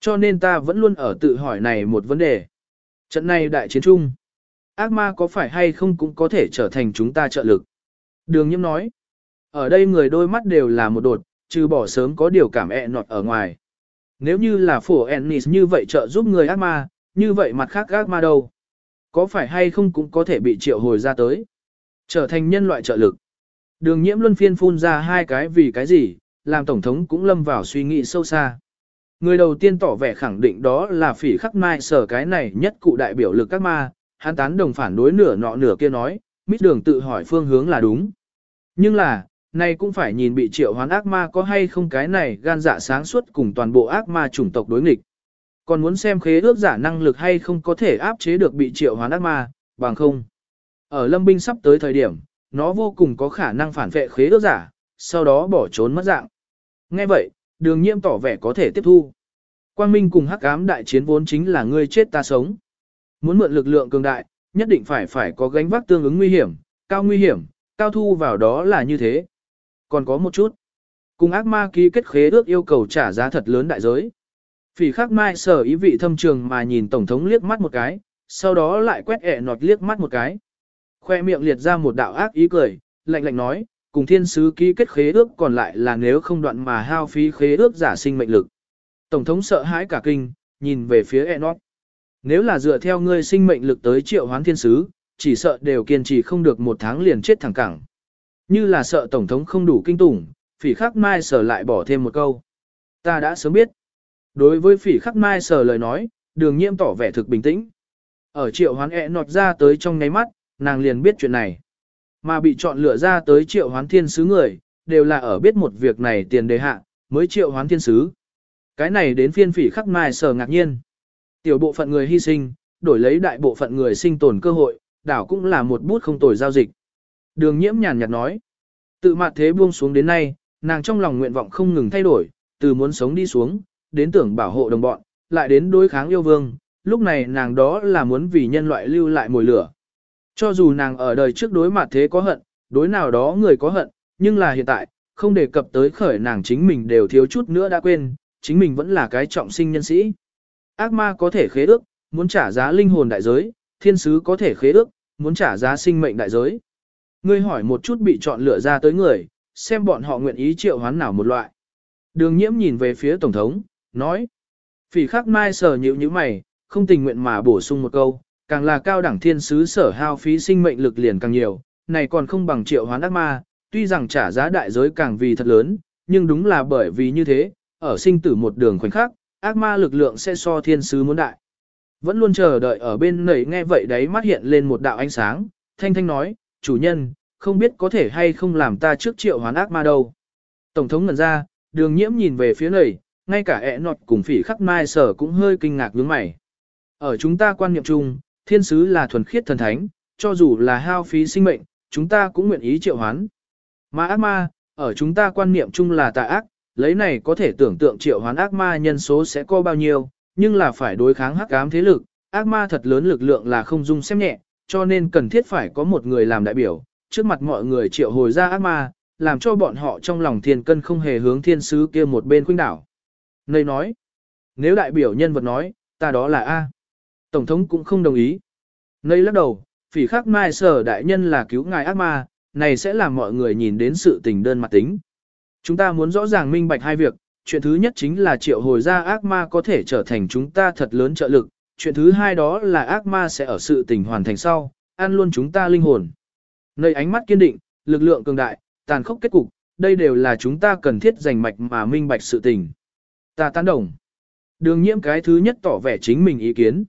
Cho nên ta vẫn luôn ở tự hỏi này một vấn đề. Trận này đại chiến Trung, ác ma có phải hay không cũng có thể trở thành chúng ta trợ lực. Đường nhiễm nói, ở đây người đôi mắt đều là một đột, trừ bỏ sớm có điều cảm ẹ nọt ở ngoài. Nếu như là phổ Ennis như vậy trợ giúp người ác ma, như vậy mặt khác ác ma đâu? Có phải hay không cũng có thể bị triệu hồi ra tới? Trở thành nhân loại trợ lực. Đường nhiễm luân phiên phun ra hai cái vì cái gì, làm Tổng thống cũng lâm vào suy nghĩ sâu xa. Người đầu tiên tỏ vẻ khẳng định đó là phỉ khắc mai sở cái này nhất cụ đại biểu lực các ma, hắn tán đồng phản đối nửa nọ nửa kia nói, mít đường tự hỏi phương hướng là đúng. Nhưng là, nay cũng phải nhìn bị triệu hoán ác ma có hay không cái này gan dạ sáng suốt cùng toàn bộ ác ma chủng tộc đối nghịch. Còn muốn xem khế ước giả năng lực hay không có thể áp chế được bị triệu hoán ác ma, bằng không. Ở lâm binh sắp tới thời điểm, nó vô cùng có khả năng phản vệ khế ước giả, sau đó bỏ trốn mất dạng. Nghe vậy, đường nhiễm tỏ vẻ có thể tiếp thu. Quang Minh cùng hắc ám đại chiến vốn chính là ngươi chết ta sống. Muốn mượn lực lượng cường đại, nhất định phải phải có gánh vác tương ứng nguy hiểm, cao nguy hiểm, cao thu vào đó là như thế. Còn có một chút. Cùng ác ma ký kết khế ước yêu cầu trả giá thật lớn đại giới. Phỉ khắc mai sở ý vị thâm trường mà nhìn Tổng thống liếc mắt một cái, sau đó lại quét ẹ nọt liếc mắt một cái. Khoe miệng liệt ra một đạo ác ý cười, lạnh lạnh nói, cùng thiên sứ ký kết khế ước còn lại là nếu không đoạn mà hao phí khế ước giả sinh mệnh lực. Tổng thống sợ hãi cả kinh, nhìn về phía Enoch. Nếu là dựa theo ngươi sinh mệnh lực tới triệu hoán thiên sứ, chỉ sợ đều kiên trì không được một tháng liền chết thẳng cẳng. Như là sợ Tổng thống không đủ kinh tủng, phỉ khắc mai sở lại bỏ thêm một câu. Ta đã sớm biết. Đối với phỉ khắc mai sở lời nói, đường nhiễm tỏ vẻ thực bình tĩnh. Ở triệu hoán ẹ nọt ra tới trong ngáy mắt, nàng liền biết chuyện này. Mà bị chọn lựa ra tới triệu hoán thiên sứ người, đều là ở biết một việc này tiền đề hạ, mới triệu hoán thiên sứ. Cái này đến phiên phỉ khắc mai sở ngạc nhiên. Tiểu bộ phận người hy sinh, đổi lấy đại bộ phận người sinh tồn cơ hội, đảo cũng là một bút không tồi giao dịch. Đường nhiễm nhàn nhạt nói. Tự mặt thế buông xuống đến nay, nàng trong lòng nguyện vọng không ngừng thay đổi, từ muốn sống đi xuống, đến tưởng bảo hộ đồng bọn, lại đến đối kháng yêu vương, lúc này nàng đó là muốn vì nhân loại lưu lại mồi lửa. Cho dù nàng ở đời trước đối mặt thế có hận, đối nào đó người có hận, nhưng là hiện tại, không đề cập tới khởi nàng chính mình đều thiếu chút nữa đã quên, chính mình vẫn là cái trọng sinh nhân sĩ. Ác ma có thể khế ước, muốn trả giá linh hồn đại giới, thiên sứ có thể khế ước, muốn trả giá sinh mệnh đại giới. Ngươi hỏi một chút bị chọn lựa ra tới người, xem bọn họ nguyện ý triệu hoán nào một loại. Đường nhiễm nhìn về phía Tổng thống, nói. Phỉ khắc mai sờ nhịu như mày, không tình nguyện mà bổ sung một câu, càng là cao đẳng thiên sứ sở hao phí sinh mệnh lực liền càng nhiều, này còn không bằng triệu hoán ác ma, tuy rằng trả giá đại giới càng vì thật lớn, nhưng đúng là bởi vì như thế, ở sinh tử một đường khoảnh khắc, ác ma lực lượng sẽ so thiên sứ muốn đại. Vẫn luôn chờ đợi ở bên nầy nghe vậy đấy mắt hiện lên một đạo ánh sáng, thanh thanh nói, chủ nhân, không biết có thể hay không làm ta trước triệu hoán ác ma đâu. Tổng thống ngần ra, đường nhiễm nhìn về phía lầy, ngay cả ẹ nọt cùng phỉ khắc mai sở cũng hơi kinh ngạc nhướng mày. Ở chúng ta quan niệm chung, thiên sứ là thuần khiết thần thánh, cho dù là hao phí sinh mệnh, chúng ta cũng nguyện ý triệu hoán. Mà ác ma, ở chúng ta quan niệm chung là tà ác, lấy này có thể tưởng tượng triệu hoán ác ma nhân số sẽ có bao nhiêu, nhưng là phải đối kháng hắc ám thế lực, ác ma thật lớn lực lượng là không dung xem nhẹ, cho nên cần thiết phải có một người làm đại biểu, trước mặt mọi người triệu hồi ra ác ma, làm cho bọn họ trong lòng thiên cân không hề hướng thiên sứ kia một bên khuynh đảo. Nơi nói, nếu đại biểu nhân vật nói, ta đó là A. Tổng thống cũng không đồng ý. Nơi lắc đầu, phỉ khắc mai sở đại nhân là cứu ngài ác ma, này sẽ làm mọi người nhìn đến sự tình đơn mặt tính. Chúng ta muốn rõ ràng minh bạch hai việc, chuyện thứ nhất chính là triệu hồi ra ác ma có thể trở thành chúng ta thật lớn trợ lực, chuyện thứ hai đó là ác ma sẽ ở sự tình hoàn thành sau, ăn luôn chúng ta linh hồn. Nơi ánh mắt kiên định, lực lượng cường đại, tàn khốc kết cục, đây đều là chúng ta cần thiết giành mạch mà minh bạch sự tình. Ta tán đồng. Đường nhiễm cái thứ nhất tỏ vẻ chính mình ý kiến.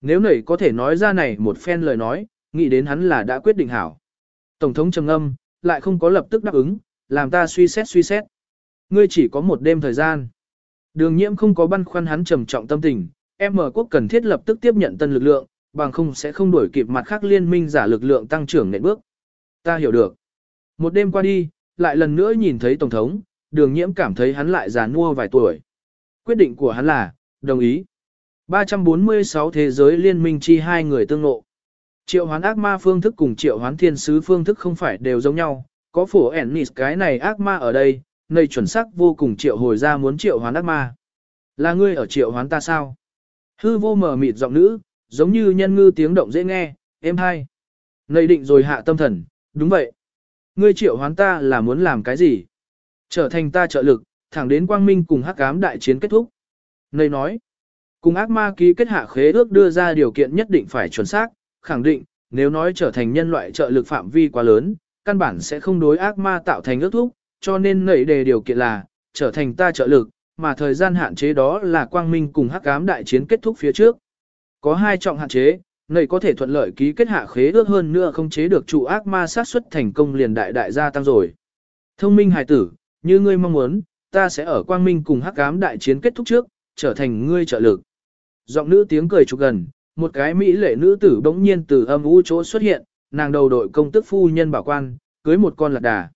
Nếu nảy có thể nói ra này một phen lời nói, nghĩ đến hắn là đã quyết định hảo. Tổng thống trầm âm, lại không có lập tức đáp ứng, làm ta suy xét suy xét. Ngươi chỉ có một đêm thời gian. Đường nhiễm không có băn khoăn hắn trầm trọng tâm tình, M quốc cần thiết lập tức tiếp nhận tân lực lượng, bằng không sẽ không đuổi kịp mặt khác liên minh giả lực lượng tăng trưởng nền bước. Ta hiểu được. Một đêm qua đi, lại lần nữa nhìn thấy Tổng thống, đường nhiễm cảm thấy hắn lại già nua vài tuổi. Quyết định của hắn là, đồng ý. 346 thế giới liên minh chi hai người tương ngộ. Triệu hoán ác ma phương thức cùng triệu hoán thiên sứ phương thức không phải đều giống nhau, có phổ Ennis cái này ác ma ở đây, nơi chuẩn xác vô cùng triệu hồi ra muốn triệu hoán ác ma. Là ngươi ở triệu hoán ta sao? Hư vô mờ mịt giọng nữ, giống như nhân ngư tiếng động dễ nghe, êm hay. Nầy định rồi hạ tâm thần, đúng vậy. Ngươi triệu hoán ta là muốn làm cái gì? Trở thành ta trợ lực, thẳng đến quang minh cùng hắc ám đại chiến kết thúc. Nầy nói, cùng ác ma ký kết hạ khế ước đưa ra điều kiện nhất định phải chuẩn xác, khẳng định, nếu nói trở thành nhân loại trợ lực phạm vi quá lớn, căn bản sẽ không đối ác ma tạo thành ước thúc, cho nên nầy đề điều kiện là, trở thành ta trợ lực, mà thời gian hạn chế đó là quang minh cùng hắc ám đại chiến kết thúc phía trước. Có hai trọng hạn chế, nầy có thể thuận lợi ký kết hạ khế ước hơn nữa không chế được trụ ác ma sát xuất thành công liền đại đại gia tăng rồi. Thông minh hài tử, như ngươi mong muốn, ta sẽ ở quang minh cùng hắc ám đại chiến kết thúc trước, trở thành ngươi trợ lực. Giọng nữ tiếng cười chụp gần, một cái mỹ lệ nữ tử bỗng nhiên từ âm u chỗ xuất hiện, nàng đầu đội công tức phu nhân bảo quan, cưới một con lạc đà.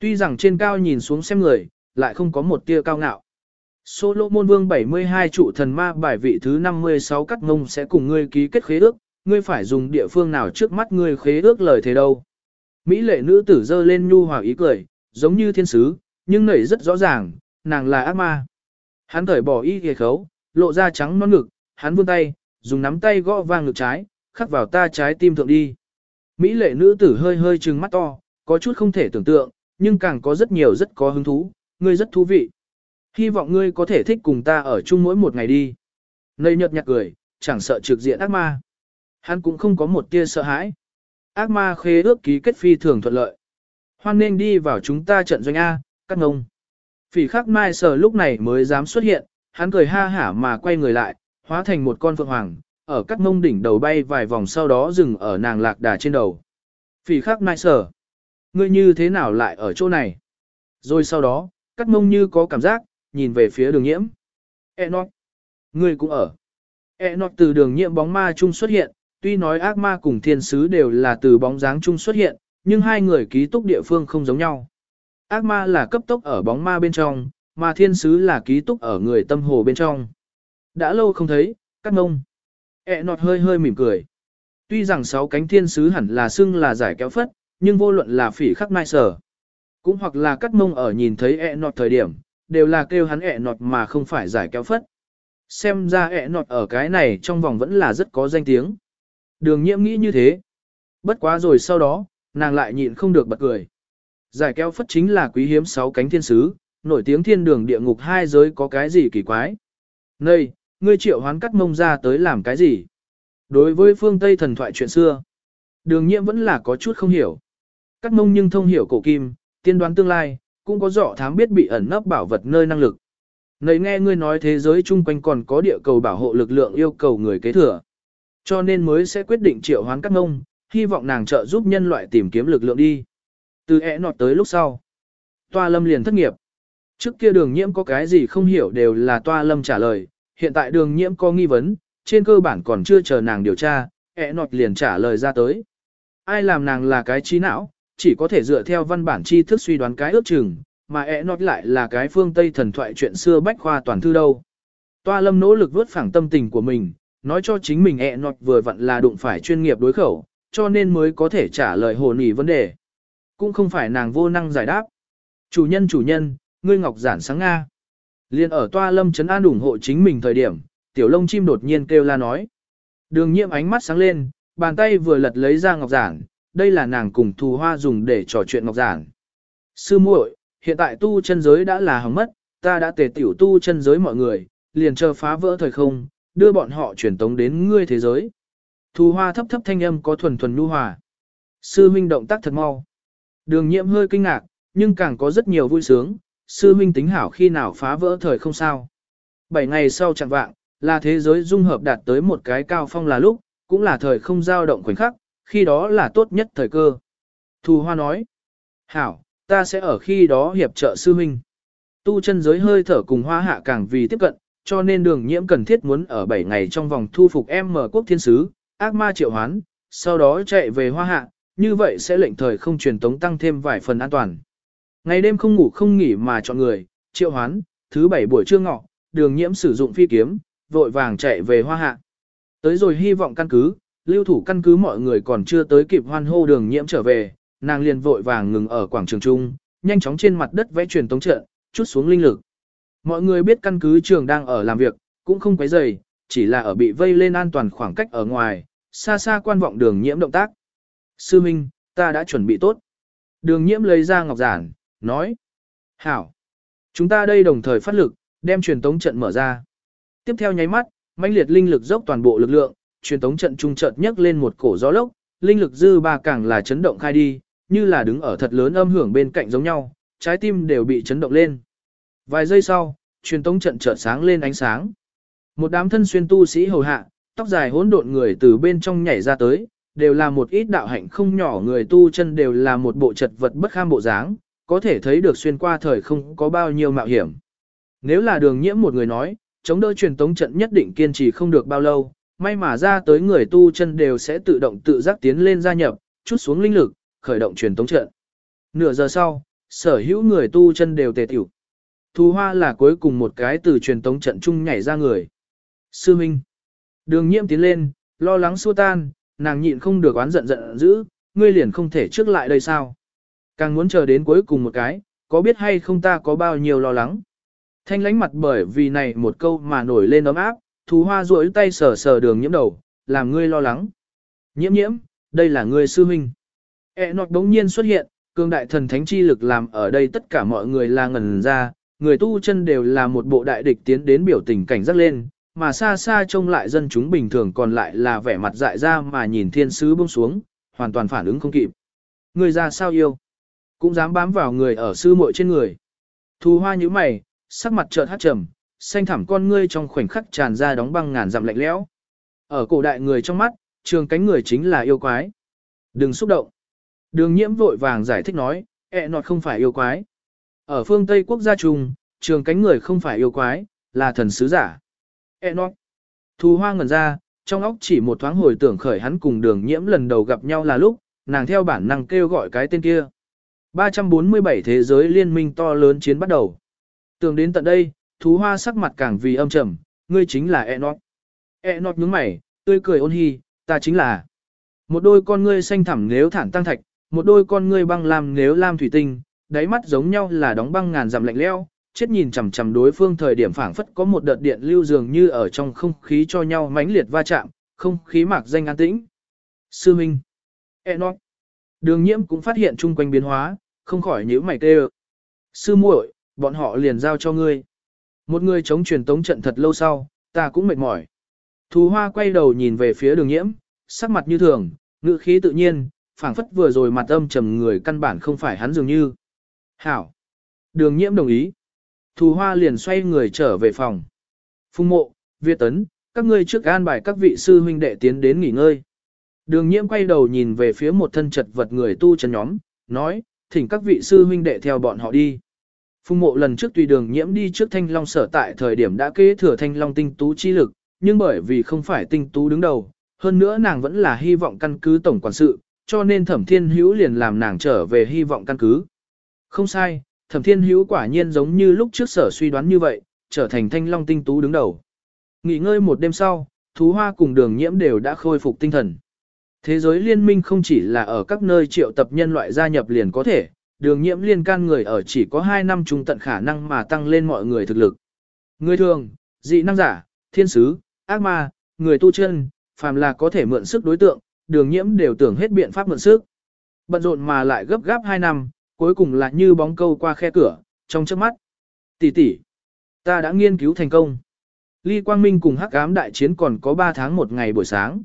Tuy rằng trên cao nhìn xuống xem người, lại không có một tia cao ngạo. Solomon Vương 72 trụ thần ma bài vị thứ 56 cắt ngông sẽ cùng ngươi ký kết khế ước, ngươi phải dùng địa phương nào trước mắt ngươi khế ước lời thế đâu. Mỹ lệ nữ tử dơ lên nhu hòa ý cười, giống như thiên sứ, nhưng nảy rất rõ ràng, nàng là ác ma. Hắn thởi bỏ y ghề khấu, lộ ra trắng non ngực, hắn vươn tay, dùng nắm tay gõ vang ngực trái, khắc vào ta trái tim thượng đi. Mỹ lệ nữ tử hơi hơi trừng mắt to, có chút không thể tưởng tượng, nhưng càng có rất nhiều rất có hứng thú, ngươi rất thú vị. Hy vọng ngươi có thể thích cùng ta ở chung mỗi một ngày đi. Nây nhợt nhạt cười, chẳng sợ trực diện ác ma. Hắn cũng không có một tia sợ hãi. Ác ma khế ước ký kết phi thường thuận lợi. Hoan nên đi vào chúng ta trận doanh A, cắt ngông. Phỉ khắc mai sở lúc này mới dám xuất hiện, hắn cười ha hả mà quay người lại, hóa thành một con phượng hoàng, ở cắt ngông đỉnh đầu bay vài vòng sau đó dừng ở nàng lạc đà trên đầu. Phỉ khắc mai sở ngươi như thế nào lại ở chỗ này? Rồi sau đó, cắt ngông như có cảm giác, nhìn về phía đường nhiễm. Enoch, ngươi cũng ở. Enoch từ đường nhiễm bóng ma chung xuất hiện, tuy nói ác ma cùng thiên sứ đều là từ bóng dáng chung xuất hiện, nhưng hai người ký túc địa phương không giống nhau. Ác ma là cấp tốc ở bóng ma bên trong, mà thiên sứ là ký túc ở người tâm hồ bên trong. Đã lâu không thấy, cắt mông. E nọt hơi hơi mỉm cười. Tuy rằng sáu cánh thiên sứ hẳn là xưng là giải kéo phất, nhưng vô luận là phỉ khắc mai sở. Cũng hoặc là cắt mông ở nhìn thấy E nọt thời điểm, đều là kêu hắn ẹ nọt mà không phải giải kéo phất. Xem ra ẹ nọt ở cái này trong vòng vẫn là rất có danh tiếng. Đường nhiễm nghĩ như thế. Bất quá rồi sau đó, nàng lại nhịn không được bật cười. Giải kéo phất chính là quý hiếm sáu cánh thiên sứ, nổi tiếng thiên đường địa ngục hai giới có cái gì kỳ quái. Này, ngươi triệu hoán cắt mông ra tới làm cái gì? Đối với phương Tây thần thoại chuyện xưa, đường nhiễm vẫn là có chút không hiểu. Cắt mông nhưng thông hiểu cổ kim, tiên đoán tương lai, cũng có rõ thám biết bị ẩn nấp bảo vật nơi năng lực. Này nghe ngươi nói thế giới chung quanh còn có địa cầu bảo hộ lực lượng yêu cầu người kế thừa. Cho nên mới sẽ quyết định triệu hoán các ngông, hy vọng nàng trợ giúp nhân loại tìm kiếm lực lượng đi. Từ ẹ nọt tới lúc sau. Toa lâm liền thất nghiệp. Trước kia đường nhiễm có cái gì không hiểu đều là toa lâm trả lời, hiện tại đường nhiễm có nghi vấn, trên cơ bản còn chưa chờ nàng điều tra, ẹ nọt liền trả lời ra tới. Ai làm nàng là cái trí não, chỉ có thể dựa theo văn bản tri thức suy đoán cái ước chừng, mà e ẹ nọt lại là cái phương Tây thần thoại chuyện xưa bách khoa toàn thư đâu. Toa lâm nỗ lực vớt phẳng tâm tình của mình, nói cho chính mình e ẹ nọt vừa vặn là đụng phải chuyên nghiệp đối khẩu, cho nên mới có thể trả lời hồ nỉ vấn đề. Cũng không phải nàng vô năng giải đáp. Chủ nhân chủ nhân, ngươi ngọc giản sáng Nga. Liên ở toa lâm chấn an ủng hộ chính mình thời điểm, tiểu lông chim đột nhiên kêu la nói. Đường nhiễm ánh mắt sáng lên, bàn tay vừa lật lấy ra ngọc giản, đây là nàng cùng thù hoa dùng để trò chuyện ngọc giản. Sư muội, hiện tại tu chân giới đã là hỏng mất, ta đã tề tiểu tu chân giới mọi người, liền chờ phá vỡ thời không, đưa bọn họ truyền tống đến ngươi thế giới. Thù hoa thấp thấp thanh âm có thuần thuần nhu hòa. Sư huynh động tác thật mau. Đường nhiễm hơi kinh ngạc, nhưng càng có rất nhiều vui sướng, sư huynh tính hảo khi nào phá vỡ thời không sao. Bảy ngày sau chẳng vạng, là thế giới dung hợp đạt tới một cái cao phong là lúc, cũng là thời không giao động khoảnh khắc, khi đó là tốt nhất thời cơ. Thù Hoa nói, hảo, ta sẽ ở khi đó hiệp trợ sư huynh. Tu chân giới hơi thở cùng Hoa hạ càng vì tiếp cận, cho nên đường nhiễm cần thiết muốn ở 7 ngày trong vòng thu phục em mở quốc thiên sứ, ác ma triệu hoán, sau đó chạy về Hoa hạ, như vậy sẽ lệnh thời không truyền tống tăng thêm vài phần an toàn. Ngày đêm không ngủ không nghỉ mà chọn người, triệu hoán, thứ bảy buổi trưa ngọ, đường nhiễm sử dụng phi kiếm, vội vàng chạy về hoa hạ. Tới rồi hy vọng căn cứ, lưu thủ căn cứ mọi người còn chưa tới kịp hoan hô đường nhiễm trở về, nàng liền vội vàng ngừng ở quảng trường trung, nhanh chóng trên mặt đất vẽ truyền tống trận, chút xuống linh lực. Mọi người biết căn cứ trường đang ở làm việc, cũng không quấy rầy, chỉ là ở bị vây lên an toàn khoảng cách ở ngoài, xa xa quan vọng đường nhiễm động tác. Sư Minh, ta đã chuẩn bị tốt. Đường nhiễm lấy ra ngọc giản, nói. Hảo. Chúng ta đây đồng thời phát lực, đem truyền tống trận mở ra. Tiếp theo nháy mắt, mãnh liệt linh lực dốc toàn bộ lực lượng, truyền tống trận trung chợt nhấc lên một cổ gió lốc, linh lực dư ba càng là chấn động khai đi, như là đứng ở thật lớn âm hưởng bên cạnh giống nhau, trái tim đều bị chấn động lên. Vài giây sau, truyền tống trận chợt sáng lên ánh sáng. Một đám thân xuyên tu sĩ hầu hạ, tóc dài hỗn độn người từ bên trong nhảy ra tới, đều là một ít đạo hạnh không nhỏ người tu chân đều là một bộ chật vật bất kham bộ dáng, có thể thấy được xuyên qua thời không có bao nhiêu mạo hiểm. Nếu là đường nhiễm một người nói, chống đỡ truyền tống trận nhất định kiên trì không được bao lâu, may mà ra tới người tu chân đều sẽ tự động tự giác tiến lên gia nhập, chút xuống linh lực, khởi động truyền tống trận. Nửa giờ sau, sở hữu người tu chân đều tề tiểu. Thu hoa là cuối cùng một cái từ truyền tống trận chung nhảy ra người. Sư Minh. Đường nhiễm tiến lên, lo lắng xua tan, nàng nhịn không được oán giận giận dữ, ngươi liền không thể trước lại đây sao. Càng muốn chờ đến cuối cùng một cái, có biết hay không ta có bao nhiêu lo lắng. Thanh lánh mặt bởi vì này một câu mà nổi lên ấm áp, thú hoa duỗi tay sờ sờ đường nhiễm đầu, làm ngươi lo lắng. Nhiễm nhiễm, đây là ngươi sư huynh. E nọt đống nhiên xuất hiện, cường đại thần thánh chi lực làm ở đây tất cả mọi người là ngẩn ra, người tu chân đều là một bộ đại địch tiến đến biểu tình cảnh giác lên, mà xa xa trông lại dân chúng bình thường còn lại là vẻ mặt dại ra mà nhìn thiên sứ buông xuống, hoàn toàn phản ứng không kịp. Người ra sao yêu? Cũng dám bám vào người ở sư muội trên người. Thu hoa như mày, sắc mặt chợt hát trầm, xanh thẳm con ngươi trong khoảnh khắc tràn ra đóng băng ngàn dặm lạnh lẽo. Ở cổ đại người trong mắt, trường cánh người chính là yêu quái. Đừng xúc động. Đường nhiễm vội vàng giải thích nói, ẹ nọt không phải yêu quái. Ở phương Tây quốc gia trùng, trường cánh người không phải yêu quái, là thần sứ giả. Ẹ nọt. Thu hoa ngẩn ra, trong óc chỉ một thoáng hồi tưởng khởi hắn cùng đường nhiễm lần đầu gặp nhau là lúc, nàng theo bản năng kêu gọi cái tên kia. 347 thế giới liên minh to lớn chiến bắt đầu. Tưởng đến tận đây, thú hoa sắc mặt càng vì âm trầm, ngươi chính là Enoch. Enoch nhướng mày, tươi cười ôn hi, ta chính là. Một đôi con ngươi xanh thẳm nếu thản tăng thạch, một đôi con ngươi băng lam nếu lam thủy tinh, đáy mắt giống nhau là đóng băng ngàn dặm lạnh lẽo, chết nhìn chằm chằm đối phương thời điểm phảng phất có một đợt điện lưu dường như ở trong không khí cho nhau mãnh liệt va chạm, không khí mạc danh an tĩnh. Sư Minh, Enoch, đường nhiễm cũng phát hiện chung quanh biến hóa, không khỏi nhíu mày kêu. Sư muội, bọn họ liền giao cho ngươi. Một người chống truyền tống trận thật lâu sau, ta cũng mệt mỏi. Thù hoa quay đầu nhìn về phía đường nhiễm, sắc mặt như thường, ngữ khí tự nhiên, phảng phất vừa rồi mặt âm trầm người căn bản không phải hắn dường như. Hảo. Đường nhiễm đồng ý. Thù hoa liền xoay người trở về phòng. Phung mộ, Việt tấn, các ngươi trước an bài các vị sư huynh đệ tiến đến nghỉ ngơi. Đường nhiễm quay đầu nhìn về phía một thân chật vật người tu chân nhóm, nói, thỉnh các vị sư huynh đệ theo bọn họ đi. Phùng mộ lần trước tùy đường nhiễm đi trước thanh long sở tại thời điểm đã kế thừa thanh long tinh tú chi lực, nhưng bởi vì không phải tinh tú đứng đầu, hơn nữa nàng vẫn là hy vọng căn cứ tổng quản sự, cho nên thẩm thiên hữu liền làm nàng trở về hy vọng căn cứ. Không sai, thẩm thiên hữu quả nhiên giống như lúc trước sở suy đoán như vậy, trở thành thanh long tinh tú đứng đầu. Nghỉ ngơi một đêm sau, thú hoa cùng đường nhiễm đều đã khôi phục tinh thần. Thế giới liên minh không chỉ là ở các nơi triệu tập nhân loại gia nhập liền có thể, đường nhiễm liên can người ở chỉ có 2 năm trung tận khả năng mà tăng lên mọi người thực lực. Người thường, dị năng giả, thiên sứ, ác ma, người tu chân, phàm là có thể mượn sức đối tượng, đường nhiễm đều tưởng hết biện pháp mượn sức. Bận rộn mà lại gấp gáp 2 năm, cuối cùng là như bóng câu qua khe cửa, trong chớp mắt. Tỷ tỷ, ta đã nghiên cứu thành công. Ly Quang Minh cùng Hắc Ám đại chiến còn có 3 tháng một ngày buổi sáng.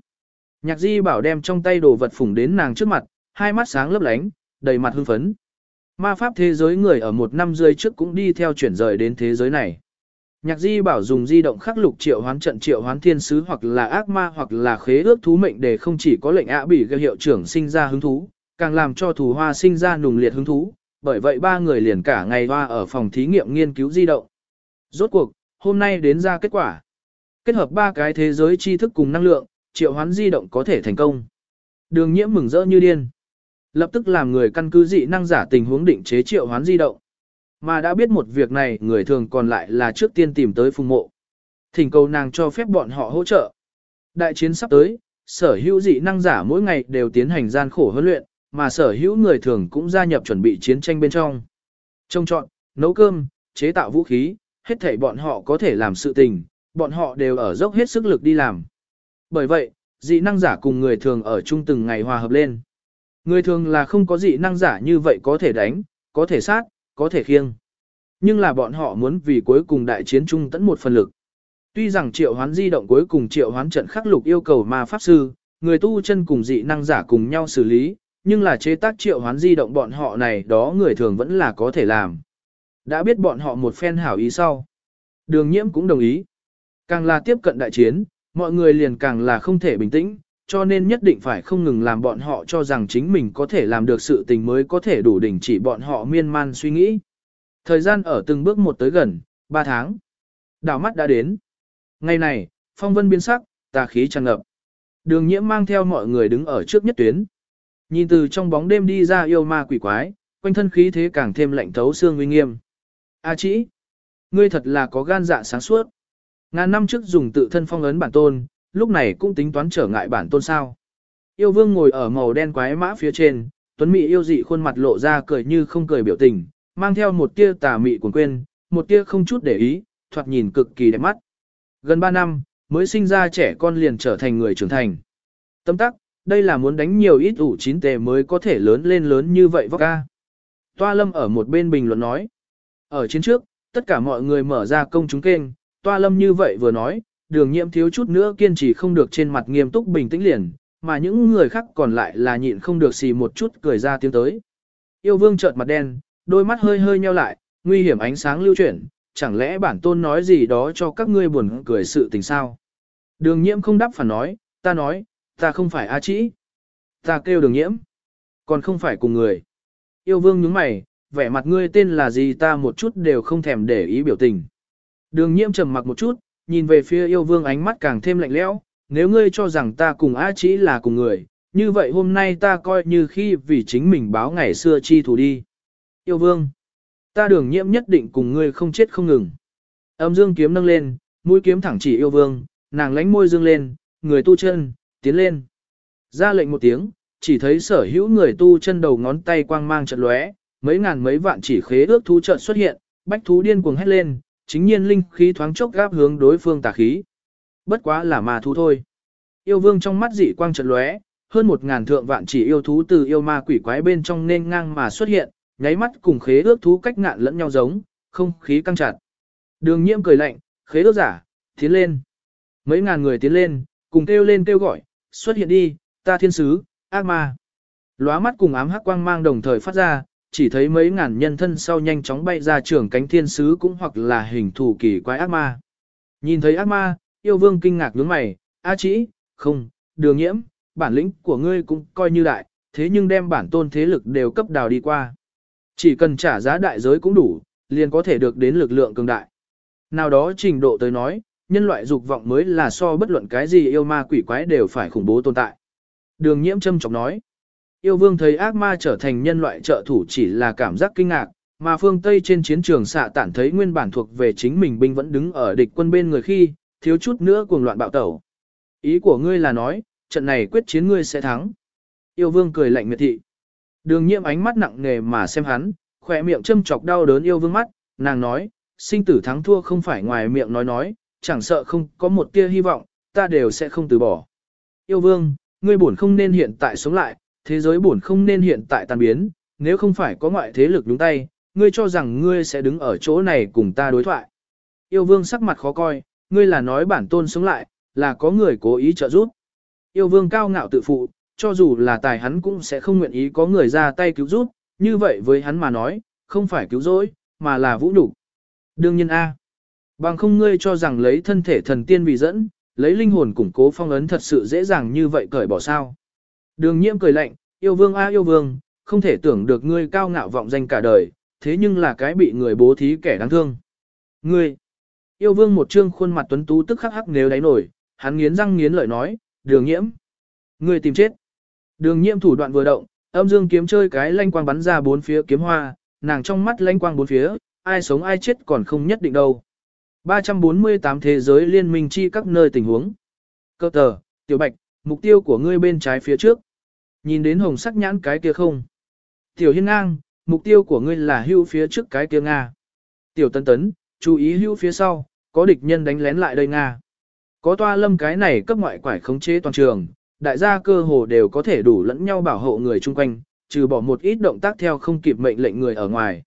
Nhạc Di bảo đem trong tay đồ vật phủng đến nàng trước mặt, hai mắt sáng lấp lánh, đầy mặt hưng phấn. Ma pháp thế giới người ở một năm rưỡi trước cũng đi theo chuyển rời đến thế giới này. Nhạc Di bảo dùng di động khắc lục triệu hoán trận triệu hoán thiên sứ hoặc là ác ma hoặc là khế ước thú mệnh để không chỉ có lệnh ạ bị gây hiệu trưởng sinh ra hứng thú, càng làm cho thủ hoa sinh ra nùng liệt hứng thú, bởi vậy ba người liền cả ngày hoa ở phòng thí nghiệm nghiên cứu di động. Rốt cuộc, hôm nay đến ra kết quả. Kết hợp ba cái thế giới tri thức cùng năng lượng, triệu hoán di động có thể thành công. Đường nhiễm mừng rỡ như điên. Lập tức làm người căn cứ dị năng giả tình huống định chế triệu hoán di động. Mà đã biết một việc này người thường còn lại là trước tiên tìm tới phùng mộ. Thỉnh cầu nàng cho phép bọn họ hỗ trợ. Đại chiến sắp tới, sở hữu dị năng giả mỗi ngày đều tiến hành gian khổ huấn luyện, mà sở hữu người thường cũng gia nhập chuẩn bị chiến tranh bên trong. Trông chọn, nấu cơm, chế tạo vũ khí, hết thảy bọn họ có thể làm sự tình, bọn họ đều ở dốc hết sức lực đi làm. Bởi vậy, dị năng giả cùng người thường ở chung từng ngày hòa hợp lên. Người thường là không có dị năng giả như vậy có thể đánh, có thể sát, có thể khiêng. Nhưng là bọn họ muốn vì cuối cùng đại chiến chung tẫn một phần lực. Tuy rằng triệu hoán di động cuối cùng triệu hoán trận khắc lục yêu cầu ma pháp sư, người tu chân cùng dị năng giả cùng nhau xử lý, nhưng là chế tác triệu hoán di động bọn họ này đó người thường vẫn là có thể làm. Đã biết bọn họ một phen hảo ý sau. Đường nhiễm cũng đồng ý. Càng là tiếp cận đại chiến, mọi người liền càng là không thể bình tĩnh, cho nên nhất định phải không ngừng làm bọn họ cho rằng chính mình có thể làm được sự tình mới có thể đủ đỉnh chỉ bọn họ miên man suy nghĩ. Thời gian ở từng bước một tới gần, 3 tháng. Đảo mắt đã đến. Ngày này, phong vân biến sắc, tà khí tràn ngập. Đường nhiễm mang theo mọi người đứng ở trước nhất tuyến. Nhìn từ trong bóng đêm đi ra yêu ma quỷ quái, quanh thân khí thế càng thêm lạnh thấu xương uy nghiêm. A chỉ, ngươi thật là có gan dạ sáng suốt. Ngàn năm trước dùng tự thân phong ấn bản tôn, lúc này cũng tính toán trở ngại bản tôn sao. Yêu vương ngồi ở màu đen quái mã phía trên, tuấn mỹ yêu dị khuôn mặt lộ ra cười như không cười biểu tình, mang theo một tia tà mị cuồng quên, một tia không chút để ý, thoạt nhìn cực kỳ đẹp mắt. Gần 3 năm, mới sinh ra trẻ con liền trở thành người trưởng thành. Tâm tắc, đây là muốn đánh nhiều ít ủ chín tề mới có thể lớn lên lớn như vậy vóc ca. Toa lâm ở một bên bình luận nói. Ở chiến trước, tất cả mọi người mở ra công chúng kênh, toa lâm như vậy vừa nói, đường nhiễm thiếu chút nữa kiên trì không được trên mặt nghiêm túc bình tĩnh liền, mà những người khác còn lại là nhịn không được xì một chút cười ra tiếng tới. Yêu vương trợn mặt đen, đôi mắt hơi hơi nheo lại, nguy hiểm ánh sáng lưu chuyển, chẳng lẽ bản tôn nói gì đó cho các ngươi buồn cười sự tình sao? Đường nhiễm không đáp phản nói, ta nói, ta không phải A Chĩ. Ta kêu đường nhiễm. Còn không phải cùng người. Yêu vương nhướng mày, vẻ mặt ngươi tên là gì ta một chút đều không thèm để ý biểu tình. Đường nhiễm trầm mặc một chút, nhìn về phía yêu vương ánh mắt càng thêm lạnh lẽo. Nếu ngươi cho rằng ta cùng A Chĩ là cùng người, như vậy hôm nay ta coi như khi vì chính mình báo ngày xưa chi thủ đi. Yêu vương, ta đường nhiễm nhất định cùng ngươi không chết không ngừng. Âm dương kiếm nâng lên, mũi kiếm thẳng chỉ yêu vương, nàng lánh môi dương lên, người tu chân, tiến lên. Ra lệnh một tiếng, chỉ thấy sở hữu người tu chân đầu ngón tay quang mang trận lóe, mấy ngàn mấy vạn chỉ khế ước thú trận xuất hiện, bách thú điên cuồng hét lên, chính nhiên linh khí thoáng chốc gáp hướng đối phương tà khí. Bất quá là ma thú thôi. Yêu vương trong mắt dị quang trận lóe, hơn một ngàn thượng vạn chỉ yêu thú từ yêu ma quỷ quái bên trong nên ngang mà xuất hiện, nháy mắt cùng khế ước thú cách ngạn lẫn nhau giống, không khí căng chặt. Đường nhiễm cười lạnh, khế ước giả, tiến lên. Mấy ngàn người tiến lên, cùng kêu lên kêu gọi, xuất hiện đi, ta thiên sứ, ác ma. Lóa mắt cùng ám hắc quang mang đồng thời phát ra, chỉ thấy mấy ngàn nhân thân sau nhanh chóng bay ra trường cánh thiên sứ cũng hoặc là hình thù kỳ quái ác ma. Nhìn thấy ác ma, yêu vương kinh ngạc nhướng mày, a chỉ, không, đường nhiễm, bản lĩnh của ngươi cũng coi như đại, thế nhưng đem bản tôn thế lực đều cấp đào đi qua. Chỉ cần trả giá đại giới cũng đủ, liền có thể được đến lực lượng cường đại. Nào đó trình độ tới nói, nhân loại dục vọng mới là so bất luận cái gì yêu ma quỷ quái đều phải khủng bố tồn tại. Đường nhiễm châm chọc nói, yêu vương thấy ác ma trở thành nhân loại trợ thủ chỉ là cảm giác kinh ngạc, mà phương Tây trên chiến trường xạ tản thấy nguyên bản thuộc về chính mình binh vẫn đứng ở địch quân bên người khi, thiếu chút nữa cuồng loạn bạo tẩu. Ý của ngươi là nói, trận này quyết chiến ngươi sẽ thắng. Yêu vương cười lạnh miệt thị. Đường nhiễm ánh mắt nặng nề mà xem hắn, khỏe miệng châm chọc đau đớn yêu vương mắt, nàng nói, sinh tử thắng thua không phải ngoài miệng nói nói, chẳng sợ không có một tia hy vọng, ta đều sẽ không từ bỏ. Yêu vương, ngươi buồn không nên hiện tại sống lại, thế giới bổn không nên hiện tại tan biến, nếu không phải có ngoại thế lực đúng tay, ngươi cho rằng ngươi sẽ đứng ở chỗ này cùng ta đối thoại. Yêu vương sắc mặt khó coi, ngươi là nói bản tôn sống lại, là có người cố ý trợ giúp. Yêu vương cao ngạo tự phụ, cho dù là tài hắn cũng sẽ không nguyện ý có người ra tay cứu giúp, như vậy với hắn mà nói, không phải cứu rỗi, mà là vũ đủ. Đương nhiên A. Bằng không ngươi cho rằng lấy thân thể thần tiên vì dẫn, lấy linh hồn củng cố phong ấn thật sự dễ dàng như vậy cởi bỏ sao. Đường nhiễm cười lạnh, yêu vương A yêu vương, không thể tưởng được ngươi cao ngạo vọng danh cả đời, thế nhưng là cái bị người bố thí kẻ đáng thương. Ngươi, yêu vương một trương khuôn mặt tuấn tú tức khắc hắc nếu đáy nổi, hắn nghiến răng nghiến lợi nói, đường nhiễm. Ngươi tìm chết. Đường nhiễm thủ đoạn vừa động, âm dương kiếm chơi cái lanh quang bắn ra bốn phía kiếm hoa, nàng trong mắt lanh quang bốn phía, ai sống ai chết còn không nhất định đâu. 348 thế giới liên minh chi các nơi tình huống. Cơ tờ, tiểu bạch, mục tiêu của ngươi bên trái phía trước. Nhìn đến hồng sắc nhãn cái kia không. Tiểu hiên ngang, mục tiêu của ngươi là hưu phía trước cái kia Nga. Tiểu tân tấn, chú ý hưu phía sau, có địch nhân đánh lén lại đây Nga. Có toa lâm cái này cấp ngoại quải khống chế toàn trường, đại gia cơ hồ đều có thể đủ lẫn nhau bảo hộ người chung quanh, trừ bỏ một ít động tác theo không kịp mệnh lệnh người ở ngoài.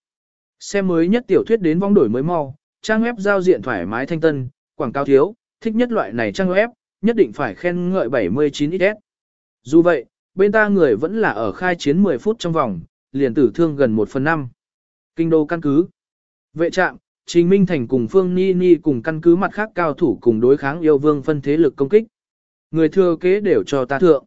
Xem mới nhất tiểu thuyết đến vong đổi mới mau, trang web giao diện thoải mái thanh tân, quảng cáo thiếu, thích nhất loại này trang web, nhất định phải khen ngợi 79XS. Dù vậy, bên ta người vẫn là ở khai chiến 10 phút trong vòng, liền tử thương gần 1 phần 5. Kinh đô căn cứ. Vệ trạm, Trình Minh Thành cùng Phương Ni Ni cùng căn cứ mặt khác cao thủ cùng đối kháng yêu vương phân thế lực công kích. Người thừa kế đều cho ta thượng.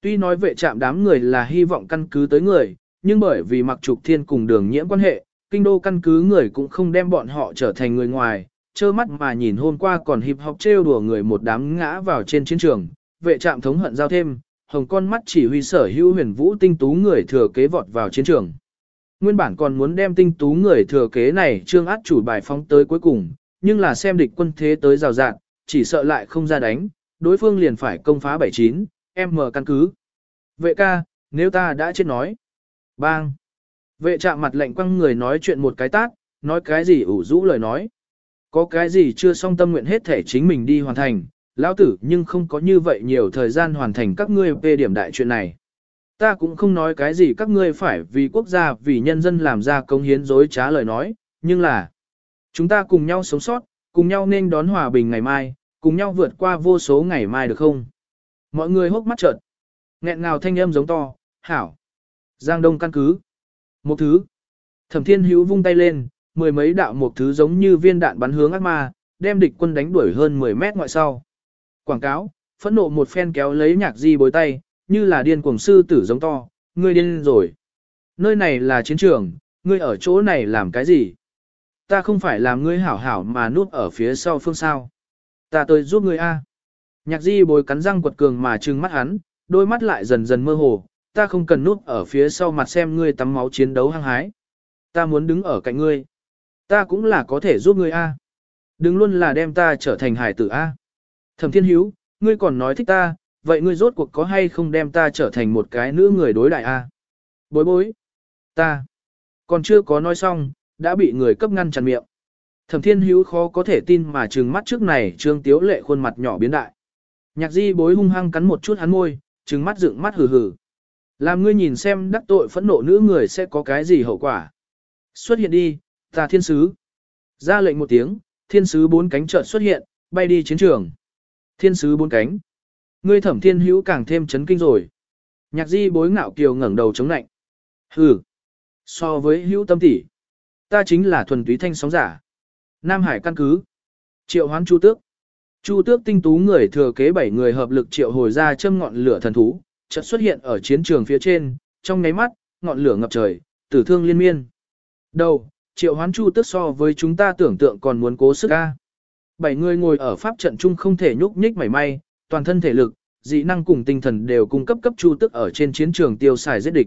Tuy nói vệ trạm đám người là hy vọng căn cứ tới người, nhưng bởi vì mặc trục thiên cùng đường nhiễm quan hệ, kinh đô căn cứ người cũng không đem bọn họ trở thành người ngoài, trơ mắt mà nhìn hôm qua còn hiệp học trêu đùa người một đám ngã vào trên chiến trường, vệ trạm thống hận giao thêm, hồng con mắt chỉ huy sở hữu huyền vũ tinh tú người thừa kế vọt vào chiến trường. Nguyên bản còn muốn đem tinh tú người thừa kế này trương át chủ bài phóng tới cuối cùng, nhưng là xem địch quân thế tới rào rạng, chỉ sợ lại không ra đánh, đối phương liền phải công phá 79, em mở căn cứ. Vệ ca, nếu ta đã chết nói. Bang. Vệ chạm mặt lệnh quăng người nói chuyện một cái tát, nói cái gì ủ rũ lời nói. Có cái gì chưa xong tâm nguyện hết thể chính mình đi hoàn thành, lão tử nhưng không có như vậy nhiều thời gian hoàn thành các ngươi về điểm đại chuyện này. Ta cũng không nói cái gì các ngươi phải vì quốc gia vì nhân dân làm ra công hiến dối trá lời nói, nhưng là chúng ta cùng nhau sống sót, cùng nhau nên đón hòa bình ngày mai, cùng nhau vượt qua vô số ngày mai được không? Mọi người hốc mắt trợn. Nghẹn ngào thanh âm giống to, hảo. Giang Đông căn cứ. Một thứ. Thẩm Thiên Hữu vung tay lên, mười mấy đạo một thứ giống như viên đạn bắn hướng ác ma, đem địch quân đánh đuổi hơn 10 mét ngoại sau. Quảng cáo, phẫn nộ một phen kéo lấy nhạc di bối tay, như là điên cuồng sư tử giống to, ngươi điên rồi. Nơi này là chiến trường, ngươi ở chỗ này làm cái gì? Ta không phải làm ngươi hảo hảo mà núp ở phía sau phương sao. Ta tới giúp ngươi a. Nhạc di bồi cắn răng quật cường mà trừng mắt hắn, đôi mắt lại dần dần mơ hồ, ta không cần núp ở phía sau mặt xem ngươi tắm máu chiến đấu hăng hái. Ta muốn đứng ở cạnh ngươi. Ta cũng là có thể giúp ngươi a. Đừng luôn là đem ta trở thành hải tử A. Thẩm thiên hiếu, ngươi còn nói thích ta, vậy ngươi rốt cuộc có hay không đem ta trở thành một cái nữ người đối đại A. Bối bối. Ta. Còn chưa có nói xong, đã bị người cấp ngăn chặn miệng. Thẩm thiên hữu khó có thể tin mà trừng mắt trước này trương tiếu lệ khuôn mặt nhỏ biến đại. Nhạc di bối hung hăng cắn một chút hắn môi, trừng mắt dựng mắt hừ hừ. Làm ngươi nhìn xem đắc tội phẫn nộ nữ người sẽ có cái gì hậu quả. Xuất hiện đi, ta thiên sứ. Ra lệnh một tiếng, thiên sứ bốn cánh chợt xuất hiện, bay đi chiến trường. Thiên sứ bốn cánh. Ngươi thẩm thiên hữu càng thêm chấn kinh rồi. Nhạc di bối ngạo kiều ngẩng đầu chống nạnh. Hừ. So với hữu tâm tỷ, ta chính là thuần túy thanh sóng giả. Nam Hải căn cứ. Triệu hoán Chu Tước. Chu Tước tinh tú người thừa kế bảy người hợp lực triệu hồi ra châm ngọn lửa thần thú, chợt xuất hiện ở chiến trường phía trên, trong nháy mắt, ngọn lửa ngập trời, tử thương liên miên. Đầu, triệu hoán Chu Tước so với chúng ta tưởng tượng còn muốn cố sức ca. Bảy người ngồi ở pháp trận chung không thể nhúc nhích mảy may, toàn thân thể lực, dị năng cùng tinh thần đều cung cấp cấp Chu Tước ở trên chiến trường tiêu xài giết địch.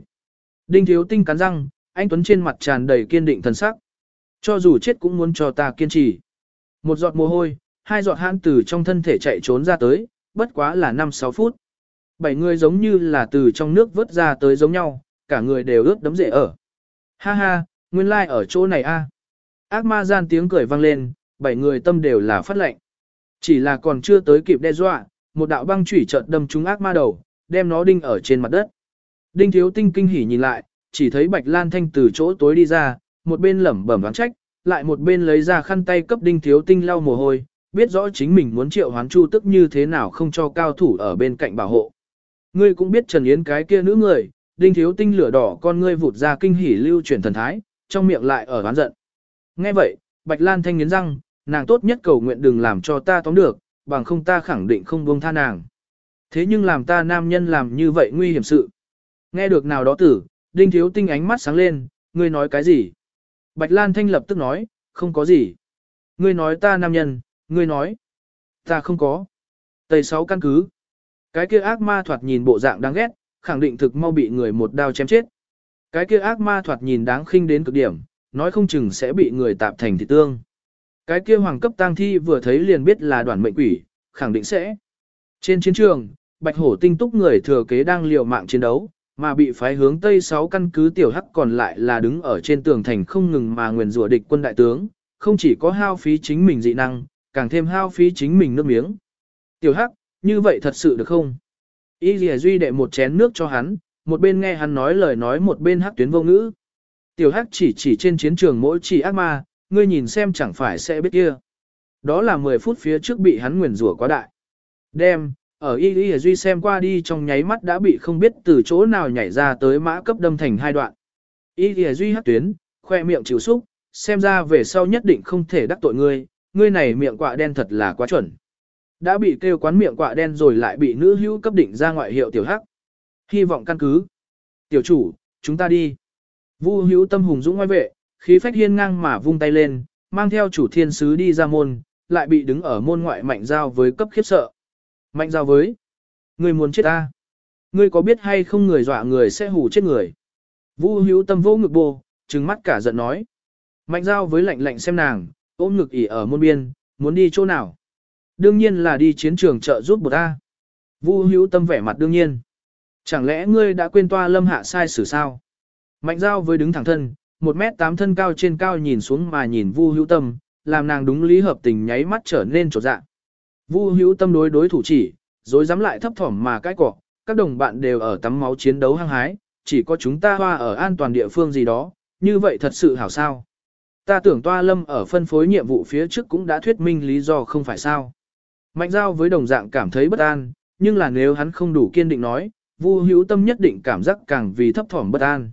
Đinh Thiếu Tinh cắn răng, anh Tuấn trên mặt tràn đầy kiên định thần sắc. Cho dù chết cũng muốn cho ta kiên trì. Một giọt mồ hôi, hai giọt hãn từ trong thân thể chạy trốn ra tới, bất quá là 5-6 phút. Bảy người giống như là từ trong nước vớt ra tới giống nhau, cả người đều ướt đấm rễ ở. Ha ha, nguyên lai like ở chỗ này a. Ác ma gian tiếng cười vang lên, bảy người tâm đều là phát lệnh. Chỉ là còn chưa tới kịp đe dọa, một đạo băng chủy chợt đâm trúng ác ma đầu, đem nó đinh ở trên mặt đất. Đinh thiếu tinh kinh hỉ nhìn lại, chỉ thấy Bạch Lan Thanh từ chỗ tối đi ra, một bên lẩm bẩm vắng trách, lại một bên lấy ra khăn tay cấp đinh thiếu tinh lau mồ hôi, biết rõ chính mình muốn triệu hoán chu tức như thế nào không cho cao thủ ở bên cạnh bảo hộ. Ngươi cũng biết Trần Yến cái kia nữ người, đinh thiếu tinh lửa đỏ con ngươi vụt ra kinh hỉ lưu chuyển thần thái, trong miệng lại ở oán giận. Nghe vậy, Bạch Lan Thanh nghiến răng, nàng tốt nhất cầu nguyện đừng làm cho ta tóm được, bằng không ta khẳng định không buông tha nàng. Thế nhưng làm ta nam nhân làm như vậy nguy hiểm sự. Nghe được nào đó tử, đinh thiếu tinh ánh mắt sáng lên, ngươi nói cái gì? Bạch Lan Thanh lập tức nói, không có gì. Ngươi nói ta nam nhân, ngươi nói. Ta không có. Tây sáu căn cứ. Cái kia ác ma thoạt nhìn bộ dạng đáng ghét, khẳng định thực mau bị người một đao chém chết. Cái kia ác ma thoạt nhìn đáng khinh đến cực điểm, nói không chừng sẽ bị người tạp thành thịt tương. Cái kia hoàng cấp tang thi vừa thấy liền biết là đoàn mệnh quỷ, khẳng định sẽ. Trên chiến trường, bạch hổ tinh túc người thừa kế đang liều mạng chiến đấu, mà bị phái hướng Tây 6 căn cứ tiểu hắc còn lại là đứng ở trên tường thành không ngừng mà nguyền rủa địch quân đại tướng, không chỉ có hao phí chính mình dị năng, càng thêm hao phí chính mình nước miếng. Tiểu hắc, như vậy thật sự được không? Y Lìa Duy đệ một chén nước cho hắn, một bên nghe hắn nói lời nói một bên hắc tuyến vô ngữ. Tiểu hắc chỉ chỉ trên chiến trường mỗi chỉ ác ma, ngươi nhìn xem chẳng phải sẽ biết kia. Đó là 10 phút phía trước bị hắn nguyền rủa quá đại. Đem, ở Y Y Duy xem qua đi trong nháy mắt đã bị không biết từ chỗ nào nhảy ra tới mã cấp đâm thành hai đoạn. Y Y Duy hắc tuyến, khoe miệng chịu xúc, xem ra về sau nhất định không thể đắc tội ngươi, ngươi này miệng quạ đen thật là quá chuẩn. Đã bị kêu quán miệng quạ đen rồi lại bị nữ hữu cấp định ra ngoại hiệu tiểu hắc. Hy vọng căn cứ. Tiểu chủ, chúng ta đi. Vu hữu tâm hùng dũng ngoài vệ, khí phách hiên ngang mà vung tay lên, mang theo chủ thiên sứ đi ra môn, lại bị đứng ở môn ngoại mạnh giao với cấp khiếp sợ. Mạnh giao với. Người muốn chết ta. Ngươi có biết hay không người dọa người sẽ hù chết người. Vu hữu tâm vô ngực bồ, trừng mắt cả giận nói. Mạnh giao với lạnh lạnh xem nàng, ôm ngực ỉ ở môn biên, muốn đi chỗ nào. Đương nhiên là đi chiến trường trợ giúp bột ta. Vu hữu tâm vẻ mặt đương nhiên. Chẳng lẽ ngươi đã quên toa lâm hạ sai xử sao? Mạnh giao với đứng thẳng thân, một mét tám thân cao trên cao nhìn xuống mà nhìn vu hữu tâm, làm nàng đúng lý hợp tình nháy mắt trở nên chột dạ. Vu hữu tâm đối đối thủ chỉ, rồi dám lại thấp thỏm mà cái cỏ, các đồng bạn đều ở tắm máu chiến đấu hăng hái, chỉ có chúng ta hoa ở an toàn địa phương gì đó, như vậy thật sự hảo sao. Ta tưởng toa lâm ở phân phối nhiệm vụ phía trước cũng đã thuyết minh lý do không phải sao. Mạnh giao với đồng dạng cảm thấy bất an, nhưng là nếu hắn không đủ kiên định nói, Vu hữu tâm nhất định cảm giác càng vì thấp thỏm bất an.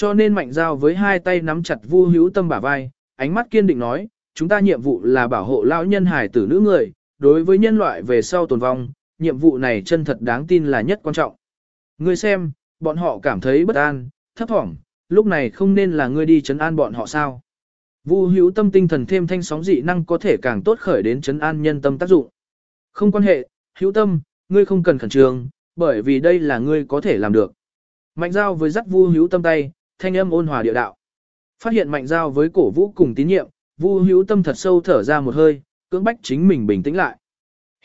Cho nên mạnh giao với hai tay nắm chặt Vu hữu tâm bả vai, ánh mắt kiên định nói, chúng ta nhiệm vụ là bảo hộ lão nhân hải tử nữ người, đối với nhân loại về sau tồn vong, nhiệm vụ này chân thật đáng tin là nhất quan trọng. Ngươi xem, bọn họ cảm thấy bất an, thấp thỏm, lúc này không nên là ngươi đi chấn an bọn họ sao. Vu hữu tâm tinh thần thêm thanh sóng dị năng có thể càng tốt khởi đến chấn an nhân tâm tác dụng. Không quan hệ, hữu tâm, ngươi không cần khẩn trương, bởi vì đây là ngươi có thể làm được. Mạnh giao với dắt vu hữu tâm tay, thanh âm ôn hòa địa đạo. Phát hiện mạnh giao với cổ vũ cùng tín nhiệm, Vu hữu tâm thật sâu thở ra một hơi, cưỡng bách chính mình bình tĩnh lại.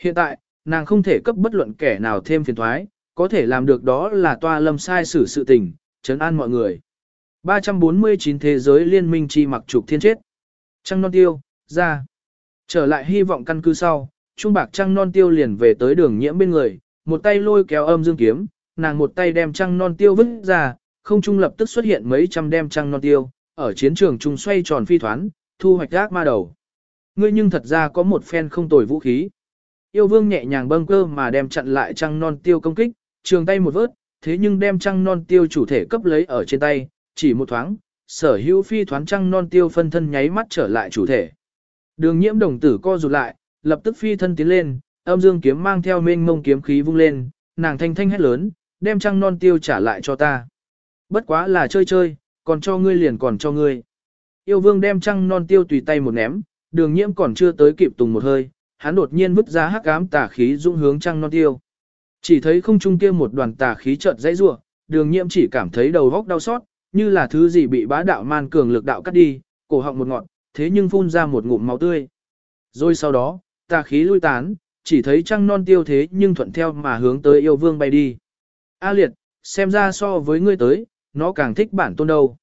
Hiện tại, nàng không thể cấp bất luận kẻ nào thêm phiền thoái, có thể làm được đó là toa lâm sai xử sự tình, trấn an mọi người. 349 Thế giới liên minh chi mặc trục thiên chết. Trăng non tiêu, ra. Trở lại hy vọng căn cứ sau, Trung Bạc Trăng non tiêu liền về tới đường nhiễm bên người, một tay lôi kéo âm dương kiếm, nàng một tay đem trăng non tiêu vứt ra, không trung lập tức xuất hiện mấy trăm đem trăng non tiêu, ở chiến trường trung xoay tròn phi thoán, thu hoạch gác ma đầu. Ngươi nhưng thật ra có một phen không tồi vũ khí. Yêu vương nhẹ nhàng bâng cơ mà đem chặn lại trăng non tiêu công kích, trường tay một vớt, thế nhưng đem trăng non tiêu chủ thể cấp lấy ở trên tay, chỉ một thoáng, sở hữu phi thoáng trăng non tiêu phân thân nháy mắt trở lại chủ thể. Đường nhiễm đồng tử co rụt lại, lập tức phi thân tiến lên, âm dương kiếm mang theo mênh mông kiếm khí vung lên, nàng thanh thanh hét lớn, đem trăng non tiêu trả lại cho ta. Bất quá là chơi chơi, còn cho ngươi liền còn cho ngươi. Yêu vương đem trăng non tiêu tùy tay một ném, đường nhiễm còn chưa tới kịp tùng một hơi, hắn đột nhiên vứt ra hắc ám tà khí dũng hướng trăng non tiêu. Chỉ thấy không trung kia một đoàn tà khí chợt dãy rủa, đường nhiễm chỉ cảm thấy đầu góc đau xót, như là thứ gì bị bá đạo man cường lực đạo cắt đi, cổ họng một ngọn, thế nhưng phun ra một ngụm máu tươi. Rồi sau đó, tà khí lui tán, chỉ thấy trăng non tiêu thế nhưng thuận theo mà hướng tới yêu vương bay đi. A liệt, xem ra so với ngươi tới, nó càng thích bản tôn đâu.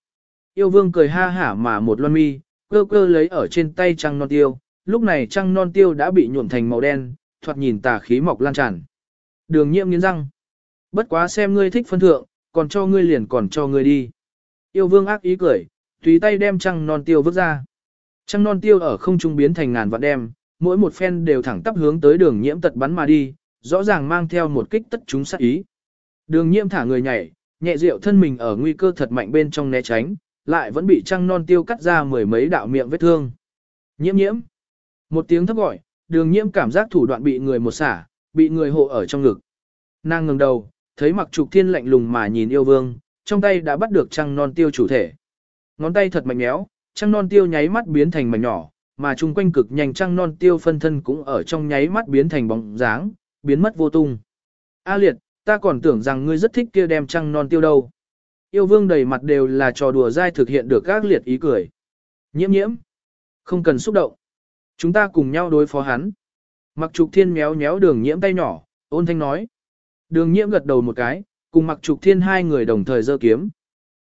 Yêu vương cười ha hả mà một loan mi, cơ cơ lấy ở trên tay trăng non tiêu, lúc này trăng non tiêu đã bị nhuộm thành màu đen, thoạt nhìn tà khí mọc lan tràn. Đường nhiệm nghiến răng. Bất quá xem ngươi thích phân thượng, còn cho ngươi liền còn cho ngươi đi. Yêu vương ác ý cười, tùy tay đem trăng non tiêu vứt ra. Trăng non tiêu ở không trung biến thành ngàn vạn đem, mỗi một phen đều thẳng tắp hướng tới đường nhiễm tật bắn mà đi, rõ ràng mang theo một kích tất chúng sát ý. Đường nhiễm thả người nhảy, nhẹ rượu thân mình ở nguy cơ thật mạnh bên trong né tránh, lại vẫn bị trăng non tiêu cắt ra mười mấy đạo miệng vết thương. Nhiễm nhiễm. Một tiếng thấp gọi, đường nhiễm cảm giác thủ đoạn bị người một xả, bị người hộ ở trong ngực. Nàng ngẩng đầu, thấy mặc trục thiên lạnh lùng mà nhìn yêu vương, trong tay đã bắt được trăng non tiêu chủ thể. Ngón tay thật mạnh méo, trăng non tiêu nháy mắt biến thành mảnh nhỏ, mà chung quanh cực nhanh trăng non tiêu phân thân cũng ở trong nháy mắt biến thành bóng dáng, biến mất vô tung. A liệt, ta còn tưởng rằng ngươi rất thích kia đem trăng non tiêu đâu. Yêu vương đầy mặt đều là trò đùa dai thực hiện được các liệt ý cười. Nhiễm nhiễm. Không cần xúc động. Chúng ta cùng nhau đối phó hắn. Mặc trục thiên méo méo đường nhiễm tay nhỏ, ôn thanh nói. Đường nhiễm gật đầu một cái, cùng mặc trục thiên hai người đồng thời giơ kiếm.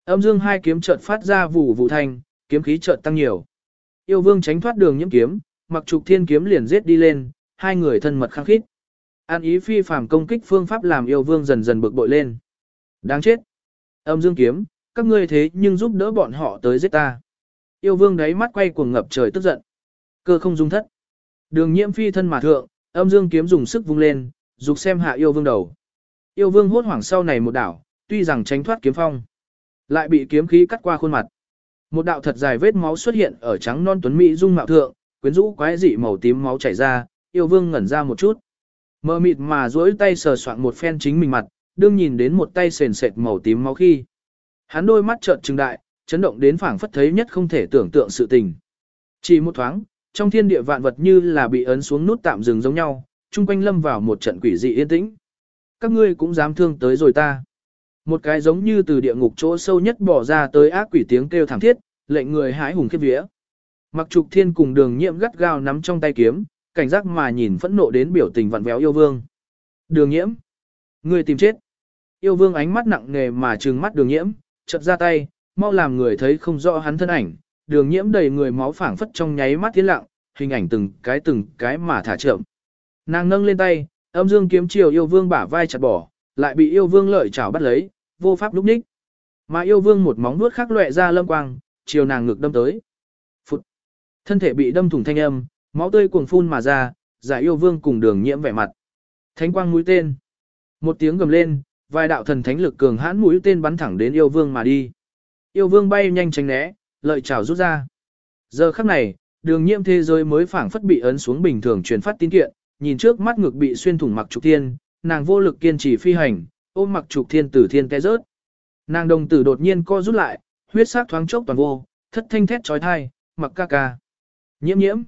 Âm dương hai kiếm chợt phát ra vụ vụ thanh, kiếm khí chợt tăng nhiều. Yêu vương tránh thoát đường nhiễm kiếm, mặc trục thiên kiếm liền giết đi lên, hai người thân mật khăng khít. An ý phi phàm công kích phương pháp làm yêu vương dần dần bực bội lên. Đáng chết. Âm dương kiếm, các ngươi thế nhưng giúp đỡ bọn họ tới giết ta. Yêu vương đáy mắt quay cuồng ngập trời tức giận. Cơ không dung thất. Đường nhiễm phi thân mà thượng, âm dương kiếm dùng sức vung lên, dục xem hạ yêu vương đầu. Yêu vương hốt hoảng sau này một đảo, tuy rằng tránh thoát kiếm phong, lại bị kiếm khí cắt qua khuôn mặt. Một đạo thật dài vết máu xuất hiện ở trắng non tuấn mỹ dung mạo thượng, quyến rũ quái dị màu tím máu chảy ra, yêu vương ngẩn ra một chút. Mơ mịt mà duỗi tay sờ soạn một phen chính mình mặt, đương nhìn đến một tay sền sệt màu tím máu khi. Hắn đôi mắt trợn trừng đại, chấn động đến phảng phất thấy nhất không thể tưởng tượng sự tình. Chỉ một thoáng, trong thiên địa vạn vật như là bị ấn xuống nút tạm dừng giống nhau, chung quanh lâm vào một trận quỷ dị yên tĩnh. Các ngươi cũng dám thương tới rồi ta. Một cái giống như từ địa ngục chỗ sâu nhất bỏ ra tới ác quỷ tiếng kêu thảm thiết, lệnh người hái hùng khiếp vía. Mặc trục thiên cùng đường nhiệm gắt gao nắm trong tay kiếm, cảnh giác mà nhìn phẫn nộ đến biểu tình vặn véo yêu vương. Đường nhiễm. Người tìm chết. Yêu vương ánh mắt nặng nề mà trừng mắt đường nhiễm, chợt ra tay, mau làm người thấy không rõ hắn thân ảnh. Đường nhiễm đầy người máu phảng phất trong nháy mắt tiến lặng, hình ảnh từng cái từng cái mà thả chậm. Nàng nâng lên tay, âm dương kiếm chiều yêu vương bả vai chặt bỏ, lại bị yêu vương lợi chảo bắt lấy, vô pháp lúc ních. Mà yêu vương một móng nuốt khắc lệ ra lâm quang, chiều nàng ngực đâm tới. Phụt. Thân thể bị đâm thủng thanh âm, máu tươi cuồng phun mà ra, giải yêu vương cùng đường nhiễm vẻ mặt. Thánh quang mũi tên. Một tiếng gầm lên, vài đạo thần thánh lực cường hãn mũi tên bắn thẳng đến yêu vương mà đi. Yêu vương bay nhanh tránh né, lợi chảo rút ra. Giờ khắc này, đường nhiễm thế giới mới phảng phất bị ấn xuống bình thường truyền phát tín kiện, nhìn trước mắt ngực bị xuyên thủng mặc trục thiên, nàng vô lực kiên trì phi hành, ôm mặc trục thiên tử thiên té rớt. Nàng đồng tử đột nhiên co rút lại, huyết sắc thoáng chốc toàn vô, thất thanh thét chói tai, mặc ca ca. Nhiễm nhiễm.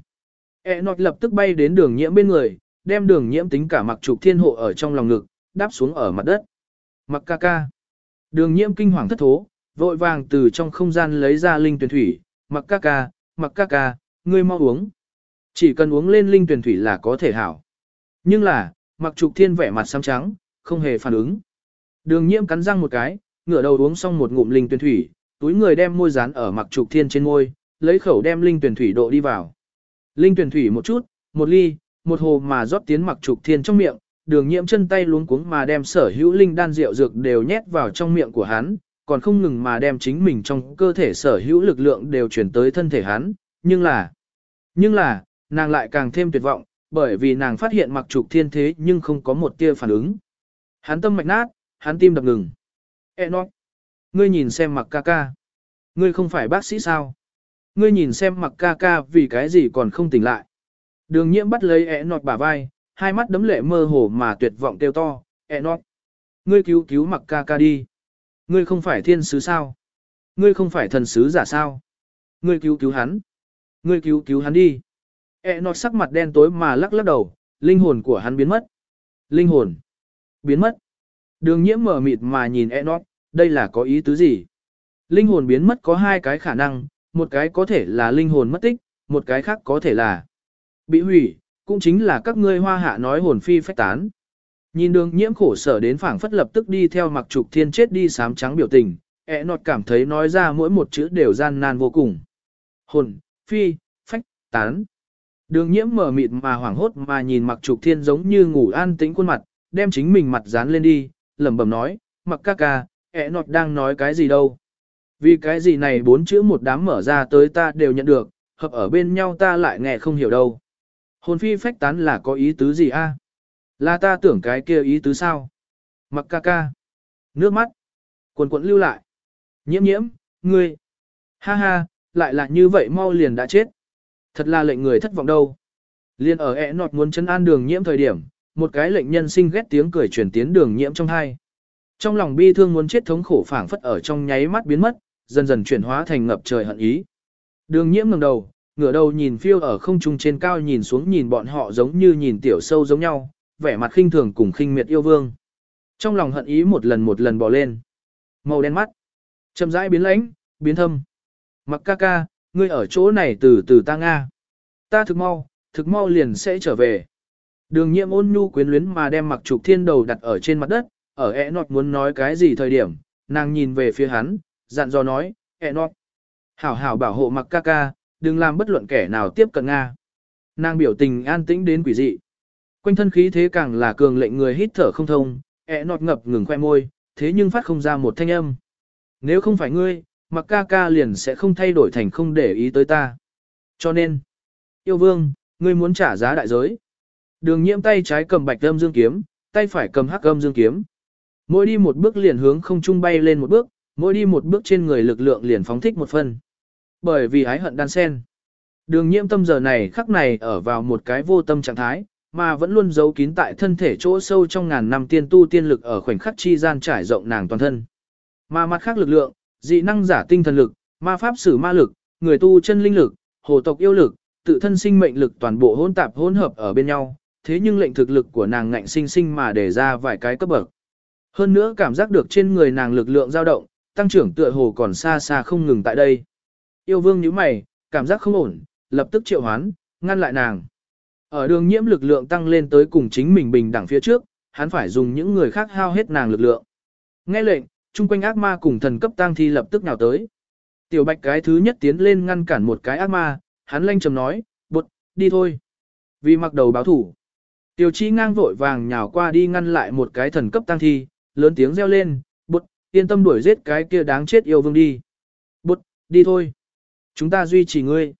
E nọt lập tức bay đến đường nhiễm bên người, đem đường nhiễm tính cả mặc trục thiên hộ ở trong lòng ngực, đáp xuống ở mặt đất. Mặc ca ca. Đường nhiễm kinh hoàng thất thố, vội vàng từ trong không gian lấy ra linh tuyển thủy, mặc ca ca, mặc ca ca, ngươi mau uống. Chỉ cần uống lên linh tuyển thủy là có thể hảo. Nhưng là, mặc trục thiên vẻ mặt xám trắng, không hề phản ứng. Đường nhiễm cắn răng một cái, ngửa đầu uống xong một ngụm linh tuyển thủy, túi người đem môi dán ở mặc trục thiên trên môi, lấy khẩu đem linh tuyển thủy độ đi vào. Linh tuyển thủy một chút, một ly, một hồ mà rót tiến mặc trục thiên trong miệng, đường nhiễm chân tay luống cuống mà đem sở hữu linh đan rượu dược đều nhét vào trong miệng của hắn, còn không ngừng mà đem chính mình trong cơ thể sở hữu lực lượng đều chuyển tới thân thể hắn, nhưng là, nhưng là, nàng lại càng thêm tuyệt vọng, bởi vì nàng phát hiện mặc trục thiên thế nhưng không có một tia phản ứng. Hắn tâm mạch nát, hắn tim đập ngừng. Enoch, ngươi nhìn xem mặc ca ca. Ngươi không phải bác sĩ sao? Ngươi nhìn xem mặc ca ca vì cái gì còn không tỉnh lại. Đường nhiễm bắt lấy Enoch bả vai, hai mắt đấm lệ mơ hồ mà tuyệt vọng kêu to, Enoch. Ngươi cứu cứu mặc ca ca đi. Ngươi không phải thiên sứ sao? Ngươi không phải thần sứ giả sao? Ngươi cứu cứu hắn. Ngươi cứu cứu hắn đi. Enoch sắc mặt đen tối mà lắc lắc đầu, linh hồn của hắn biến mất. Linh hồn. Biến mất. Đường nhiễm mở mịt mà nhìn Enoch, đây là có ý tứ gì? Linh hồn biến mất có hai cái khả năng, một cái có thể là linh hồn mất tích, một cái khác có thể là bị hủy, cũng chính là các ngươi hoa hạ nói hồn phi phách tán. Nhìn đường nhiễm khổ sở đến phảng phất lập tức đi theo mặc trục thiên chết đi sám trắng biểu tình, ẹ nọt cảm thấy nói ra mỗi một chữ đều gian nan vô cùng. Hồn, phi, phách, tán. Đường nhiễm mở mịt mà hoảng hốt mà nhìn mặc trục thiên giống như ngủ an tĩnh khuôn mặt, đem chính mình mặt dán lên đi, lẩm bẩm nói, mặc ca ca, ẹ nọt đang nói cái gì đâu. Vì cái gì này bốn chữ một đám mở ra tới ta đều nhận được, hợp ở bên nhau ta lại nghe không hiểu đâu. Hồn phi phách tán là có ý tứ gì a? Là ta tưởng cái kia ý tứ sao? Mặc ca ca. Nước mắt. Quần quần lưu lại. Nhiễm nhiễm, ngươi. Ha ha, lại là như vậy mau liền đã chết. Thật là lệnh người thất vọng đâu. Liên ở ẹ nọt muốn chân an đường nhiễm thời điểm, một cái lệnh nhân sinh ghét tiếng cười chuyển tiến đường nhiễm trong hai. Trong lòng bi thương muốn chết thống khổ phảng phất ở trong nháy mắt biến mất, dần dần chuyển hóa thành ngập trời hận ý. Đường nhiễm ngẩng đầu, ngửa đầu nhìn phiêu ở không trung trên cao nhìn xuống nhìn bọn họ giống như nhìn tiểu sâu giống nhau, vẻ mặt khinh thường cùng khinh miệt yêu vương. Trong lòng hận ý một lần một lần bò lên. Màu đen mắt. Chậm rãi biến lãnh, biến thâm. Mặc ca ca, ngươi ở chỗ này từ từ ta Nga. Ta thực mau, thực mau liền sẽ trở về. Đường nhiệm ôn nhu quyến luyến mà đem mặc trục thiên đầu đặt ở trên mặt đất, ở e nọt muốn nói cái gì thời điểm, nàng nhìn về phía hắn, dặn dò nói, ẹ nọt. Hảo hảo bảo hộ mặc ca ca, đừng làm bất luận kẻ nào tiếp cận Nga. Nàng biểu tình an tĩnh đến quỷ dị. Quanh thân khí thế càng là cường lệnh người hít thở không thông, ẹ nọt ngập ngừng khoe môi, thế nhưng phát không ra một thanh âm. Nếu không phải ngươi, mặc ca ca liền sẽ không thay đổi thành không để ý tới ta. Cho nên, yêu vương, ngươi muốn trả giá đại giới. Đường nhiễm tay trái cầm bạch âm dương kiếm, tay phải cầm hắc âm dương kiếm. Mỗi đi một bước liền hướng không trung bay lên một bước, mỗi đi một bước trên người lực lượng liền phóng thích một phân. Bởi vì ái hận đan sen. Đường nhiễm tâm giờ này khắc này ở vào một cái vô tâm trạng thái, mà vẫn luôn giấu kín tại thân thể chỗ sâu trong ngàn năm tiên tu tiên lực ở khoảnh khắc chi gian trải rộng nàng toàn thân. Mà mặt khác lực lượng, dị năng giả tinh thần lực, ma pháp sử ma lực, người tu chân linh lực, hồ tộc yêu lực, tự thân sinh mệnh lực toàn bộ hỗn tạp hỗn hợp ở bên nhau, thế nhưng lệnh thực lực của nàng ngạnh sinh sinh mà để ra vài cái cấp bậc. Hơn nữa cảm giác được trên người nàng lực lượng dao động, tăng trưởng tựa hồ còn xa xa không ngừng tại đây. Yêu vương nhíu mày, cảm giác không ổn, lập tức triệu hoán, ngăn lại nàng. Ở đường nhiễm lực lượng tăng lên tới cùng chính mình bình đẳng phía trước, hắn phải dùng những người khác hao hết nàng lực lượng. Nghe lệnh, chung quanh ác ma cùng thần cấp tăng thi lập tức nhào tới. Tiểu bạch cái thứ nhất tiến lên ngăn cản một cái ác ma, hắn lanh trầm nói, bụt, đi thôi. Vì mặc đầu báo thủ. Tiểu chi ngang vội vàng nhào qua đi ngăn lại một cái thần cấp tăng thi, lớn tiếng reo lên, yên tâm đuổi giết cái kia đáng chết yêu vương đi. Bụt, đi thôi. Chúng ta duy trì ngươi.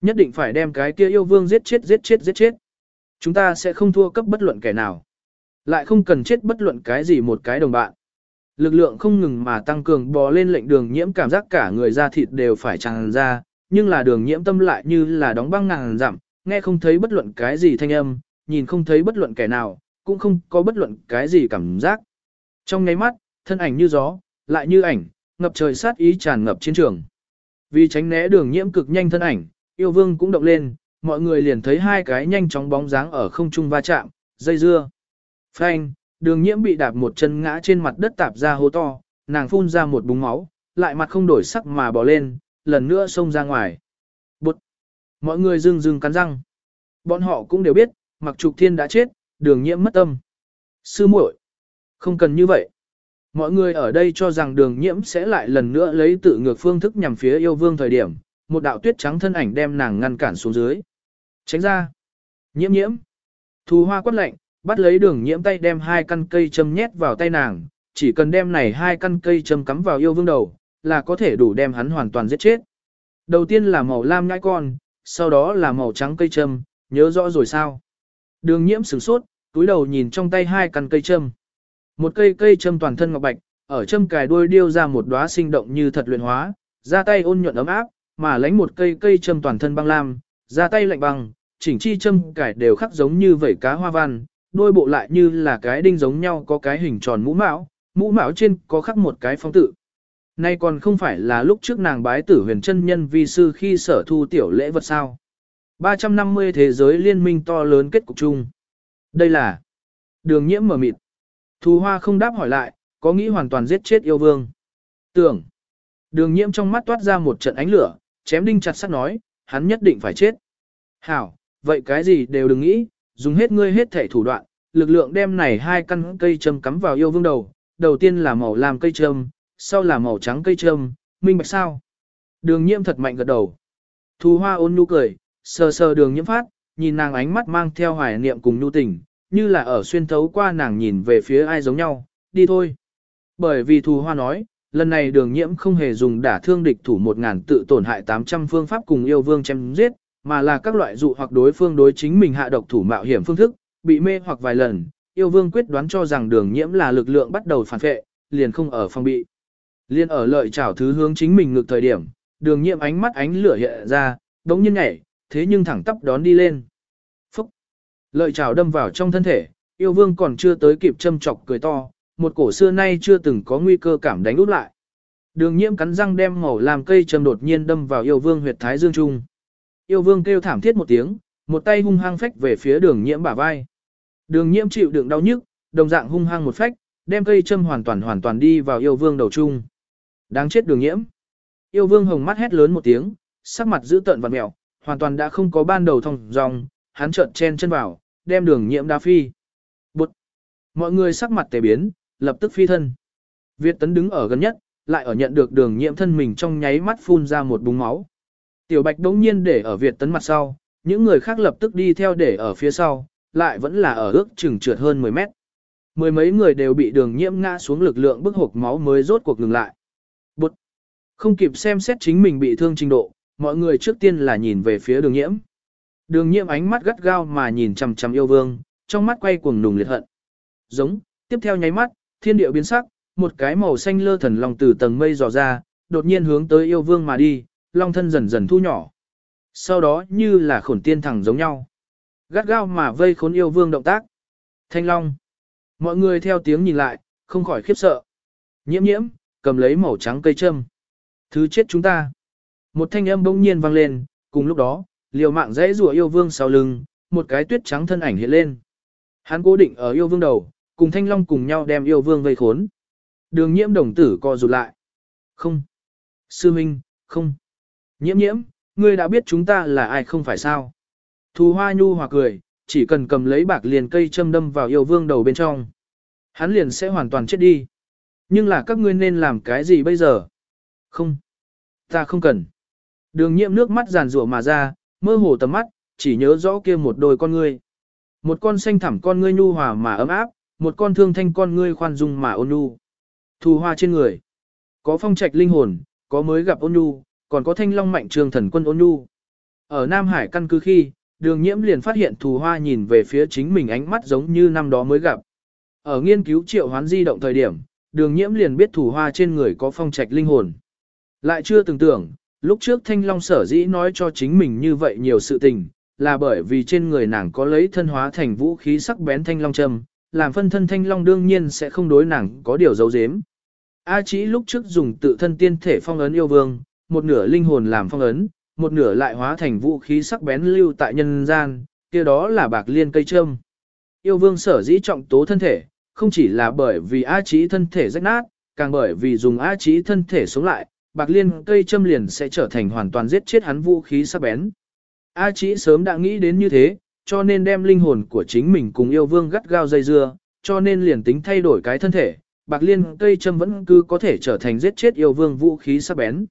Nhất định phải đem cái kia yêu vương giết chết giết chết giết chết. Chúng ta sẽ không thua cấp bất luận kẻ nào. Lại không cần chết bất luận cái gì một cái đồng bạn. Lực lượng không ngừng mà tăng cường bò lên lệnh đường nhiễm cảm giác cả người da thịt đều phải tràn ra, nhưng là đường nhiễm tâm lại như là đóng băng ngàn dặm, nghe không thấy bất luận cái gì thanh âm, nhìn không thấy bất luận kẻ nào, cũng không có bất luận cái gì cảm giác. Trong ngáy mắt, thân ảnh như gió, lại như ảnh, ngập trời sát ý tràn ngập chiến trường. Vì tránh né đường nhiễm cực nhanh thân ảnh, yêu vương cũng động lên, mọi người liền thấy hai cái nhanh chóng bóng dáng ở không trung va chạm, dây dưa. Phanh, đường nhiễm bị đạp một chân ngã trên mặt đất tạp ra hố to, nàng phun ra một búng máu, lại mặt không đổi sắc mà bỏ lên, lần nữa xông ra ngoài. Bụt! mọi người rưng rưng cắn răng. Bọn họ cũng đều biết, mặc trục thiên đã chết, đường nhiễm mất tâm. Sư muội, không cần như vậy. Mọi người ở đây cho rằng đường nhiễm sẽ lại lần nữa lấy tự ngược phương thức nhằm phía yêu vương thời điểm, một đạo tuyết trắng thân ảnh đem nàng ngăn cản xuống dưới. Tránh ra. Nhiễm nhiễm. Thù hoa quát lạnh, bắt lấy đường nhiễm tay đem hai căn cây châm nhét vào tay nàng, chỉ cần đem này hai căn cây châm cắm vào yêu vương đầu, là có thể đủ đem hắn hoàn toàn giết chết. Đầu tiên là màu lam nhãi con, sau đó là màu trắng cây châm, nhớ rõ rồi sao? Đường nhiễm sửng sốt, túi đầu nhìn trong tay hai căn cây châm. Một cây cây châm toàn thân ngọc bạch, ở châm cài đuôi điêu ra một đóa sinh động như thật luyện hóa, ra tay ôn nhuận ấm áp, mà lấy một cây cây châm toàn thân băng lam, ra tay lạnh băng, chỉnh chi châm cài đều khắc giống như vảy cá hoa văn, đôi bộ lại như là cái đinh giống nhau có cái hình tròn mũ mão, mũ mão trên có khắc một cái phong tự. Nay còn không phải là lúc trước nàng bái tử huyền chân nhân vi sư khi sở thu tiểu lễ vật sao. 350 thế giới liên minh to lớn kết cục chung. Đây là đường nhiễm mở mịt. Thù hoa không đáp hỏi lại, có nghĩ hoàn toàn giết chết yêu vương. Tưởng. Đường nhiễm trong mắt toát ra một trận ánh lửa, chém đinh chặt sắt nói, hắn nhất định phải chết. Hảo, vậy cái gì đều đừng nghĩ, dùng hết ngươi hết thể thủ đoạn, lực lượng đem này hai căn cây châm cắm vào yêu vương đầu, đầu tiên là màu lam cây châm, sau là màu trắng cây châm, minh bạch sao. Đường nhiễm thật mạnh gật đầu. Thù hoa ôn nhu cười, sờ sờ đường nhiễm phát, nhìn nàng ánh mắt mang theo hoài niệm cùng nhu tình, như là ở xuyên thấu qua nàng nhìn về phía ai giống nhau, đi thôi. Bởi vì thù hoa nói, lần này đường nhiễm không hề dùng đả thương địch thủ một ngàn tự tổn hại 800 phương pháp cùng yêu vương chém giết, mà là các loại dụ hoặc đối phương đối chính mình hạ độc thủ mạo hiểm phương thức, bị mê hoặc vài lần, yêu vương quyết đoán cho rằng đường nhiễm là lực lượng bắt đầu phản vệ, liền không ở phòng bị. Liên ở lợi chảo thứ hướng chính mình ngược thời điểm, đường nhiễm ánh mắt ánh lửa hiện ra, đống nhiên nhảy, thế nhưng thẳng tắp đón đi lên. Lợi chảo đâm vào trong thân thể, yêu vương còn chưa tới kịp châm chọc cười to, một cổ xưa nay chưa từng có nguy cơ cảm đánh út lại. Đường nhiễm cắn răng đem màu làm cây châm đột nhiên đâm vào yêu vương huyệt thái dương trung. Yêu vương kêu thảm thiết một tiếng, một tay hung hăng phách về phía đường nhiễm bả vai. Đường nhiễm chịu đựng đau nhức, đồng dạng hung hăng một phách, đem cây châm hoàn toàn hoàn toàn đi vào yêu vương đầu trung. Đáng chết đường nhiễm. Yêu vương hồng mắt hét lớn một tiếng, sắc mặt giữ tợn và mèo, hoàn toàn đã không có ban đầu thông dòng, hắn trợn chen chân vào, đem đường nhiễm đá phi. Bụt! Mọi người sắc mặt tề biến, lập tức phi thân. Việt tấn đứng ở gần nhất, lại ở nhận được đường nhiễm thân mình trong nháy mắt phun ra một búng máu. Tiểu bạch đống nhiên để ở Việt tấn mặt sau, những người khác lập tức đi theo để ở phía sau, lại vẫn là ở ước chừng trượt hơn 10 mét. Mười mấy người đều bị đường nhiễm ngã xuống lực lượng bức hộp máu mới rốt cuộc ngừng lại. Bụt! Không kịp xem xét chính mình bị thương trình độ, mọi người trước tiên là nhìn về phía đường nhiễm. Đường nhiễm ánh mắt gắt gao mà nhìn chằm chằm yêu vương, trong mắt quay cuồng nùng liệt hận. Giống, tiếp theo nháy mắt, thiên địa biến sắc, một cái màu xanh lơ thần long từ tầng mây dò ra, đột nhiên hướng tới yêu vương mà đi, long thân dần dần thu nhỏ. Sau đó như là khổn tiên thẳng giống nhau. Gắt gao mà vây khốn yêu vương động tác. Thanh long. Mọi người theo tiếng nhìn lại, không khỏi khiếp sợ. Nhiễm nhiễm, cầm lấy màu trắng cây châm. Thứ chết chúng ta. Một thanh âm bỗng nhiên vang lên, cùng lúc đó, liều mạng dãy rùa yêu vương sau lưng, một cái tuyết trắng thân ảnh hiện lên. Hắn cố định ở yêu vương đầu, cùng thanh long cùng nhau đem yêu vương vây khốn. Đường nhiễm đồng tử co rụt lại. Không. Sư Minh, không. Nhiễm nhiễm, ngươi đã biết chúng ta là ai không phải sao. Thù hoa nhu hòa cười, chỉ cần cầm lấy bạc liền cây châm đâm vào yêu vương đầu bên trong. Hắn liền sẽ hoàn toàn chết đi. Nhưng là các ngươi nên làm cái gì bây giờ? Không. Ta không cần. Đường nhiễm nước mắt giàn rủa mà ra, mơ hồ tầm mắt, chỉ nhớ rõ kia một đôi con ngươi. Một con xanh thẳm con ngươi nhu hòa mà ấm áp, một con thương thanh con ngươi khoan dung mà ôn nhu. Thù hoa trên người. Có phong trạch linh hồn, có mới gặp ôn nhu, còn có thanh long mạnh trường thần quân ôn nhu. Ở Nam Hải căn cứ khi, đường nhiễm liền phát hiện thù hoa nhìn về phía chính mình ánh mắt giống như năm đó mới gặp. Ở nghiên cứu triệu hoán di động thời điểm, đường nhiễm liền biết thù hoa trên người có phong trạch linh hồn. Lại chưa từng tưởng, lúc trước thanh long sở dĩ nói cho chính mình như vậy nhiều sự tình, là bởi vì trên người nàng có lấy thân hóa thành vũ khí sắc bén thanh long châm, làm phân thân thanh long đương nhiên sẽ không đối nàng có điều giấu giếm. A chỉ lúc trước dùng tự thân tiên thể phong ấn yêu vương, một nửa linh hồn làm phong ấn, một nửa lại hóa thành vũ khí sắc bén lưu tại nhân gian, kia đó là bạc liên cây châm. Yêu vương sở dĩ trọng tố thân thể, không chỉ là bởi vì A chỉ thân thể rách nát, càng bởi vì dùng A chỉ thân thể sống lại, bạc liên cây châm liền sẽ trở thành hoàn toàn giết chết hắn vũ khí sắc bén. A chỉ sớm đã nghĩ đến như thế, cho nên đem linh hồn của chính mình cùng yêu vương gắt gao dây dưa, cho nên liền tính thay đổi cái thân thể, bạc liên cây châm vẫn cứ có thể trở thành giết chết yêu vương vũ khí sắc bén.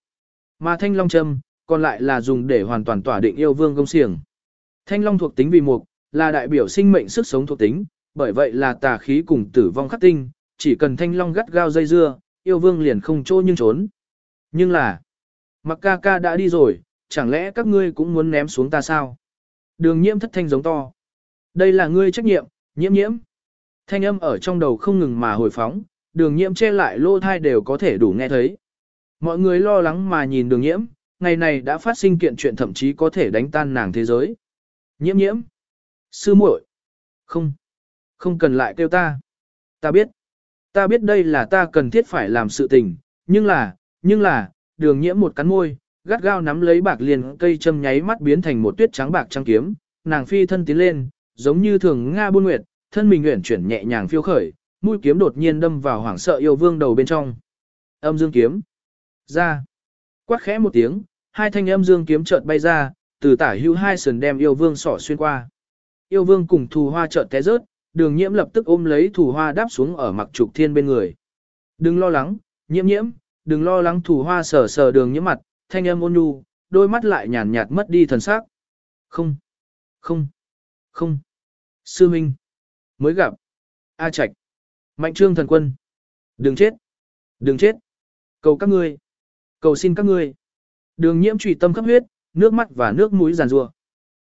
Mà thanh long châm, còn lại là dùng để hoàn toàn tỏa định yêu vương công xiềng. Thanh long thuộc tính vì mục, là đại biểu sinh mệnh sức sống thuộc tính, bởi vậy là tà khí cùng tử vong khắc tinh, chỉ cần thanh long gắt gao dây dưa, yêu vương liền không trô nhưng trốn. Nhưng là, mặc ca ca đã đi rồi, chẳng lẽ các ngươi cũng muốn ném xuống ta sao? Đường nhiễm thất thanh giống to. Đây là ngươi trách nhiệm, nhiễm nhiễm. Thanh âm ở trong đầu không ngừng mà hồi phóng, đường nhiễm che lại lô thai đều có thể đủ nghe thấy. Mọi người lo lắng mà nhìn đường nhiễm, ngày này đã phát sinh kiện chuyện thậm chí có thể đánh tan nàng thế giới. Nhiễm nhiễm. Sư muội. Không. Không cần lại kêu ta. Ta biết. Ta biết đây là ta cần thiết phải làm sự tình, nhưng là, nhưng là, đường nhiễm một cắn môi, gắt gao nắm lấy bạc liền cây châm nháy mắt biến thành một tuyết trắng bạc trăng kiếm, nàng phi thân tiến lên, giống như thường Nga buôn nguyệt, thân mình nguyện chuyển nhẹ nhàng phiêu khởi, mũi kiếm đột nhiên đâm vào hoảng sợ yêu vương đầu bên trong. Âm dương kiếm. Ra. Quát khẽ một tiếng, hai thanh âm dương kiếm chợt bay ra, từ tả hữu hai sườn đem yêu vương sỏ xuyên qua. Yêu vương cùng thù hoa chợt té rớt, đường nhiễm lập tức ôm lấy thù hoa đáp xuống ở mặc trục thiên bên người. Đừng lo lắng, nhiễm nhiễm, đừng lo lắng thủ hoa sờ sờ đường nhiễm mặt, thanh âm ôn nhu, đôi mắt lại nhàn nhạt mất đi thần sắc. Không, không, không. Sư Minh, mới gặp. A Trạch, Mạnh Trương thần quân. Đừng chết, đừng chết. Cầu các ngươi, cầu xin các ngươi. Đường nhiễm trùy tâm khắp huyết, nước mắt và nước mũi giàn rua.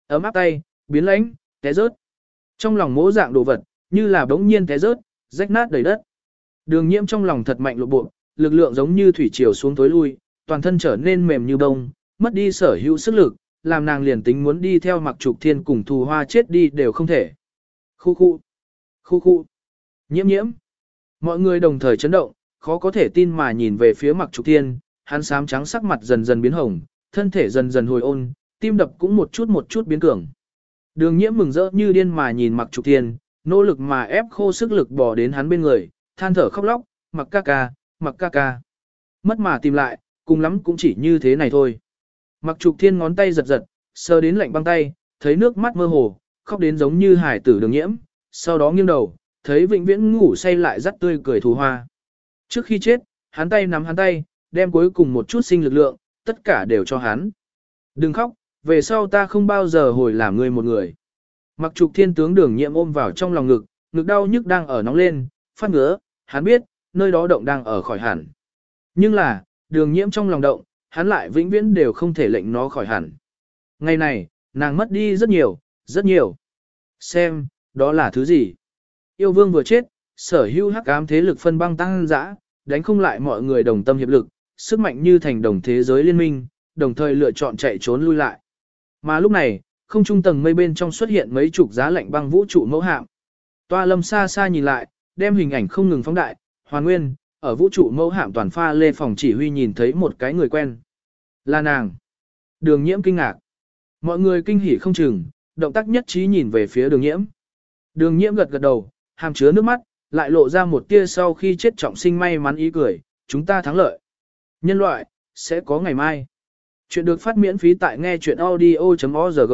Ấm áp tay, biến lãnh, té rớt. Trong lòng mỗ dạng đồ vật, như là bỗng nhiên té rớt, rách nát đầy đất. Đường nhiễm trong lòng thật mạnh lộ bộ, lực lượng giống như thủy triều xuống tối lui, toàn thân trở nên mềm như bông, mất đi sở hữu sức lực, làm nàng liền tính muốn đi theo mặc trục thiên cùng thù hoa chết đi đều không thể. Khu khu, khu khu, nhiễm nhiễm. Mọi người đồng thời chấn động, khó có thể tin mà nhìn về phía mặc trục thiên, hắn xám trắng sắc mặt dần dần biến hồng, thân thể dần dần hồi ôn, tim đập cũng một chút một chút biến cường. Đường nhiễm mừng rỡ như điên mà nhìn mặc trục thiên, nỗ lực mà ép khô sức lực bỏ đến hắn bên người, than thở khóc lóc, mặc ca ca, mặc ca ca. Mất mà tìm lại, cùng lắm cũng chỉ như thế này thôi. Mặc trục thiên ngón tay giật giật, sờ đến lạnh băng tay, thấy nước mắt mơ hồ, khóc đến giống như hải tử đường nhiễm, sau đó nghiêng đầu, thấy vĩnh viễn ngủ say lại rất tươi cười thù hoa. Trước khi chết, hắn tay nắm hắn tay, đem cuối cùng một chút sinh lực lượng, tất cả đều cho hắn. Đừng khóc, về sau ta không bao giờ hồi làm người một người. Mặc trục thiên tướng đường nhiệm ôm vào trong lòng ngực, ngực đau nhức đang ở nóng lên, phát ngứa, hắn biết, nơi đó động đang ở khỏi hẳn. Nhưng là, đường nhiễm trong lòng động, hắn lại vĩnh viễn đều không thể lệnh nó khỏi hẳn. Ngày này, nàng mất đi rất nhiều, rất nhiều. Xem, đó là thứ gì? Yêu vương vừa chết, sở hữu hắc ám thế lực phân băng tăng dã, đánh không lại mọi người đồng tâm hiệp lực, sức mạnh như thành đồng thế giới liên minh, đồng thời lựa chọn chạy trốn lui lại. Mà lúc này, không trung tầng mây bên trong xuất hiện mấy chục giá lạnh băng vũ trụ mẫu hạm. Toa lâm xa xa nhìn lại, đem hình ảnh không ngừng phóng đại, hoàn nguyên, ở vũ trụ mẫu hạm toàn pha lê phòng chỉ huy nhìn thấy một cái người quen. Là nàng. Đường nhiễm kinh ngạc. Mọi người kinh hỉ không chừng, động tác nhất trí nhìn về phía đường nhiễm. Đường nhiễm gật gật đầu, hàm chứa nước mắt, lại lộ ra một tia sau khi chết trọng sinh may mắn ý cười, chúng ta thắng lợi. Nhân loại, sẽ có ngày mai. Chuyện được phát miễn phí tại nghe chuyện audio.org.